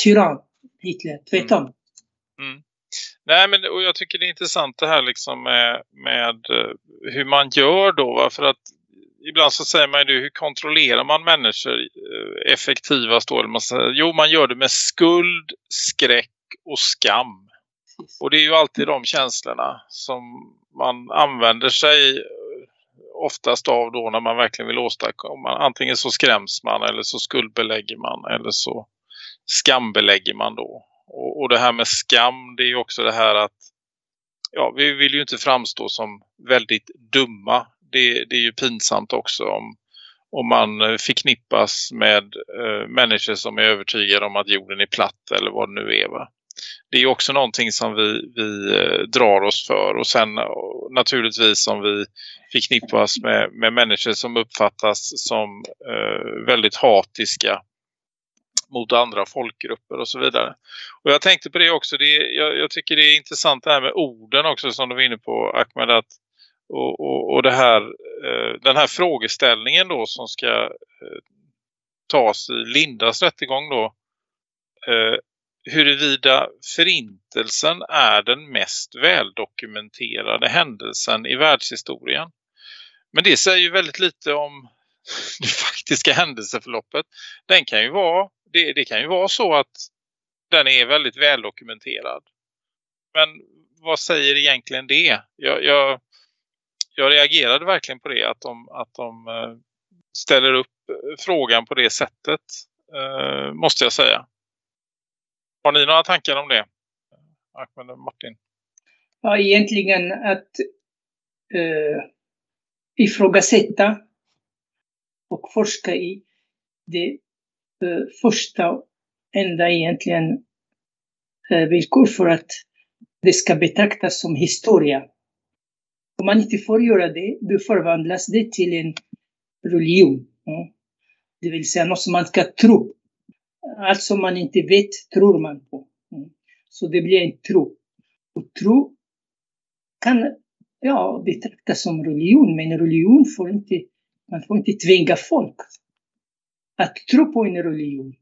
tyrann, Hitler. Tvärtom. Nej, men och jag tycker det är intressant det här liksom med, med eh, hur man gör då. Va? För att ibland så säger man ju hur kontrollerar man människor eh, effektivast då? Man säger, jo, man gör det med skuld, skräck och skam. Och det är ju alltid de känslorna som man använder sig oftast av då när man verkligen vill åstadkomma. Antingen så skräms man eller så skuldbelägger man eller så skambelägger man då. Och, och det här med skam det är ju också det här att ja, vi vill ju inte framstå som väldigt dumma. Det, det är ju pinsamt också om, om man eh, förknippas med eh, människor som är övertygade om att jorden är platt eller vad det nu är va. Det är också någonting som vi, vi eh, drar oss för och sen eh, naturligtvis som vi förknippas med, med människor som uppfattas som eh, väldigt hatiska mot andra folkgrupper och så vidare. Och jag tänkte på det också, det, jag, jag tycker det är intressant det här med orden också som du var inne på Ahmed att, och, och, och det här, eh, den här frågeställningen då som ska eh, tas i Lindas rättegång då eh, huruvida förintelsen är den mest väldokumenterade händelsen i världshistorien. Men det säger ju väldigt lite om det faktiska händelseförloppet. Den kan ju vara, det, det kan ju vara så att den är väldigt väldokumenterad. Men vad säger egentligen det? Jag, jag, jag reagerade verkligen på det att de, att de eh, ställer upp frågan på det sättet eh, måste jag säga. Har ni några tankar om det? Ahmed och Martin? Ja, egentligen att eh, ifrågasätta och forska i det eh, första enda egentligen eh, villkor för att det ska betraktas som historia. Om man inte får göra det, då förvandlas det till en religion. Ja. Det vill säga något som man ska tro. Allt som man inte vet tror man på. Mm. Så det blir en tro. Och tro kan ja, betraktas som religion, men religion får inte, man får inte tvinga folk att tro på en religion.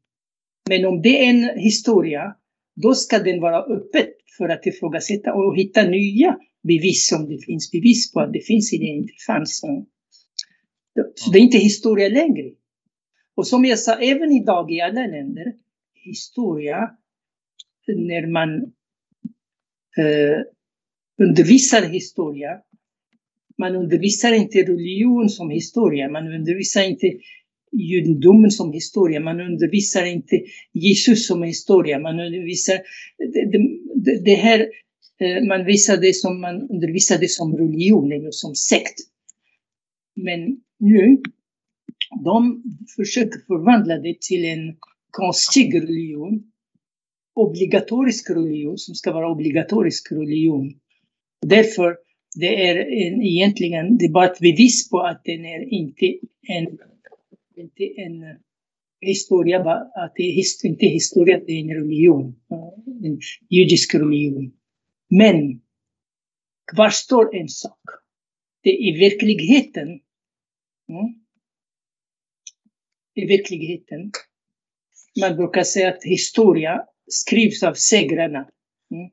Men om det är en historia, då ska den vara öppen för att ifrågasätta och hitta nya bevis om det finns bevis på att det finns eller inte fanns. Så det är inte historia längre. Och som jag sa, även idag i alla länder, historia, när man eh, undervisar historia, man undervisar inte religion som historia, man undervisar inte judendomen som historia, man undervisar inte Jesus som historia, man undervisar det, det, det här, eh, man visar det som man undervisar det som religion eller som sekt. Men nu, de försöker förvandla det till en konstig religion, obligatorisk religion som ska vara obligatorisk religion. Därför det är en, egentligen det är bara ett bevis på att den är inte en, inte en historia, att det är inte historia, det är en religion, en judisk religion. Men kvar står en sak. Det är i verkligheten, mm, i verkligheten, man brukar säga att historia skrivs av segrarna. Mm.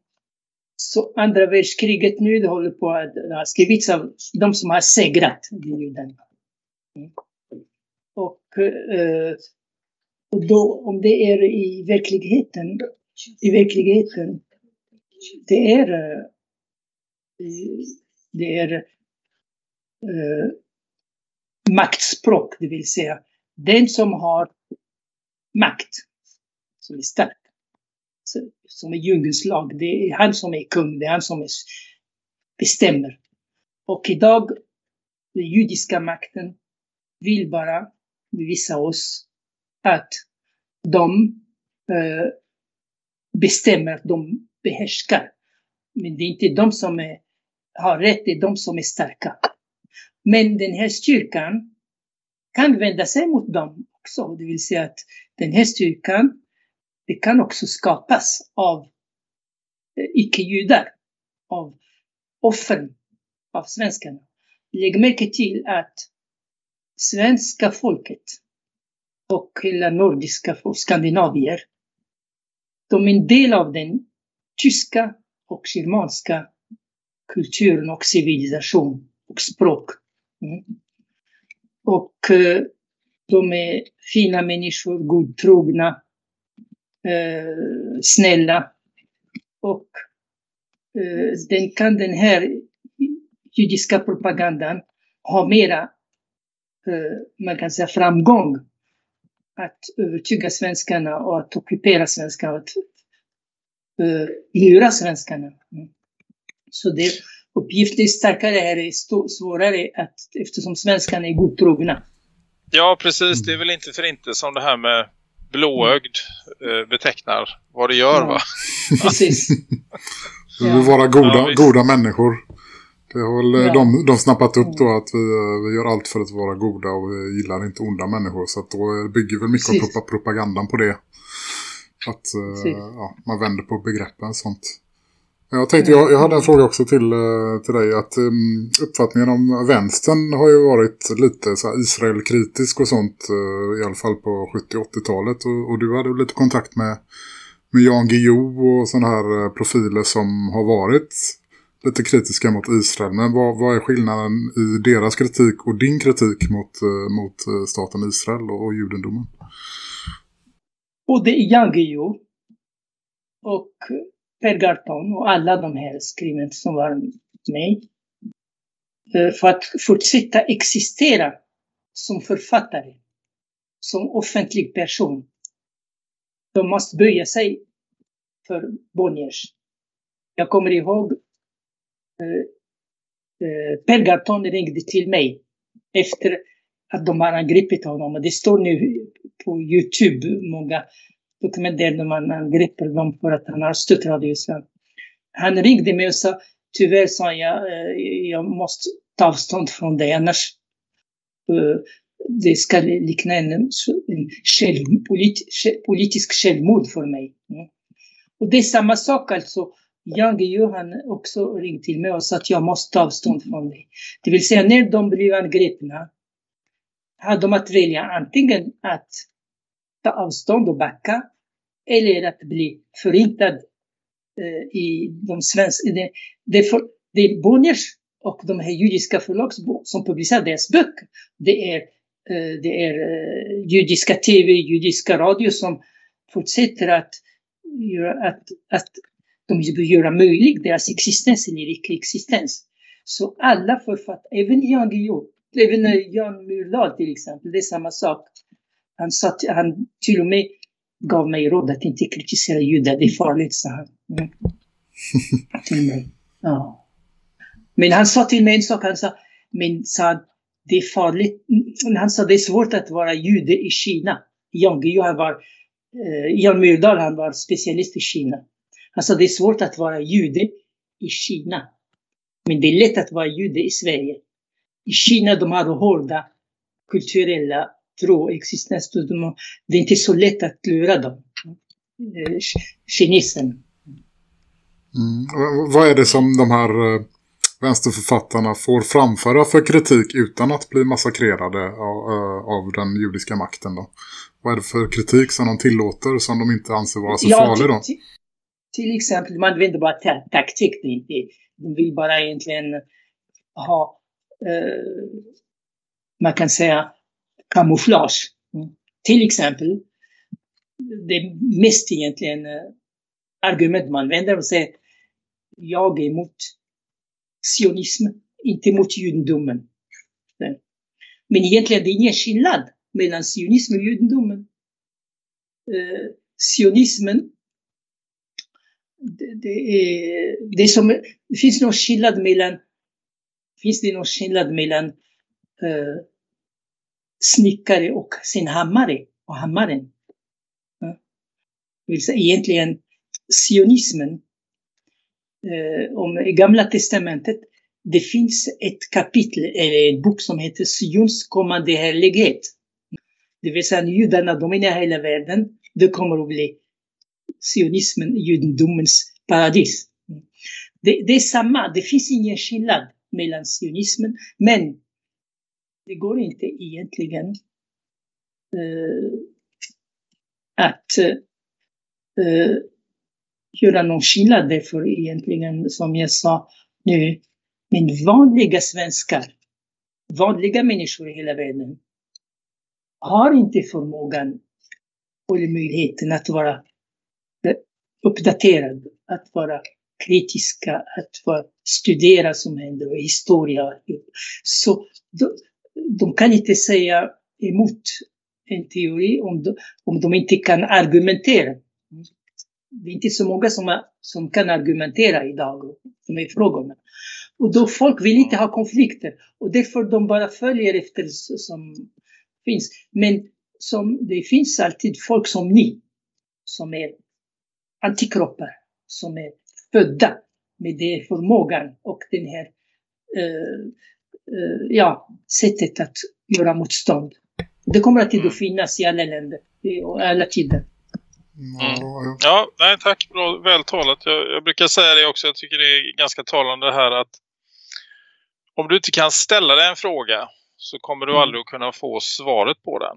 Så andra världskriget nu, det håller på att skrivits av de som har segrat judarna. Mm. Och, eh, och då, om det är i verkligheten, i verkligheten, det är, eh, det är eh, maktspråk, det vill säga den som har makt, som är stark, som är djungelns lag, det är han som är kung, det är han som är, bestämmer. Och idag, den judiska makten vill bara visa oss att de eh, bestämmer att de behärskar. Men det är inte de som är, har rätt, det är de som är starka. Men den här styrkan kan vända sig mot dem också. Det vill säga att den här styrkan, det kan också skapas av eh, icke-judar, av offren, av svenskarna. Lägg märke till att svenska folket och hela nordiska och skandinavier, de är en del av den tyska och germanska kulturen och civilisation och språk. Mm. Och eh, de är fina människor, godtrogna, eh, snälla. Och eh, den kan den här judiska propagandan ha mera, man kan säga framgång att övertyga svenskarna och att ockupera svenskarna, att lura svenskarna. Mm. Så det, uppgiften är starkare här är svårare att, eftersom svenskarna är godtrogna. Ja, precis. Det är väl inte för inte som det här med blåögd uh, betecknar vad det gör, ja, va? Precis. Vi vill vara goda, ja, goda människor. Det har väl ja. de, de snappat upp då att vi, vi gör allt för att vara goda och vi gillar inte onda människor. Så att då bygger väl mycket av propagandan på det. Att uh, ja, man vänder på begreppen och sånt. Jag tänkte, jag, jag hade en fråga också till, eh, till dig. att um, Uppfattningen om vänstern har ju varit lite så Israel-kritisk och sånt. Uh, I alla fall på 70-80-talet. Och, och, du hade lite kontakt med, med Jan Guillou och sådana här eh, profiler som har varit lite kritiska mot Israel. Men vad, vad är skillnaden i deras kritik och din kritik mot, mot staten Israel och, och judendomen? Både Jan Guillou och Per Garton och alla de här skriven som var med eh, för att fortsätta existera som författare, som offentlig person. De måste böja sig för Bonniers. Jag kommer ihåg eh, eh, Per Garton ringde till mig efter att de har angripit honom. Och det står nu på Youtube, många dokumentärer där man angriper dem för att han har stött Radio Han ringde mig och sa, tyvärr sa jag, eh, jag måste ta avstånd från det, annars eh, det ska likna en, en själv, polit, politisk självmord för mig. Mm. Och det är samma sak alltså. Jag och han också ringde till mig och sa att jag måste ta avstånd från det. Det vill säga när de blev angripna hade de att välja antingen att ta avstånd och backa eller att bli förintad eh, i de svenska... Det, det, för, det är Bonniers och de här judiska förlag som publicerar deras böcker. Det är, eh, det är eh, judiska tv, judiska radio som fortsätter att, att, att de vill göra möjlig deras existens eller icke-existens. Så alla författare, även Jan Guillou, även eh, Jan Myrdal till exempel, det är samma sak. Han, sa, han till och med gav mig råd att inte kritisera judar, det är farligt, sa han. Mm. till mig. Ja. Men han sa till mig en sak, han sa, men sa det är farligt. Han sa det är svårt att vara jude i Kina. Jan Guillou var, eh, Jan Myrdal han var specialist i Kina. Alltså det är svårt att vara jude i Kina. Men det är lätt att vara jude i Sverige. I Kina de har hårda kulturella tro och existens. det är inte så lätt att lura dem. Kinesen. Mm. Vad är det som de här eh, vänsterförfattarna får framföra för kritik utan att bli massakrerade av, eh, av den judiska makten då? Vad är det för kritik som de tillåter som de inte anser vara så ja, farlig då? till exempel, man använder bara ta taktik. De vill bara egentligen ha, eh, man kan säga, kamouflage. Mm. Till exempel, det mest egentligen eh, argument man använder och säger jag är emot sionism, inte emot judendomen. Men egentligen det är ingen skillnad mellan sionism och judendomen. Eh, sionismen, det, det, är, det, är som, det finns någon skillnad mellan, finns det någon skillnad mellan eh, snickare och sin hammare och hammaren. Ja. Egentligen sionismen eh, om Gamla Testamentet det finns ett kapitel, eller en bok som heter Sions kommande härlighet. Det vill säga judarna dominerar hela världen. Det kommer att bli sionismen, judendomens paradis. Det, det är samma, det finns ingen skillnad mellan sionismen, men det går inte egentligen uh, att uh, göra någon skillnad därför egentligen, som jag sa nu, men vanliga svenskar, vanliga människor i hela världen, har inte förmågan eller möjligheten att vara eh, uppdaterad, att vara kritiska, att vara, studera som händer och historia. Så de kan inte säga emot en teori om de, om de inte kan argumentera. Det är inte så många som, som kan argumentera idag, som är frågorna. Och då folk vill inte ha konflikter. Och därför de bara följer efter som finns. Men som, det finns alltid folk som ni, som är antikroppar, som är födda med den förmågan och den här eh, ja, sättet att göra motstånd. Det kommer alltid att finnas i alla länder och alla tider. Mm. Ja, nej, tack. Bra, väl talat. Jag, jag, brukar säga det också. Jag tycker det är ganska talande här att om du inte kan ställa dig en fråga så kommer du mm. aldrig att kunna få svaret på den.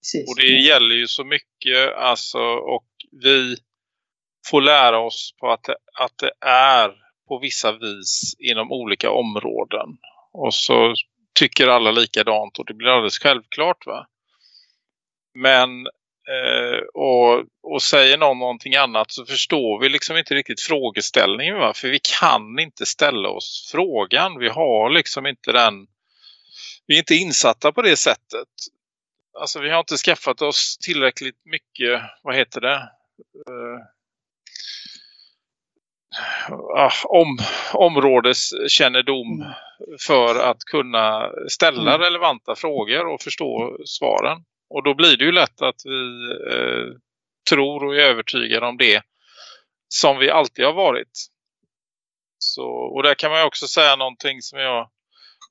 Precis. Och det gäller ju så mycket alltså och vi får lära oss på att det, att det är på vissa vis inom olika områden. Och så tycker alla likadant och det blir alldeles självklart va. Men eh, och, och säger någon någonting annat så förstår vi liksom inte riktigt frågeställningen va? för vi kan inte ställa oss frågan. Vi har liksom inte den vi är inte insatta på det sättet. Alltså vi har inte skaffat oss tillräckligt mycket, vad heter det? Eh, om, områdeskännedom för att kunna ställa mm. relevanta frågor och förstå svaren. Och då blir det ju lätt att vi eh, tror och är övertygade om det som vi alltid har varit. Så, och där kan man ju också säga någonting som jag...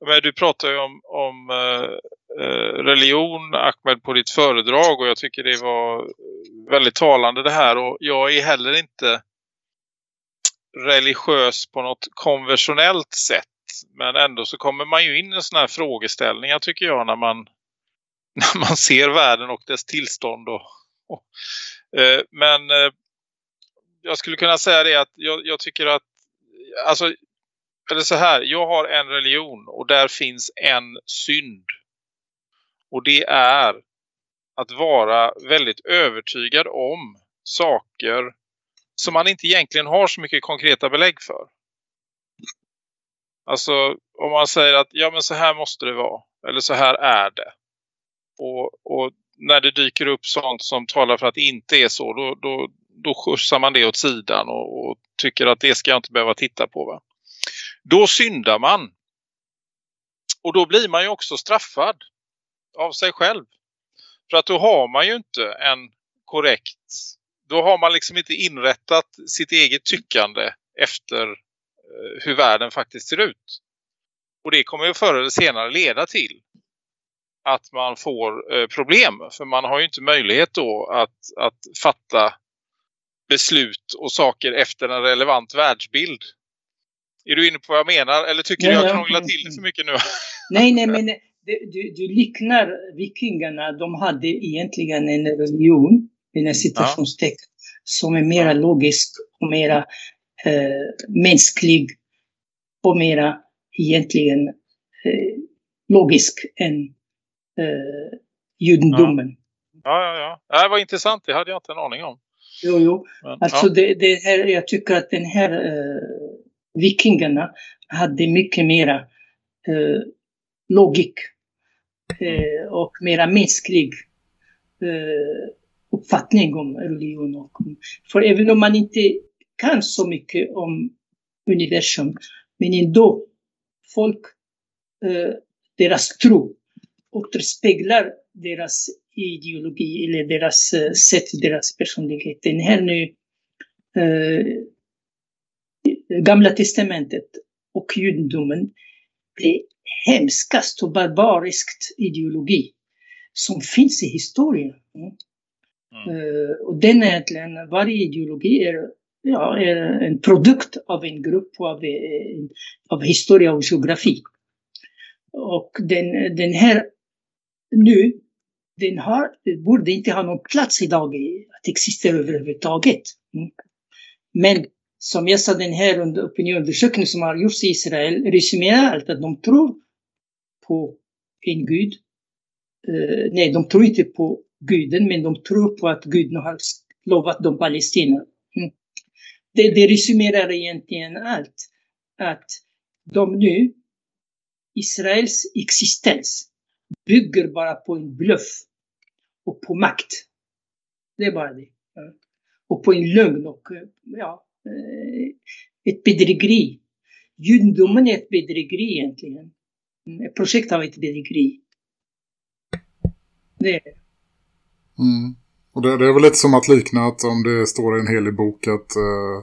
Men du pratar ju om, om eh, eh, religion, Ahmed, på ditt föredrag och jag tycker det var väldigt talande det här. Och jag är heller inte religiös på något konventionellt sätt. Men ändå så kommer man ju in i sådana här frågeställningar tycker jag när man när man ser världen och dess tillstånd. Och, och eh, men eh, jag skulle kunna säga det att jag, jag, tycker att alltså, eller så här, jag har en religion och där finns en synd. Och det är att vara väldigt övertygad om saker som man inte egentligen har så mycket konkreta belägg för. Alltså om man säger att ja men så här måste det vara. Eller så här är det. Och, och, när det dyker upp sånt som talar för att det inte är så, då, då, då skjutsar man det åt sidan och, och tycker att det ska jag inte behöva titta på. Va? Då syndar man. Och då blir man ju också straffad av sig själv. För att då har man ju inte en korrekt, då har man liksom inte inrättat sitt eget tyckande efter eh, hur världen faktiskt ser ut. Och det kommer ju förr eller senare leda till att man får eh, problem. För man har ju inte möjlighet då att, att fatta beslut och saker efter en relevant världsbild. Är du inne på vad jag menar? Eller tycker ja, du jag krånglar till det för mycket nu? Nej, nej, men du, du liknar vikingarna. De hade egentligen en religion, en citationstecken, ja. som är mer logisk och mera eh, mänsklig och mera egentligen eh, logisk än eh, judendomen. Ja, ja, ja. Det var intressant. Det hade jag inte en aning om. Jo, jo. Men, Alltså ja. det, det här, jag tycker att den här eh, vikingarna hade mycket mera eh, logik eh, och mera mänsklig eh, uppfattning om religion. Och, för även om man inte kan så mycket om universum, men ändå folk, eh, deras tro återspeglar deras ideologi eller deras eh, sätt, deras personlighet. Den här nu eh, Gamla testamentet och judendomen det är hemskast och barbariskt ideologi som finns i historien. Mm. Mm. Eh, och den är egentligen, varje ideologi är, ja, är en produkt av en grupp av, eh, av historia och geografi. Och den, den här nu, den har, borde inte ha någon plats idag i, att existera överhuvudtaget. Mm. Men som jag sa, den här opinionsundersökningen som har gjorts i Israel resumerar allt att de tror på en gud. Eh, nej, de tror inte på guden, men de tror på att Gud har lovat dem Palestina. Mm. Det, det resumerar egentligen allt. Att de nu, Israels existens, bygger bara på en bluff och på makt. Det är bara det. Och på en lögn och eh, ja, eh, ett bedrägeri. Judendomen är ett bedrägeri egentligen. Mm, ett projekt av ett bedrägeri. Det är det. Mm. Och det, det är väl lite som att likna att om det står i en helig bok att, eh,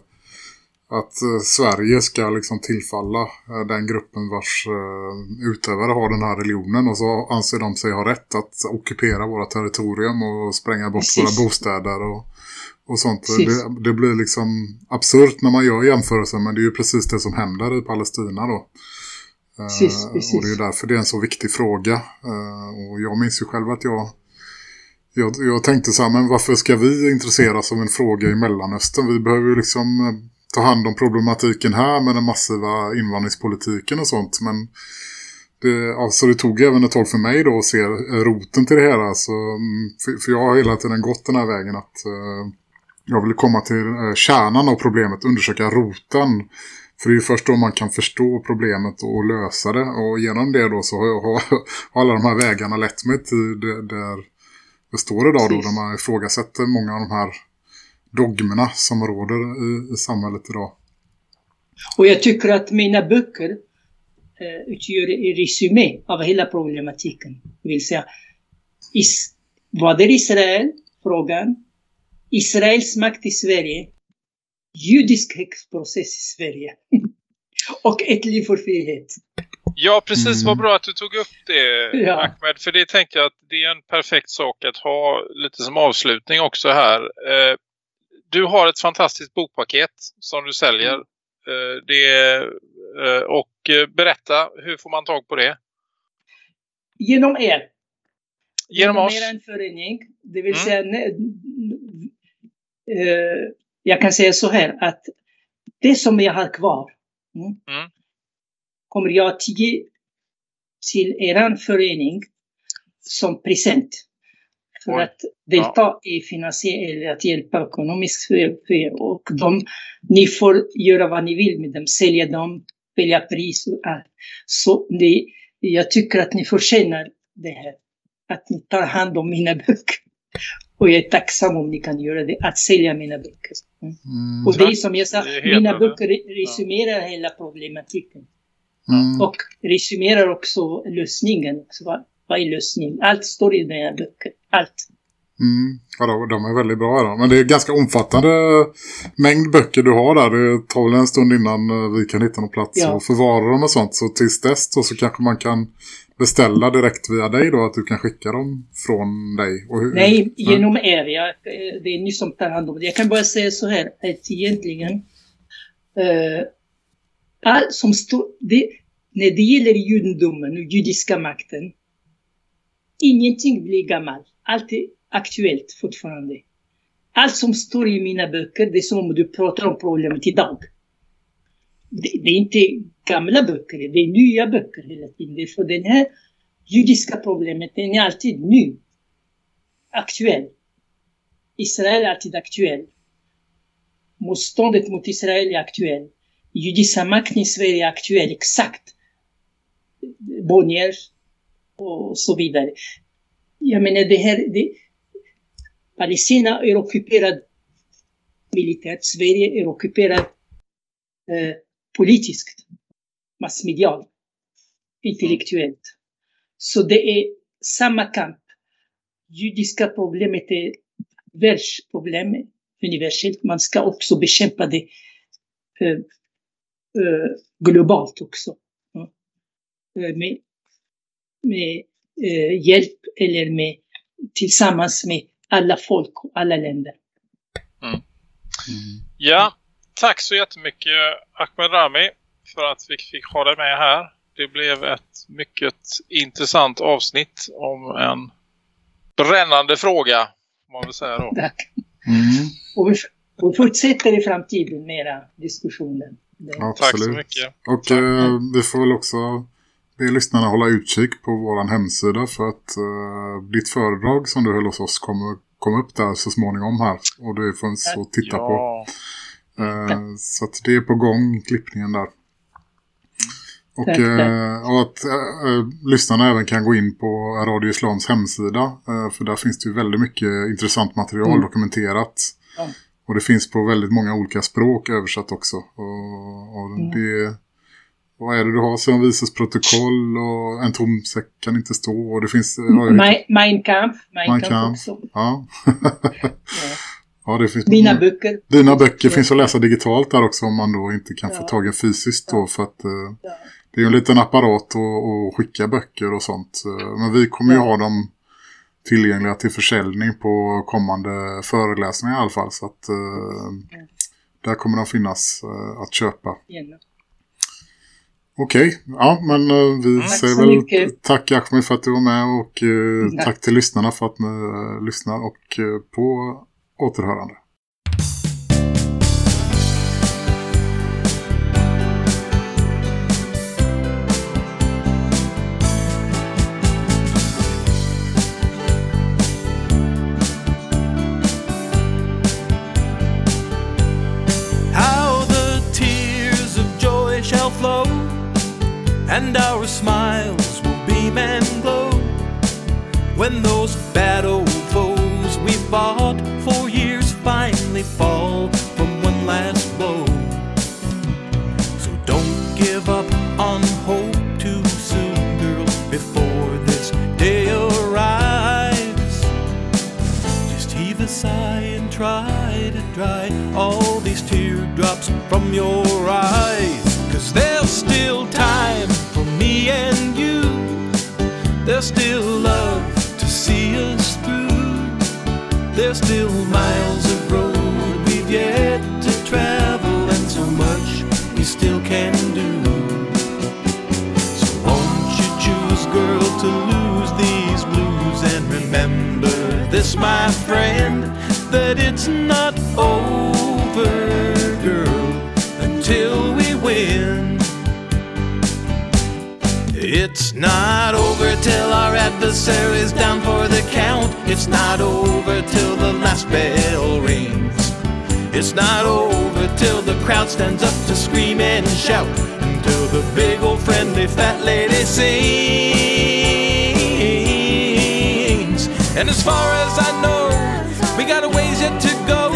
att eh, Sverige ska liksom tillfalla eh, den gruppen vars eh, utövare har den här religionen och så anser de sig ha rätt att ockupera våra territorium och spränga bort Precis. våra bostäder och, och sånt. Det, det blir liksom absurt när man gör jämförelser men det är ju precis det som händer i Palestina då. Eh, Precis, precis. Och det är därför det är en så viktig fråga. Eh, och jag minns ju själv att jag jag, jag tänkte så här, men varför ska vi intresseras av en fråga i Mellanöstern? Vi behöver ju liksom eh, ta hand om problematiken här med den massiva invandringspolitiken och sånt. Men det, alltså det tog även ett tag för mig då att se roten till det hela. Alltså, mm, för, för jag har hela tiden gått den här vägen att eh, jag vill komma till eh, kärnan av problemet, undersöka roten. För det är ju först då man kan förstå problemet och lösa det. Och genom det då så har, jag- har, har alla de här vägarna lett mig till det, där det står idag då när man ifrågasätter många av de här dogmerna som råder i, i samhället idag. Och jag tycker att mina böcker eh, utgör en resumé av hela problematiken. Det vill säga, is, vad är Israel? Frågan. Israels makt i Sverige. Judisk häxprocess i Sverige. och ett liv för frihet. Ja, precis. Mm. Vad bra att du tog upp det, Ja. Ahmed. För det tänker jag att det är en perfekt sak att ha lite som avslutning också här. Eh, du har ett fantastiskt bokpaket som du säljer. Mm. Eh, det, eh, och berätta, hur får man tag på det? Genom er. Genom oss? er en förening. Det vill Mm. säga, jag kan säga så här att det som jag har kvar mm, Mm. Kommer jag att ge till er förening som present. För Oj. att delta i finansiering eller att hjälpa ekonomiskt för, och de, ni får göra vad ni vill med dem, sälja dem, välja pris och allt. Så det, jag tycker att ni förtjänar det här. Att ni tar hand om mina böcker. Och jag är tacksam om ni kan göra det, att sälja mina böcker. Mm. Mm, Och det är som jag sa, mina böcker resumerar hela problematiken. Mm, Och resumerar också lösningen. Så vad, vad är lösningen? Allt står i den här böcker. Allt. mm. Ja, de, de är väldigt bra då. Men det är ganska omfattande mängd böcker du har där. Det tar väl en stund innan eh, vi kan hitta någon plats Ja. och förvara dem och sånt. Så tills dess då, så kanske man kan beställa direkt via dig då. Att du kan skicka dem från dig. Nej, genom er. Jag, eh, det är ni som tar hand om det. Jag kan bara säga så här att egentligen eh, allt som står, det, när det gäller judendomen och judiska makten, ingenting blir gammalt. Allt är aktuellt fortfarande. allt som står i mina böcker, det är som om du pratar om problemet idag. Det, det är inte gamla böcker, det är nya böcker hela tiden. För den här judiska problemet, den är alltid ny. Aktuell. Israel är alltid aktuell. Motståndet mot Israel är aktuellt. Judiska makten i Sverige är aktuell, exakt. Bonnier och så vidare. Jag menar det här, det, Palestina är ockuperad militärt, Sverige är ockuperad eh, politiskt, massmedialt, intellektuellt. Så det är e, samma kamp. Judiska problemet är världsproblem, universellt. Man ska också bekämpa det eh, eh, globalt också. Eh, med med eh, hjälp eller med, tillsammans med alla folk och alla länder. Mm. Ja, tack så jättemycket Ahmed Rami för att vi fick ha dig med här. Det blev ett mycket intressant avsnitt om en brännande fråga, om man vill säga då. Tack. Mm. Och vi, fortsätter i framtiden med era diskussioner. Det- Absolut. Tack så mycket. Och eh, vi får väl också be lyssnarna hålla utkik på vår hemsida för att eh, ditt föredrag som du höll hos oss kommer komma upp där så småningom här. Och det finns att titta på. Ja, Eh, så att det är på gång, klippningen där. Och, Tack, eh, och att eh, lyssnarna även kan gå in på Radio Islams hemsida. Eh, för där finns det ju väldigt mycket intressant material Mm. dokumenterat. Ja. Och det finns på väldigt många olika språk översatt också. Och, och Mm. det, vad är det du har? Som vises protokoll och en tom säck kan inte stå. Och det finns... Mein, mein Kampf, mein Mein Kampf också. ja. Ja. ja, det finns Mina böcker. Dina böcker Ja. finns att läsa digitalt där också om man då inte kan få Ja. tag i fysiskt då för att eh, det är ju en liten apparat att, skicka böcker och sånt. Eh, Men vi kommer ju ha dem tillgängliga till försäljning på kommande föreläsningar i alla fall så att eh, där kommer de finnas eh, att köpa. Gärna. Okej, ja men eh, vi Tack säger väl mycket. tack Ahmed för att du var med och eh, tack till lyssnarna för att ni eh, lyssnar och eh, på återhörande. Flow, and our smiles will beam and glow when those bad old foes we fought for years finally fall from one last blow. So don't give up on hope too soon, girl, before this day arrives. Just heave a sigh and try to dry all these teardrops from your eyes. Cause there's still time for me and you. There's still love to see us through. There's still miles of road we've yet to travel, and so much we still can do. So won't you choose, girl, to lose these blues and remember this, my friend, that it's not over, girl, until we It's not over till our adversary's down for the count. It's not over till the last bell rings. It's not over till the crowd stands up to scream and shout. Until the big old friendly fat lady sings. And as far as I know, we got a ways yet to go.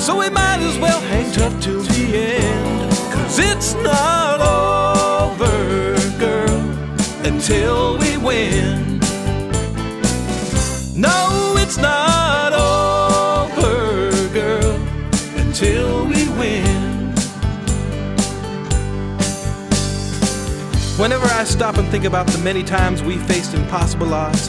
So we might as well hang tough till the end. Cause it's not over, girl, until we win. No, it's not over, girl, until we win. Whenever I stop and think about the many times we faced impossible odds,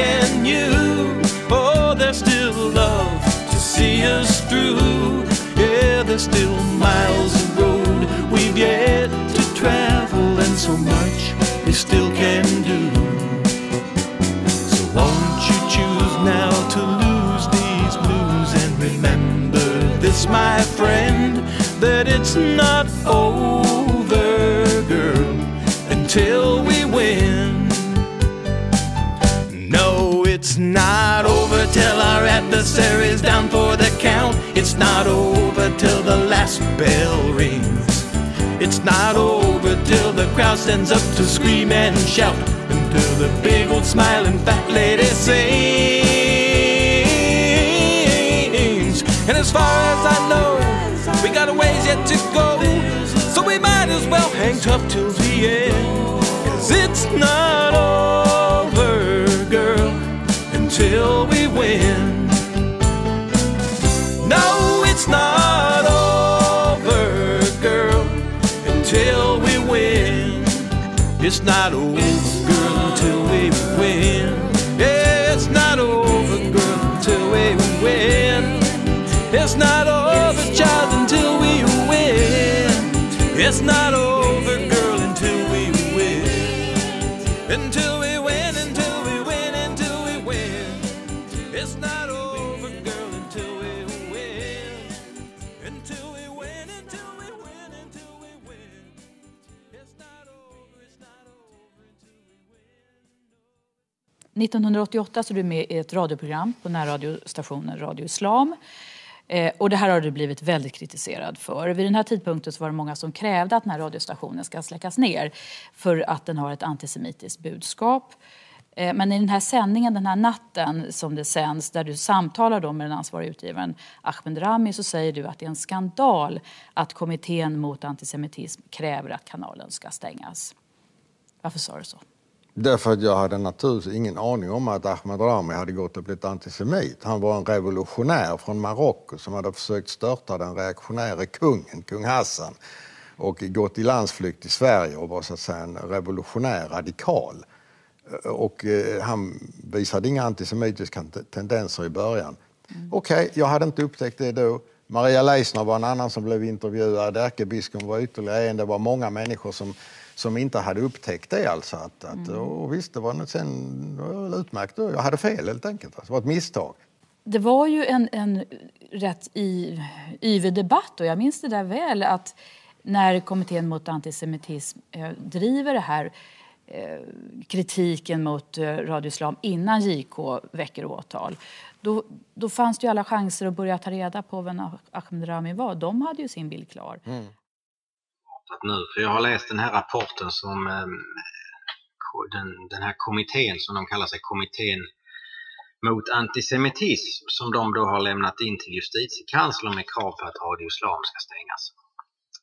and you. Oh, there's still love to see us through. Yeah, there's still miles of road we've yet to travel, and so much we still can do. So won't you choose now to lose these blues and remember this, my friend, that it's not over, girl, until we till our adversary's down for the count. It's not over till the last bell rings. It's not over till the crowd stands up to scream and shout. Until the big old smiling fat lady sings. And as far as I know, we got a ways yet to go. So we might as well hang tough till the end. Cause it's not over, girl, until we It's not over, girl, until we win. Yeah, it's not over, girl, until we win. It's not over, child, until we win. It's not over, 1988 så är du med i ett radioprogram på närradiostationen Radio Islam. Eh, och det här har du blivit väldigt kritiserad för. Vid den här tidpunkten så var det många som krävde att den här radiostationen ska släckas ner för att den har ett antisemitiskt budskap. Eh, men i den här sändningen, den här natten som det sänds där du samtalar då med den ansvariga utgivaren Ahmed Rami så säger du att det är en skandal att kommittén mot antisemitism kräver att kanalen ska stängas. Varför sa du så? Därför att jag hade naturligtvis ingen aning om att Ahmed Rami hade gått och blivit antisemit. Han var en revolutionär från Marocko som hade försökt störta den reaktionäre kungen, kung Hassan och gått i landsflykt i Sverige och var så att säga en revolutionär radikal. Och eh, han visade inga antisemitiska te- tendenser i början. Okej, jag hade inte upptäckt det då. Maria Leissner var en annan som blev intervjuad, ärkebiskopen var ytterligare en. Det var många människor som, som inte hade upptäckt det. Alltså att, att, och visst, det var något sen, utmärkt. Jag hade fel helt enkelt. Alltså, det var ett misstag. Det var ju en, en rätt yvig debatt och jag minns det där väl att när kommittén mot antisemitism eh, driver det här eh, kritiken mot eh, Radio Islam innan JK väcker åtal då, då fanns det alla chanser att börja ta reda på vem Ahmed Rami var. De hade ju sin bild klar startat nu. För jag har läst den här rapporten som ehm, den, den här kommittén som de kallar sig, kommittén mot antisemitism som de då har lämnat in till justitiekanslern med krav på att Radio Islam ska stängas.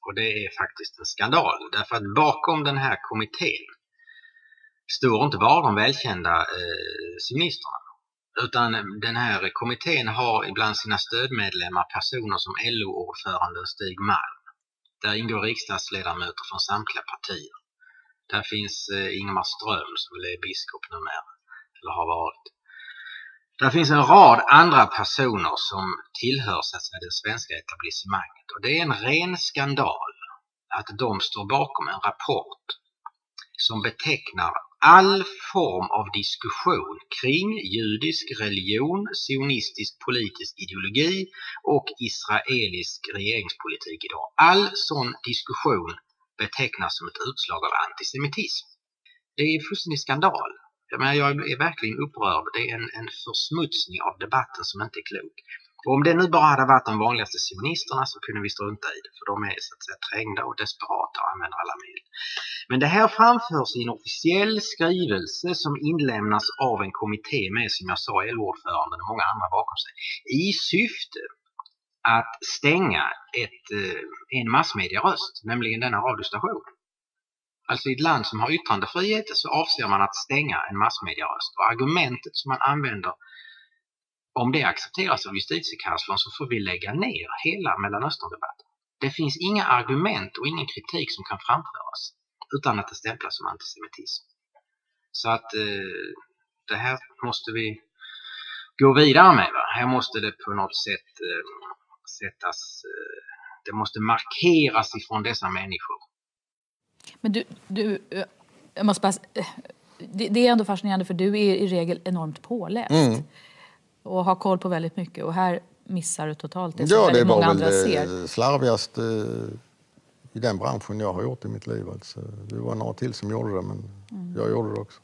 Och det är faktiskt en skandal därför att bakom den här kommittén står inte bara de välkända eh, sionisterna utan den här kommittén har ibland sina stödmedlemmar personer som LO-ordföranden Stig Malm där ingår riksdagsledamöter från samtliga partier. Där finns Ingmar Ingemar Ström som är biskop numera, eller har varit. Där finns en rad andra personer som tillhör så att säga, det svenska etablissemanget. Och det är en ren skandal att de står bakom en rapport som betecknar all form av diskussion kring judisk religion, sionistisk politisk ideologi och israelisk regeringspolitik idag. All sån diskussion betecknas som ett utslag av antisemitism. Det är fullständig skandal. Jag, menar, jag är verkligen upprörd. Det är en, en försmutsning av debatten som inte är klok. Och om det nu bara hade varit de vanligaste sionisterna så kunde vi strunta i det, för de är så att säga trängda och desperata och använder alla medel. Men det här framförs i en officiell skrivelse som inlämnas av en kommitté med, som jag sa, LO-ordföranden och många andra bakom sig, i syfte att stänga ett, eh, en massmedieröst, nämligen denna radiostation. Alltså i ett land som har yttrandefrihet så avser man att stänga en massmedieröst. Och argumentet som man använder, om det accepteras av justitiekanslern så får vi lägga ner hela Mellanösterndebatten. Det finns inga argument och ingen kritik som kan framföras utan att det stämplas som antisemitism. Så att eh, det här måste vi gå vidare med. Va? Här måste det på något sätt eh, sättas, eh, det måste markeras ifrån dessa människor Men du, du eh, jag måste bara, eh, det, det är ändå fascinerande för du är i regel enormt påläst. Mm. Och har koll på väldigt mycket. Och här missar du totalt det som Ja, det väldigt var många väl andra det ser. slarvigaste i den branschen jag har gjort i mitt liv. Alltså, det var några till som gjorde det, men Mm. jag gjorde det också.